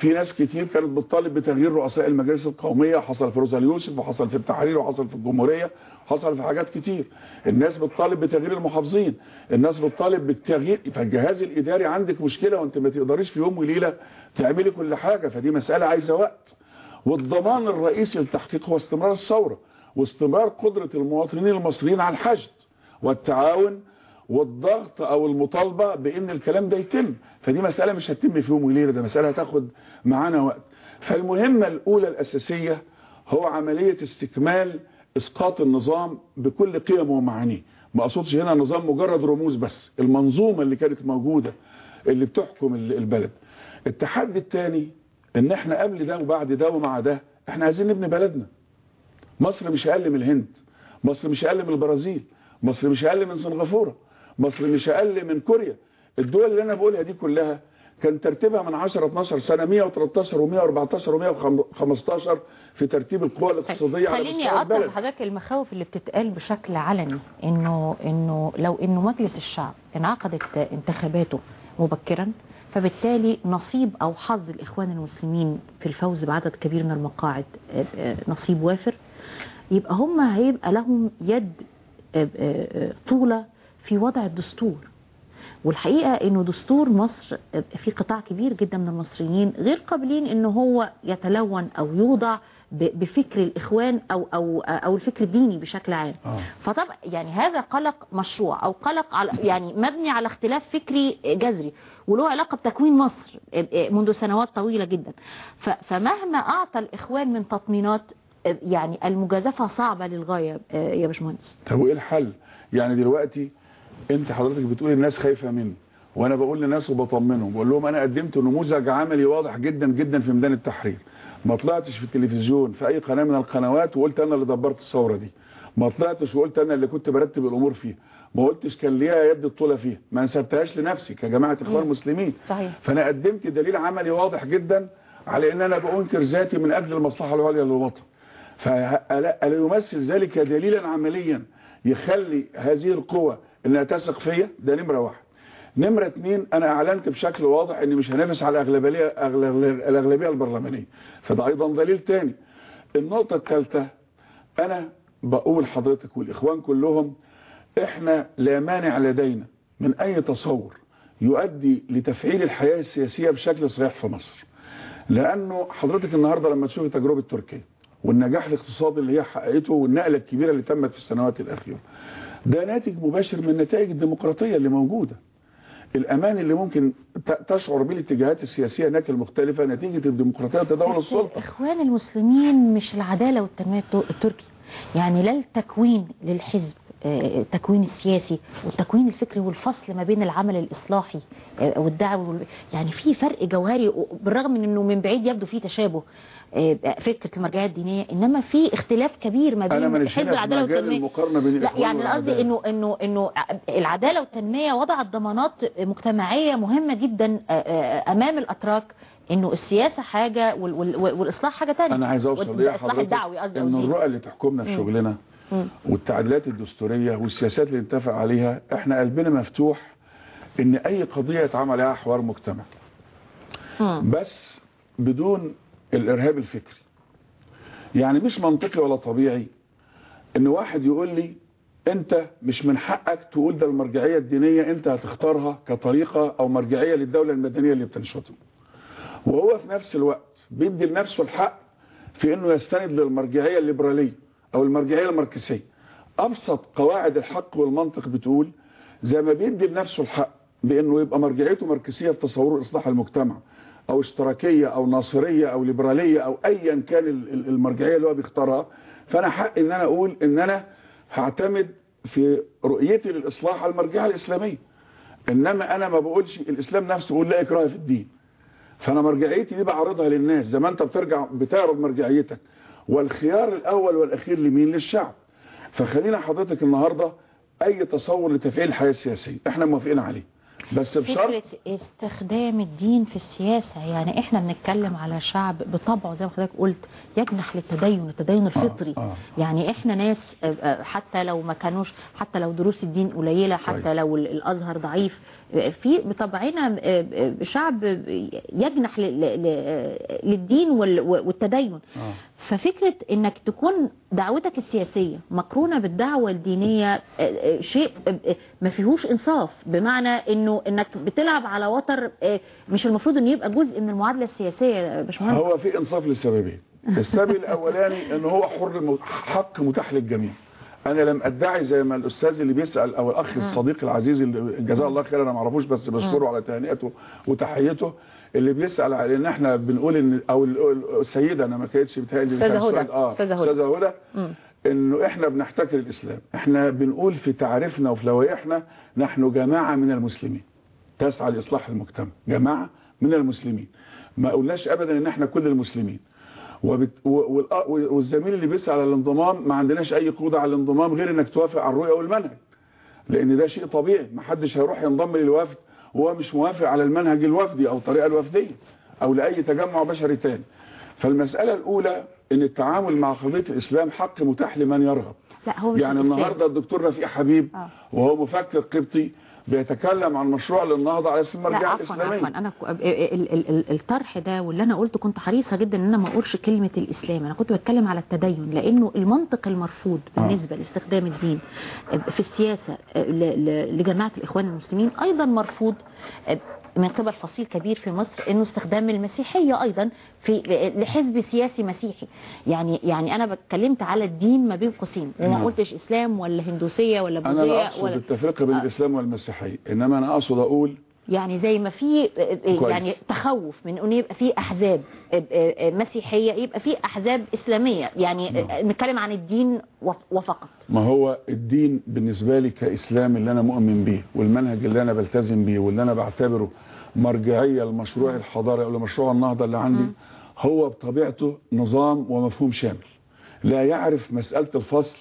في ناس كتير كانت بتطالب بتغيير رؤساء المجالس القومية. حصل في روزا اليوسف وحصل في التحرير وحصل في الجمهورية. حصل في حاجات كتير. الناس بتطالب بتغيير المحافظين. الناس بتطالب بالتغيير. فالجهاز الإداري عندك مشكلة وانت ما تقدريش في يوم وليلة تعملي كل حاجة. فدي مسألة عايزة وقت. والضمان الرئيسي للتحقيق هو استمرار الثورة واستمرار قدرة المواطنين المصريين على الحشد والتعاون والضغط أو المطالبة بإن الكلام ده يتم. فدي مسألة مش هتتم في يوم وليلة. ده مسألة هتاخد معانا وقت. فالمهمة الأولى الأساسية هو عملية استكمال إسقاط النظام بكل قيمه ومعانيه. ما أقصدش هنا نظام مجرد رموز بس المنظومة اللي كانت موجودة اللي بتحكم البلد. التحدي الثاني إن إحنا قبل ده وبعد ده ومع ده إحنا عايزين نبني بلدنا. مصر مش أقل من الهند مصر مش أقل من البرازيل مصر مش أقل من سنغافورة مصر مش أقل من كوريا. الدول اللي أنا بقولها دي كلها كان ترتيبها من 10 12 سنة 113 و114 و115 في ترتيب القوى الاقتصادية على خليني مستوى أقطع البلد. لحضرتك المخاوف اللي بتتقال بشكل علني إنه إنه لو إنه مجلس الشعب انعقدت انتخاباته مبكرا فبالتالي نصيب أو حظ الإخوان المسلمين في الفوز بعدد كبير من المقاعد آه، آه، نصيب وافر. يبقى هم هيبقى لهم يد آه، طولة في وضع الدستور. والحقيقة إنه دستور مصر في قطاع كبير جدا من المصريين غير قابلين ان هو يتلون أو يوضع بفكر الإخوان أو أو أو الفكر الديني بشكل عام. آه. فطبعا يعني هذا قلق مشروع أو قلق على يعني مبني على اختلاف فكري جذري وله علاقة بتكوين مصر منذ سنوات طويلة جدا. فمهما أعطى الإخوان من تطمينات يعني المجازفة صعبة للغاية يا باشمهندس. طب وإيه الحل؟ يعني دلوقتي انت حضرتك بتقول الناس خايفة مني وأنا بقول للناس وبطمنهم بقول لهم أنا قدمت نموذج عملي واضح جدا جدا في ميدان التحرير. ما طلعتش في التلفزيون في اي قناة من القنوات وقلت أنا اللي دبرت الثورة دي. ما طلعتش وقلت أنا اللي كنت برتب الأمور فيها. ما قلتش كان ليها يد الطولة فيها. ما نسبتهاش لنفسي كجماعة إخوان مسلمين. صحيح. فأنا قدمت دليل عملي واضح جدا على إن أنا بأنكر ذاتي من أجل المصلحة العليا للوطن. فألا يمثل ذلك دليلا عمليا يخلي هذه القوى إنها تثق فيا ده نمرة واحد. نمرة اتنين أنا أعلنت بشكل واضح إني مش هنافس على الاغلبيه الأغلبية البرلمانية. فده أيضا دليل تاني. النقطة الثالثه أنا بقول حضرتك والإخوان كلهم إحنا لا مانع لدينا من أي تصور يؤدي لتفعيل الحياة السياسية بشكل صحيح في مصر. لأنه حضرتك النهارده لما تشوفي تجربه تركيا والنجاح الاقتصادي اللي هي حققته والنقلة الكبيرة اللي تمت في السنوات الأخيرة ده ناتج مباشر من نتائج الديمقراطية اللي موجودة. الأمان اللي ممكن تشعر به الاتجاهات السياسية هناك المختلفة نتيجة الديمقراطية وتداول بس السلطة. إخوان المسلمين مش العدالة والتنمية التو- التركي. يعني لا التكوين للحزب آه، التكوين السياسي والتكوين الفكري والفصل ما بين العمل الإصلاحي آه، والدعوي وال- يعني في فرق جوهري بالرغم من إنه من بعيد يبدو فيه تشابه. فكره المرجعية الدينية إنما في اختلاف كبير ما بين حزب العدالة والتنمية لا يعني قصدي. انه انه إنه العدالة والتنمية وضعت ضمانات مجتمعية مهمة جدا آه، آه، أمام الأتراك إنه السياسة حاجة وال- وال- والإصلاح حاجة ثانية أنا عايز أوصل ليه الاصلاح الدعوي قصدي ان قصدي. الرؤى اللي تحكمنا في. شغلنا. والتعديلات الدستورية والسياسات اللي نتفق عليها إحنا قلبنا مفتوح إن أي قضية يتعمل عليها حوار مجتمع. بس بدون الإرهاب الفكري. يعني مش منطقي ولا طبيعي إن واحد يقول لي أنت مش من حقك تقول ده المرجعية الدينية أنت هتختارها كطريقة أو مرجعية للدولة المدنية اللي بتنشطه. وهو في نفس الوقت بيدي لنفسه الحق في إنه يستند للمرجعية الليبرالية أو المرجعية الماركسية. أبسط قواعد الحق والمنطق بتقول زي ما بيدي لنفسه الحق بإنه يبقى مرجعيته ماركسية في تصوره إصلاح المجتمع أو اشتراكية أو ناصرية أو ليبرالية أو ايا كان ال- ال- المرجعية اللي هو بيختارها فأنا حق إن أنا أقول إن أنا هعتمد في رؤيتي للإصلاح على المرجعيه الإسلامية. إنما أنا ما بقولش الإسلام نفسه بيقول لا إكراه في الدين. فأنا مرجعيتي دي بعرضها للناس. زي ما أنت بترجع بتعرض مرجعيتك. والخيار الأول والأخير لمين؟ للشعب. فخلينا حضرتك النهارده أي تصور لتفعيل الحياة السياسيه إحنا موافقين عليه. بس بشرط فكرة استخدام الدين في السياسة يعني إحنا بنتكلم على شعب بطبعه زي ما حضرتك قلت يجنح للتدين التدين الفطري آه. يعني إحنا ناس آه، آه، حتى لو ما كانوش حتى لو دروس الدين قليلة حتى. لو ال- الأزهر ضعيف آه، في بطبعنا آه، آه، شعب يجنح للدين وال- والتدين آه. ففكرة إنك تكون دعوتك السياسية مقرونة بالدعوة الدينية آه، آه، شيء آه، ما فيهوش إنصاف بمعنى إنه إنك بتلعب على وتر مش المفروض انه يبقى جزء من المعادلة السياسية يا باشمهندس. هو في إنصاف لسببين السبب الأولاني إن هو حر حق متاح للجميع. أنا لم أدعي زي ما الأستاذ اللي بيسأل أو الأخ الصديق العزيز اللي جزاه الله خير أنا ما اعرفوش بس بشكره على تهنئته وتحيته. اللي بيسأل على ان إحنا بنقول ان أو ال- ال- السيده أنا ما كانتش بتهيألي أستاذة كان هدى. أستاذة هدى. إنه إحنا بنحتكر الإسلام. إحنا بنقول في تعريفنا وفي لوائحنا نحن جماعة من المسلمين. تسعى لإصلاح المجتمع. جماعة من المسلمين. ما قلناش ابدا إن إحنا كل المسلمين. وبت... والأ- والزميل اللي بيسعى على الانضمام ما عندناش أي قوة على الانضمام غير إنك توافق على الرؤية والمنهج. لأن ده شيء طبيعي. ما حدش هيروح ينضم للوفد وهو مش موافق على المنهج الوفدي أو الطريقة الوفدية أو لأي تجمع بشري تاني فالمسألة الأولى إن التعامل مع قضية الإسلام حق متاح لمن يرغب لا هو يعني. النهارده الدكتور رفيق حبيب آه. وهو مفكر قبطي بيتكلم عن مشروع للنهضة على اسم لا المرجعيه عفوا ك- ال- ال- ال- الطرح ده واللي أنا قلته كنت حريصة جدا إن أنا ما أقولش كلمة الإسلام. أنا كنت بتكلم على التدين لأنه المنطق المرفوض بالنسبة لاستخدام الدين في السياسة ل- ل- لجماعة الإخوان المسلمين أيضا مرفوض من قبل فصيل كبير في مصر إنه استخدام المسيحية أيضا في لحزب سياسي مسيحي. يعني يعني أنا اتكلمت على الدين ما بين قوسين. وما نعم. قلتش إسلام ولا هندوسية ولا أنا لا أقصد ولا التفرقة بين الإسلام والمسيحية إنما أنا أقصد أقول يعني زي ما في كويس. يعني تخوف من إنه يبقى في أحزاب مسيحية يبقى في أحزاب إسلامية. يعني نتكلم عن الدين وفقط. ما هو الدين بالنسبة لي كإسلام اللي أنا مؤمن بيه والمنهج اللي أنا بلتزم بيه واللي أنا بعتبره مرجعية لمشروع الحضارة أو لمشروع النهضة اللي عندي هو بطبيعته نظام ومفهوم شامل. لا يعرف مسألة الفصل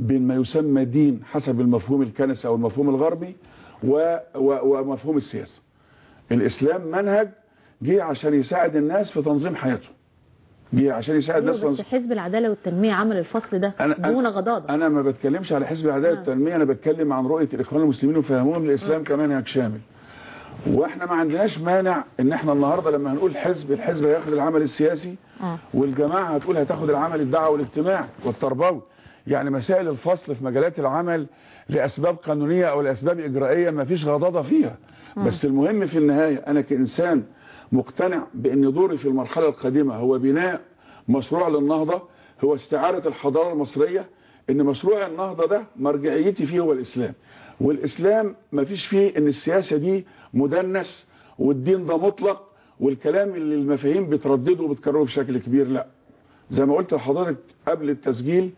بين ما يسمى دين حسب المفهوم الكنسي أو المفهوم الغربي ومفهوم السياسة. الإسلام منهج جه عشان يساعد الناس في تنظيم حياتهم. جه عشان يساعد الناس في بس حزب العدالة والتنمية عمل الفصل ده أنا- دون غضاضه أنا ما بتكلمش على حزب العدالة آه. والتنمية أنا بتكلم عن رؤية الإخوان المسلمين وفهمهم الاسلام كمنهج شامل. وإحنا ما عندناش مانع إن إحنا النهارده لما هنقول حزب الحزب هياخد العمل السياسي آه. والجماعة هتقول هتاخد العمل الدعوي والاجتماعي والتربوي. يعني مسائل الفصل في مجالات العمل لأسباب قانونية أو لأسباب إجرائية ما فيش غضاضة فيها. بس المهم في النهاية أنا كإنسان مقتنع بأن دوري في المرحلة القادمه هو بناء مشروع للنهضة هو استعارة الحضارة المصرية إن مشروع النهضة ده مرجعيتي فيه هو الإسلام. والإسلام ما فيش فيه إن السياسة دي مدنس والدين ده مطلق والكلام اللي المفاهيم بتردده وبتكرره بشكل كبير لأ. زي ما قلت لحضرتك قبل التسجيل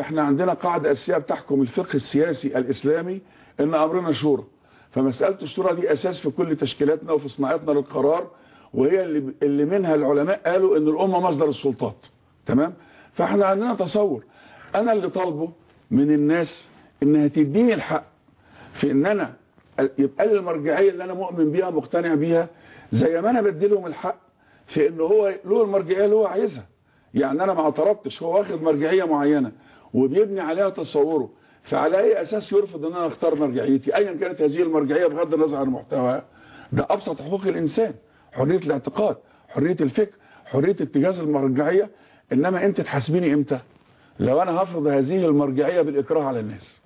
إحنا عندنا قاعدة أساسية بتحكم الفقه السياسي الإسلامي إن أمرنا شورى. فمسألة الشورى دي أساس في كل تشكيلاتنا وفي صناعتنا للقرار وهي اللي اللي منها العلماء قالوا إن الأمة مصدر السلطات. تمام؟ فإحنا عندنا تصور. أنا اللي طالبه من الناس إنها تديني الحق في إن أنا يبقى لي المرجعية اللي أنا مؤمن بيها مقتنع بيها زي ما أنا بدي لهم الحق في إن هو له المرجعية اللي هو عايزها. يعني أنا ما اعترضتش هو واخد مرجعية معينة. وبيبني عليها تصوره. فعلى أي أساس يرفض إن أنا أختار مرجعيتي؟ ايا كانت هذه المرجعية بغض النظر عن محتواها ده أبسط حقوق الإنسان. حرية الاعتقاد حرية الفكر حرية اتجاز المرجعية. إنما أنت تحاسبيني إمتى؟ لو أنا هفرض هذه المرجعية بالإكراه على الناس.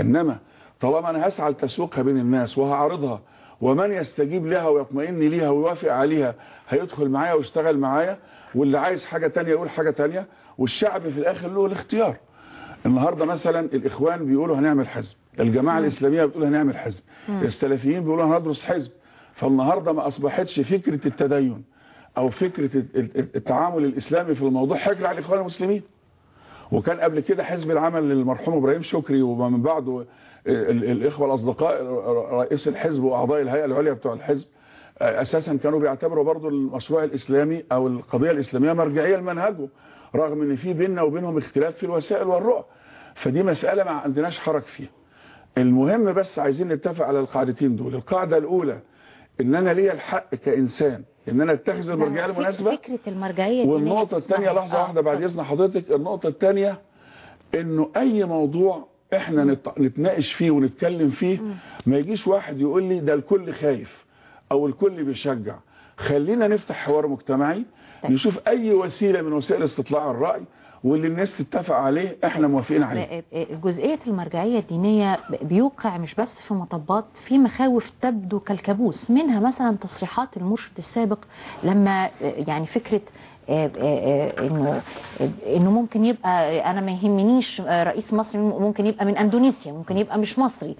إنما طالما أنا هسعى لتسويقها بين الناس وهعرضها ومن يستجيب لها ويطمئن ليها ويوافق عليها هيدخل معايا ويشتغل معايا واللي عايز حاجة تانية يقول حاجة تانية. والشعب في الآخر له الاختيار. النهاردة مثلا الإخوان بيقولوا هنعمل حزب الجماعة الإسلامية بتقول هنعمل حزب السلفيين بيقولوا هندرس حزب. فالنهاردة ما أصبحتش فكرة التدين أو فكرة التعامل الإسلامي في الموضوع حجر على الإخوان المسلمين. وكان قبل كده حزب العمل للمرحوم إبراهيم شكري ومن بعده الإخوة الأصدقاء رئيس الحزب وأعضاء الهيئة العليا بتوع الحزب أساسا كانوا بيعتبروا برضو المشروع الإسلامي أو القضية الإسلامية مرجعية لمنهجه. رغم إن في بيننا وبينهم اختلاف في الوسائل والرؤى. فدي مسألة ما عندناش حرج فيها. المهم بس عايزين نتفق على القاعدتين دول. القاعدة الأولى إن أنا ليا الحق كإنسان إن أنا أتخذ المرجعية المناسبة فكرة المرجعية والنقطة الثانية لحظة واحدة بعد إذن حضرتك النقطة الثانية إنه أي موضوع إحنا نتناقش فيه ونتكلم فيه ما يجيش واحد يقول لي ده الكل خايف أو الكل بيشجع. خلينا نفتح حوار مجتمعي نشوف أي وسيلة من وسائل استطلاع الرأي واللي الناس تتفق عليه إحنا موافقين عليه. جزئية المرجعية الدينية بيوقع مش بس في مطبات في مخاوف تبدو كالكابوس منها مثلا تصريحات المرشد السابق لما يعني فكرة إنه إنه ممكن يبقى أنا ما يهمنيش رئيس مصري ممكن يبقى من أندونيسيا ممكن يبقى مش مصري.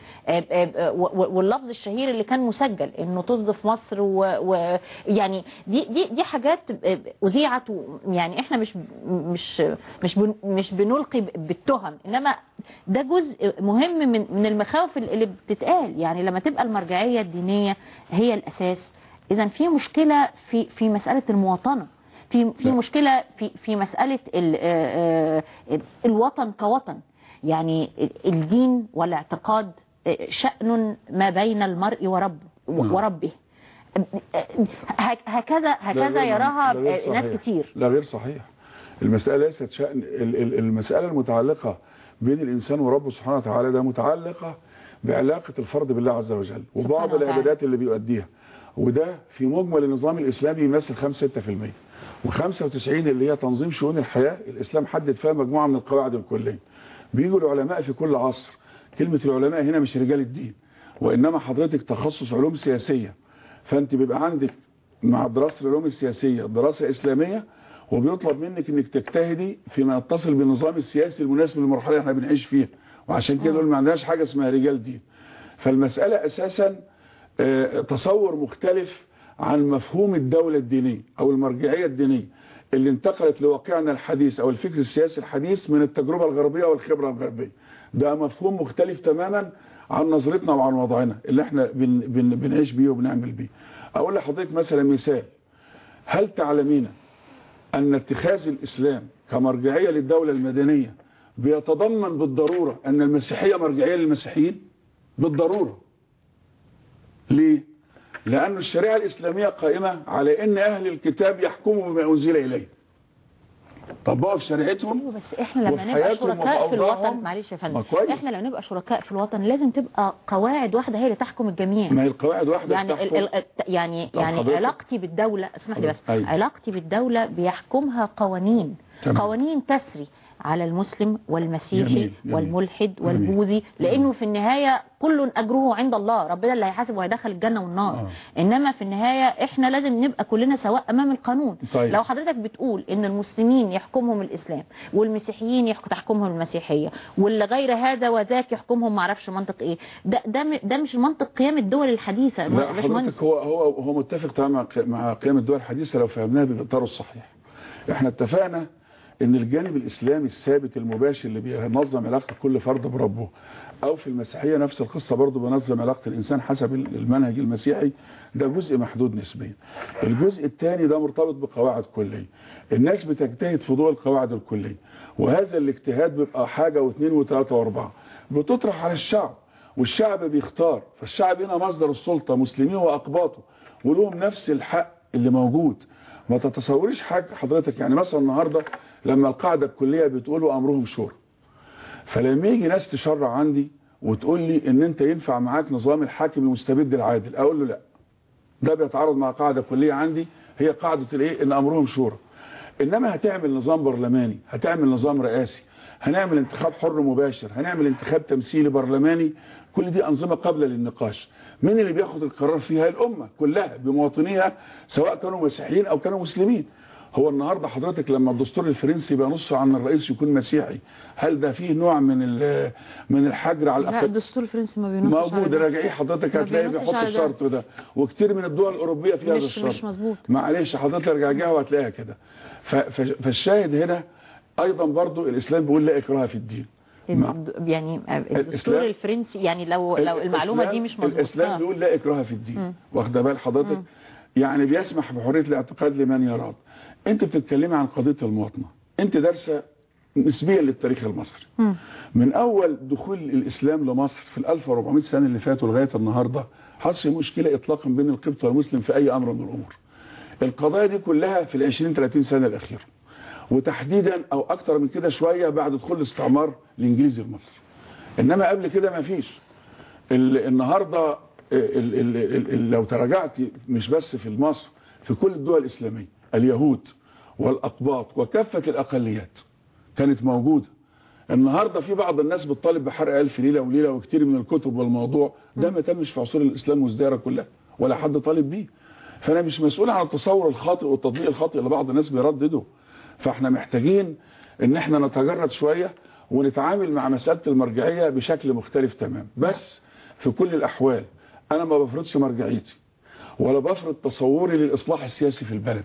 واللفظ الشهير اللي كان مسجل إنه تصدف مصر ويعني دي دي دي حاجات أذيعت يعني إحنا مش مش مش مش بنلقي بالتهم. إنما ده جزء مهم من من المخاوف اللي بتتقال. يعني لما تبقى المرجعية الدينية هي الأساس. اذا في مشكلة في في مسألة المواطنة. في في مشكلة في في مسألة الوطن كوطن. يعني الدين والاعتقاد شأن ما بين المرء ورب وربه. هكذا هكذا يراها ناس كتير. لا غير صحيح. المسألة ليست شأن المسألة المتعلقة بين الإنسان وربه سبحانه وتعالى ده متعلقة بعلاقة الفرد بالله عز وجل وبعض. العبادات اللي بيؤديها. وده في مجمل النظام الإسلامي يمثل 5-6% و95 اللي هي تنظيم شؤون الحياة الإسلام حدد فيها مجموعة من القواعد الكلية. بيجوا العلماء في كل عصر. كلمة العلماء هنا مش رجال الدين وإنما حضرتك تخصص علوم سياسية. فأنت بيبقى عندك مع دراسة العلوم السياسية دراسة إسلامية وبيطلب منك إنك تجتهدي فيما يتصل بالنظام السياسي المناسب للمرحلة اللي إحنا بنعيش فيها. وعشان كده دول ما عندناش حاجة اسمها رجال دين. فالمسألة أساسا آه، تصور مختلف عن مفهوم الدولة الدينية أو المرجعية الدينية اللي انتقلت لواقعنا الحديث أو الفكر السياسي الحديث من التجربة الغربية والخبرة الغربية. ده مفهوم مختلف تماما عن نظرتنا وعن وضعنا اللي إحنا بن بن بنعيش بيه وبنعمل بيه. أقول لحضرتك مثلا مثال. هل تعلمين أن اتخاذ الإسلام كمرجعية للدولة المدنية بيتضمن بالضرورة أن المسيحية مرجعية للمسيحيين؟ بالضرورة. ليه؟ لأن الشريعة الإسلامية قائمة على أن أهل الكتاب يحكموا بما أنزل إليه طبقوا في شريعتهم بس إحنا لما نبقى شركاء في. الوطن معلش يا ما فندم كويس. إحنا لما نبقى شركاء في الوطن لازم تبقى قواعد واحدة هي اللي تحكم الجميع ما هي القواعد واحدة يعني. ال ال يعني يعني حضرتك- علاقتي بالدولة اسمح لي بس أيوة. علاقتي بالدولة بيحكمها قوانين تمام. قوانين تسري على المسلم والمسيحي جميل، جميل. والملحد. والبوذي لأنه في النهاية كل أجره عند الله ربنا اللي هيحاسب وهيدخل الجنة والنار آه. إنما في النهاية إحنا لازم نبقى كلنا سواء أمام القانون طيب. لو حضرتك بتقول إن المسلمين يحكمهم الإسلام والمسيحيين تحكمهم المسيحية واللي غير هذا وذاك يحكمهم معرفش منطق إيه ده ده ده مش منطق قيام الدول الحديثة لا. حضرتك هو هو هو متفق مع قيام الدول الحديثة لو فهمناها بالاطار الصحيح. إحنا اتفقنا إن الجانب الإسلامي الثابت المباشر اللي بينظم علاقة كل فرد بربه أو في المسيحية نفس القصة برضه بينظم علاقة الإنسان حسب المنهج المسيحي ده جزء محدود نسبيا. الجزء الثاني ده مرتبط بقواعد كلية. الناس بتجتهد في ضوء القواعد الكلية وهذا الاجتهاد بيبقى حاجة واثنين وثلاثة وأربعة بتطرح على الشعب والشعب بيختار فالشعب هنا مصدر السلطة مسلمين وأقباطه ولهم نفس الحق اللي موجود ما تتصوريش حاجة حضرتك يعني مثلا النهاردة لما القاعدة الكلية بتقول وأمرهم شورى فلما يجي ناس تشرع عندي وتقول لي إن أنت ينفع معاك نظام الحاكم المستبد العادل أقول له لا. ده بيتعارض مع قاعدة كلية عندي هي قاعدة الإيه؟ إن أمرهم شورى إنما هتعمل نظام برلماني هتعمل نظام رئاسي هنعمل انتخاب حر مباشر هنعمل انتخاب تمثيلي برلماني. كل دي أنظمة قابلة للنقاش. مين اللي بياخد القرار فيها؟ الأمة كلها بمواطنيها سواء كانوا مسيحيين أو كانوا مسلمين. هو النهارده حضرتك لما الدستور الفرنسي بينص عن الرئيس يكون مسيحي هل ده فيه نوع من من الحجر على لا الأقل؟ الدستور الفرنسي ما بينصش موجود. راجعيه حضرتك ما هتلاقي بينصش بيحط. الشرط ده. وكتير من الدول الأوروبية فيها هذا الشرط. مش مظبوط. معلش حضرتك ارجعها وهتلاقيها كده. فالشاهد هنا أيضا برضو الإسلام بيقول لا إكراه في الدين. يعني الدستور الفرنسي يعني لو لو المعلومة دي مش مظبوطة. الإسلام بيقول لا إكراه في الدين. واخدة بال حضرتك. يعني بيسمح بحرية الاعتقاد لمن يراد انت بتتكلمي عن قضية المواطنة. انت دارسة نسبيا للتاريخ المصري. مم. من أول دخول الإسلام لمصر في ال 1400 سنة اللي فاتوا لغاية النهارده حصل مشكلة اطلاقا بين القبط والمسلم في أي أمر من الأمور. القضايا دي كلها في ال 20 30 سنة الأخيرة. وتحديدا أو أكتر من كده شوية بعد دخول الاستعمار الإنجليزي لمصر إنما قبل كده ما فيش. ال- النهارده ال ال ال ال لو تراجعت مش بس في مصر في كل الدول الإسلامية. اليهود والاقباط وكافة الأقليات كانت موجودة. النهارده في بعض الناس بتطالب بحرق ألف ليلة وليلة وكتير من الكتب والموضوع ده ما تمش في عصور الإسلام والزيارة كلها ولا حد طالب بيه. فأنا مش مسؤول عن التصور الخاطئ والتطبيق الخاطئ اللي بعض الناس بيردده فإحنا محتاجين إن إحنا نتجرد شوية ونتعامل مع مسألة المرجعية بشكل مختلف تمام. بس في كل الأحوال أنا ما بفرضش مرجعيتي ولا بفرض تصوري للإصلاح السياسي في البلد.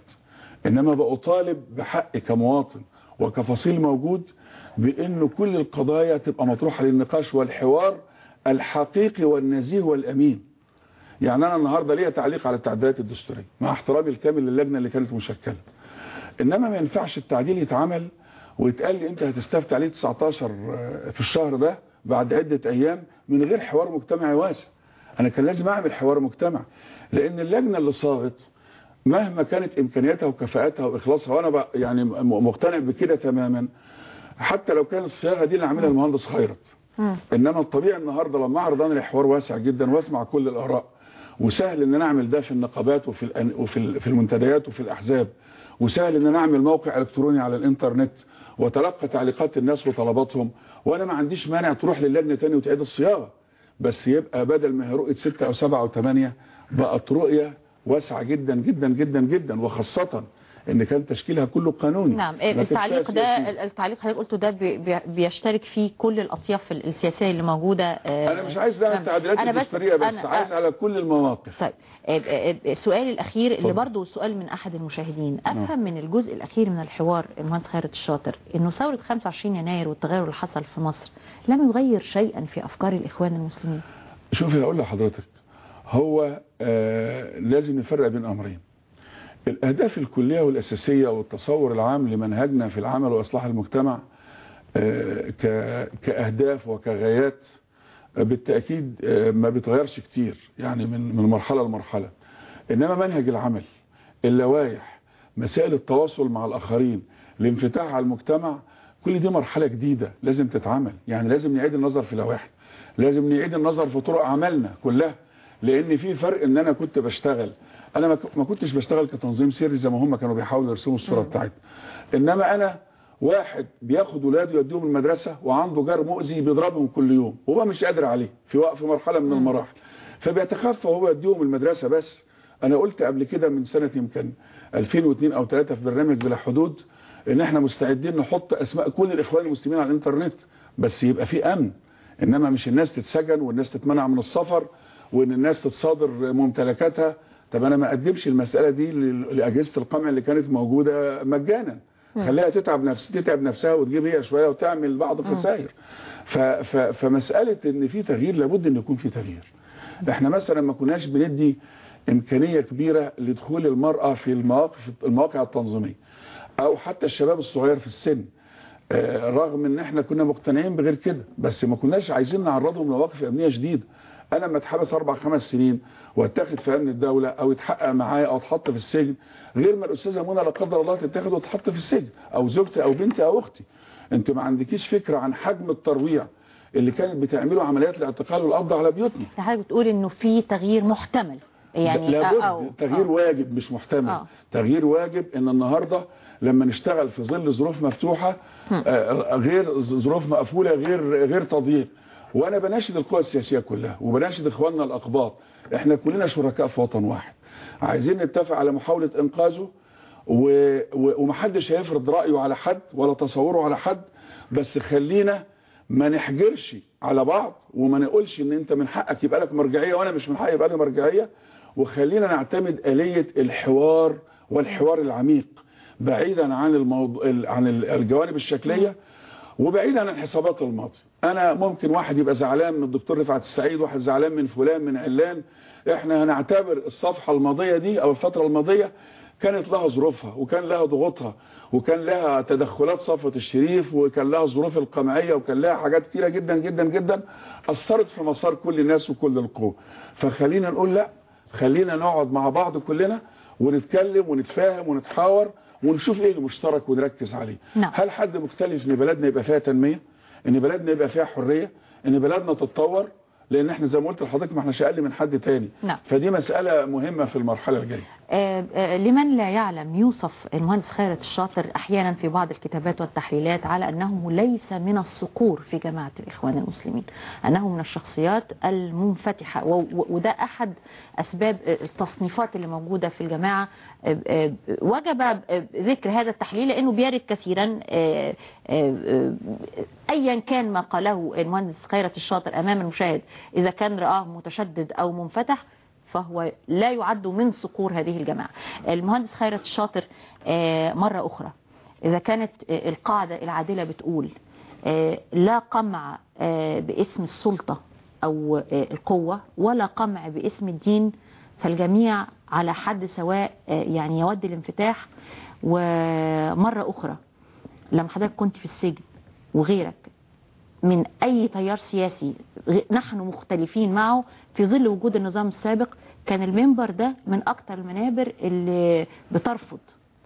إنما بأطالب بحقي كمواطن وكفصيل موجود بانه كل القضايا تبقى مطروحة للنقاش والحوار الحقيقي والنزيه والأمين. يعني أنا النهارده ليا تعليق على التعديلات الدستورية مع احترامي الكامل للجنة اللي كانت مشكلة. إنما ما ينفعش التعديل يتعمل ويتقال لي أنت هتستفتي عليه 19 في الشهر ده بعد عدة أيام من غير حوار مجتمعي واسع. أنا كان لازم أعمل حوار مجتمعي لأن اللجنة اللي صاغت مهما كانت إمكانياتها وكفاءتها وإخلاصها وأنا يعني مقتنع بكده تماما حتى لو كانت الصياغة دي اللي عاملها المهندس خيرت. إنما الطبيعي النهارده لما أعرض أنا الحوار واسع جدا وأسمع كل الآراء وسهل إن أنا أعمل ده في النقابات وفي الأن- وفي في المنتديات وفي الأحزاب وسهل إن أنا أعمل موقع إلكتروني على الإنترنت وتلقى تعليقات الناس وطلباتهم وأنا ما عنديش مانع تروح للجنة تاني وتعيد الصياغة. بس يبقى بدل ما هي رؤية ستة أو سبعة أو ثمانية بقت رؤية واسعه جدا جدا جدا جدا وخاصة إن كان تشكيلها كله قانوني نعم ما التعليق ده. التعليق حضرتك قلته ده بي- بي- بيشترك فيه كل الأطياف السياسية اللي موجودة آه، أنا مش عايز بقى نعم. التعديلات بس- الدستورية بس أنا- عايز على كل المواقف طيب آه، آه، آه، سؤالي الأخير اللي. برضه سؤال من أحد المشاهدين أفهم من الجزء الأخير من الحوار المهندس خيرت الشاطر إنه ثورة 25 يناير والتغير اللي حصل في مصر لم يغير شيئا في أفكار الإخوان المسلمين شوفي هقول لحضرتك هو آه لازم نفرق بين أمرين. الأهداف الكلية والأساسية والتصور العام لمنهجنا في العمل وإصلاح المجتمع آه كأهداف وكغايات آه، بالتأكيد آه ما بيتغيرش كتير يعني من من مرحلة لمرحلة. إنما منهج العمل اللوائح مسائل التواصل مع الآخرين الانفتاح على المجتمع كل دي مرحلة جديدة لازم تتعمل. يعني لازم نعيد النظر في لوائح لازم نعيد النظر في طرق عملنا كلها. لأن في فرق ان أنا كنت بشتغل. أنا ما كنتش بشتغل كتنظيم سري زي ما هم كانوا بيحاولوا يرسموا الصورة بتاعتنا. انما أنا واحد بياخد ولاده يوديهم المدرسة وعنده جار مؤذي بيضربهم كل يوم وهو مش قادر عليه في وق- في مرحلة من المراحل. فبيتخفى وهو يوديهم المدرسة بس. أنا قلت قبل كده من سنة يمكن 2002 أو 3 في برنامج بلا حدود إن إحنا مستعدين نحط أسماء كل الإخوان المسلمين على الإنترنت بس يبقى في أمن. إنما مش الناس تتسجن والناس تتمنع من السفر وإن الناس تتصادر ممتلكاتها طب أنا ما أقدمش المسألة دي لأجهزة القمع اللي كانت موجودة مجانا. خليها تتعب نفس تتعب نفسها وتجيب هي شوية وتعمل بعض الخسائر ف... ف... فمسألة إن في تغيير لابد إن يكون في تغيير. إحنا مثلا ما كناش بندي إمكانية كبيرة لدخول المرأة في المواقف المواقع التنظيمية. أو حتى الشباب الصغير في السن. آه، رغم إن إحنا كنا مقتنعين بغير كده بس ما كناش عايزين نعرضهم لمواقف أمنية شديدة. أنا لما أتحبس أربع خمس سنين وأتاخد في أمن الدولة أو يتحقق معايا أو أتحط في السجن غير ما الأستاذة منى لا قدر الله تتاخد وتتحط في السجن أو زوجتي أو بنتي أو أختي. انت ما عندكيش فكرة عن حجم الترويع اللي كانت بتعمله عمليات الاعتقال والقبض على بيوتنا؟ حضرتك بتقول إنه في تغيير محتمل. يعني لابد أو تغيير أو واجب مش محتمل. آه. تغيير واجب إن النهارده لما نشتغل في ظل ظروف مفتوحة آه، غير ظروف مقفولة غير غير تضييق وأنا بناشد القوى السياسية كلها وبناشد إخواننا الأقباط. إحنا كلنا شركاء في وطن واحد. عايزين نتفق على محاولة إنقاذه و... و... ومحدش هيفرض رأيه على حد ولا تصوره على حد بس خلينا ما نحجرش على بعض وما نقولش إن أنت من حقك يبقى لك مرجعية وأنا مش من حقي يبقى لي مرجعية. وخلينا نعتمد آلية الحوار والحوار العميق بعيدا عن الموضوع عن الجوانب الشكلية وبعيدا عن حسابات الماضي. أنا ممكن واحد يبقى زعلان من الدكتور رفعت السعيد واحد زعلان من فلان من علان. إحنا هنعتبر الصفحة الماضية دي أو الفترة الماضية كانت لها ظروفها وكان لها ضغوطها وكان لها تدخلات صفوة الشريف وكان لها ظروف القمعية وكان لها حاجات كتيرة جدا جدا جدا أثرت في مسار كل الناس وكل القوة فخلينا نقول لا خلينا نقعد مع بعض كلنا ونتكلم ونتفاهم ونتحاور ونشوف إيه المشترك ونركز عليه. نعم. هل حد مختلف ان بلدنا يبقى فيها تنمية؟ ان بلدنا يبقى فيها حرية؟ ان بلدنا تتطور؟ لأن إحنا زي ما قلت لحضرتك ما احناش أقل من حد تاني. نعم. فدي مسألة مهمة في المرحلة الجاية. آه، آه، لمن لا يعلم يوصف المهندس خيرت الشاطر أحيانا في بعض الكتابات والتحليلات على أنه ليس من الصقور في جماعة الإخوان المسلمين أنه من الشخصيات المنفتحة. وده أحد أسباب آه، التصنيفات اللي موجودة في الجماعة. آه، آه، وجب ذكر هذا التحليل لأنه بيرد كثيرا ايا كان ما قاله المهندس خيرت الشاطر أمام المشاهد. إذا كان رآه متشدد أو منفتح فهو لا يعد من صقور هذه الجماعة. المهندس خيرت الشاطر آه، مرة أخرى. إذا كانت آه، القاعدة العادلة بتقول آه، لا قمع باسم السلطة أو القوة ولا قمع باسم الدين فالجميع على حد سواء يعني يود الانفتاح. ومرة أخرى لما حضرتك كنت في السجن وغيرك من أي تيار سياسي. نحن مختلفين معه في ظل وجود النظام السابق. كان المنبر ده من أكتر المنابر اللي بترفض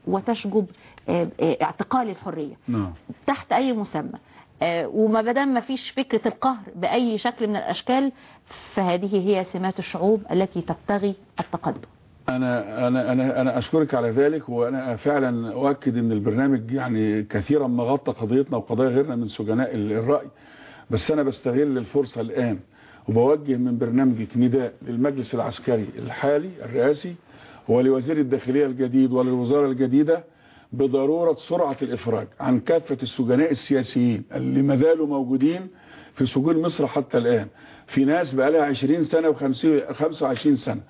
وتشجب آه، آه، اعتقال الحرية. نعم. تحت أي مسمى. آه، وما دام ما فيش فكرة القهر بأي شكل من الأشكال فهذه هي سمات الشعوب التي تبتغي التقدم. أنا أنا أنا أنا أشكرك على ذلك وأنا فعلا أؤكد إن البرنامج يعني كثيرا ما غطى قضيتنا وقضايا غيرنا من سجناء الرأي بس أنا بستغل الفرصة الآن وبوجه من برنامجك نداء للمجلس العسكري الحالي الرئاسي ولوزير الداخلية الجديد وللوزارة الجديدة بضرورة سرعة الإفراج عن كافة السجناء السياسيين اللي ما زالوا موجودين في سجون مصر حتى الآن في ناس بقى لها 20 سنه و25 سنة.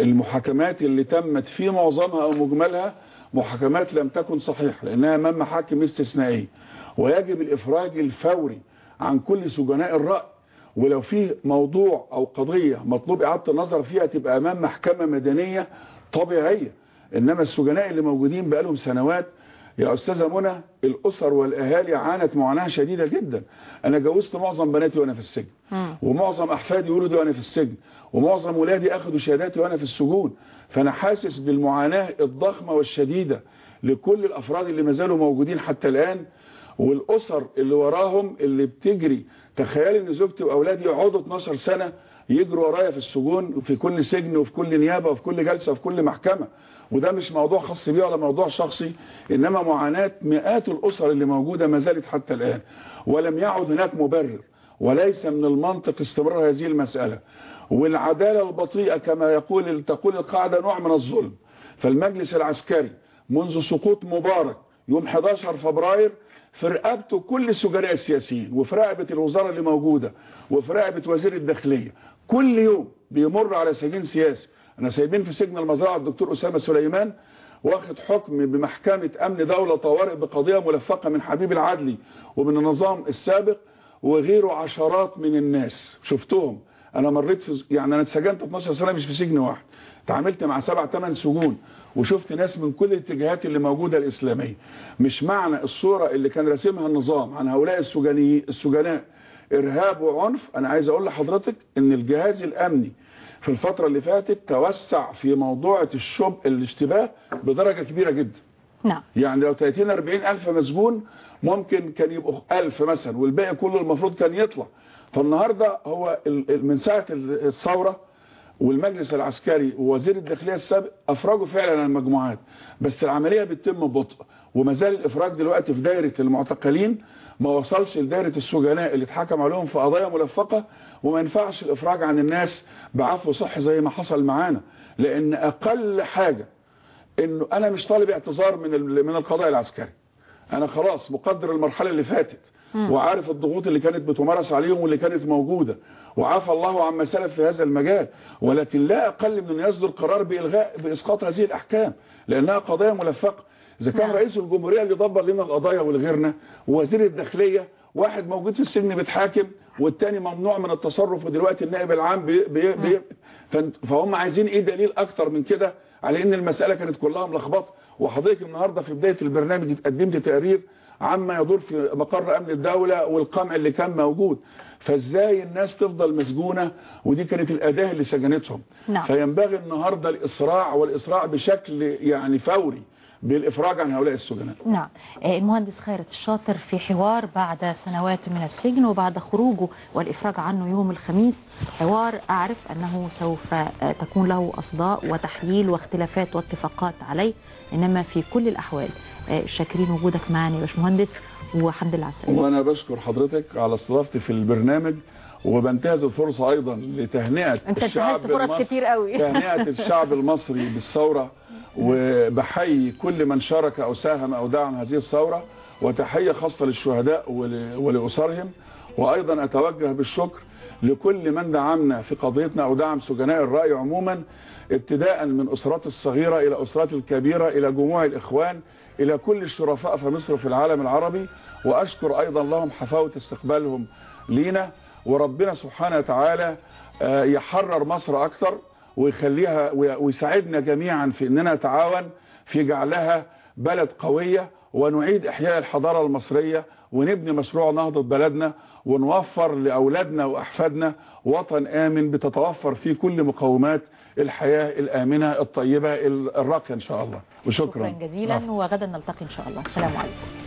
المحاكمات اللي تمت في معظمها أو مجملها محاكمات لم تكن صحيحة لأنها امام محاكم استثنائيه ويجب الإفراج الفوري عن كل سجناء الرأي. ولو في موضوع أو قضية مطلوب إعادة النظر فيها تبقى أمام محكمة مدنية طبيعية. إنما السجناء اللي موجودين بقالهم سنوات يا أستاذة منى الأسر والأهالي عانت معاناة شديدة جدا. أنا جوزت معظم بناتي وأنا في السجن. ومعظم أحفادي ولدوا وأنا في السجن. ومعظم ولادي أخذوا شهاداتي وأنا في السجون. فأنا حاسس بالمعاناة الضخمة والشديدة لكل الأفراد اللي ما زالوا موجودين حتى الآن. والأسر اللي وراهم اللي بتجري. تخيل إن زوجتي وأولادي يقعدوا 12 سنة يجروا ورايا في السجون في كل سجن وفي كل نيابة وفي كل جلسة وفي كل محكمة. وده مش موضوع خاص بيه ولا موضوع شخصي إنما معاناة مئات الأسر اللي موجودة ما زالت حتى الآن ولم يعد هناك مبرر وليس من المنطق استمرار هذه المسألة. والعدالة البطيئة كما يقول تقول القاعدة نوع من الظلم. فالمجلس العسكري منذ سقوط مبارك يوم 11 فبراير في رقبته كل السجناء السياسيين وفي رقبة الوزارة اللي موجودة وفي رقبة وزير الداخلية كل يوم بيمر على سجين سياسي. أنا سايبين في سجن المزرعة الدكتور أسامة سليمان واخد حكم بمحكمة أمن دولة طوارئ بقضية ملفقة من حبيب العدلي ومن النظام السابق وغيره عشرات من الناس. شفتهم. أنا مريت في يعني أنا اتسجنت 12 سنه مش في سجن واحد. تعاملت مع سبع ثمان سجون وشفت ناس من كل الاتجاهات اللي موجودة الإسلامية. مش معنى الصورة اللي كان راسمها النظام عن هؤلاء السجناء إرهاب وعنف. أنا عايز أقول لحضرتك إن الجهاز الأمني في الفترة اللي فاتت توسع في موضوع الشب الاشتباه بدرجة كبيرة جدا. نعم. يعني لو 30 40 ألف مسجون ممكن كان يبقوا 1000 مثلا والباقي كله المفروض كان يطلع. فالنهاردة هو من ساعة الثورة والمجلس العسكري ووزير الداخلية السابق أفرجوا فعلا المجموعات بس العملية بتتم ببطء. وما زال الإفراج دلوقتي في دايرة المعتقلين ما وصلش لدايرة السجناء اللي اتحكم عليهم في قضايا ملفقة وما ينفعش الإفراج عن الناس بعفو صحي زي ما حصل معانا. لأن أقل حاجة إنه أنا مش طالب اعتذار من من القضاء العسكري. أنا خلاص مقدر المرحلة اللي فاتت وعارف الضغوط اللي كانت بتمارس عليهم واللي كانت موجودة وعافى الله عما سلف في هذا المجال. ولكن لا أقل من أن يصدر قرار بإلغاء بإسقاط هذه الأحكام لأنها قضايا ملفقة. إذا كان رئيس الجمهورية اللي دبر لنا القضايا ولغيرنا ووزير الداخلية واحد موجود في السجن بيتحاكم والتاني ممنوع من التصرف ودلوقتي النائب العام بي بي بي فهم عايزين إيه دليل أكتر من كده على ان المسألة كانت كلها ملخبطة. وحضرتك النهاردة في بداية البرنامج قدمت تقرير عما يدور في مقر أمن الدولة والقمع اللي كان موجود. فازاي الناس تفضل مسجونة؟ ودي كانت الأداة اللي سجنتهم. نعم. فينبغي النهاردة الإسراع والإسراع بشكل يعني فوري. بالإفراج عن هؤلاء السجناء. نعم. المهندس خيرت الشاطر في حوار بعد سنوات من السجن وبعد خروجه والإفراج عنه يوم الخميس. حوار أعرف أنه سوف تكون له أصداء وتحليل واختلافات واتفاقات عليه إنما في كل الأحوال. شاكرين وجودك معنا يا باشمهندس والحمد لله على السلامة. وأنا بشكر حضرتك على استضافتي في البرنامج. وبنتهز الفرصة أيضا لتهنئة أنت الشعب المصري. كتير قوي. تهنئة الشعب المصري بالثورة وبحيي كل من شارك أو ساهم أو دعم هذه الثورة وتحية خاصة للشهداء ول- ولأسرهم. وأيضا أتوجه بالشكر لكل من دعمنا في قضيتنا أو دعم سجناء الرأي عموما ابتداء من اسرات الصغيرة إلى اسرات الكبيرة إلى جموع الإخوان إلى كل الشرفاء في مصر وفي العالم العربي. وأشكر أيضا لهم حفاوة استقبالهم لينا. وربنا سبحانه وتعالى آه، يحرر مصر أكثر ويخليها وي- ويساعدنا جميعا في إننا نتعاون في جعلها بلد قوية ونعيد إحياء الحضارة المصرية ونبني مشروع نهضة بلدنا ونوفر لأولادنا وأحفادنا وطن آمن بتتوفر فيه كل مقومات الحياة الآمنة الطيبة الراقية إن شاء الله. وشكرا. شكرا جزيلا وغدا نلتقي إن شاء الله. السلام عليكم.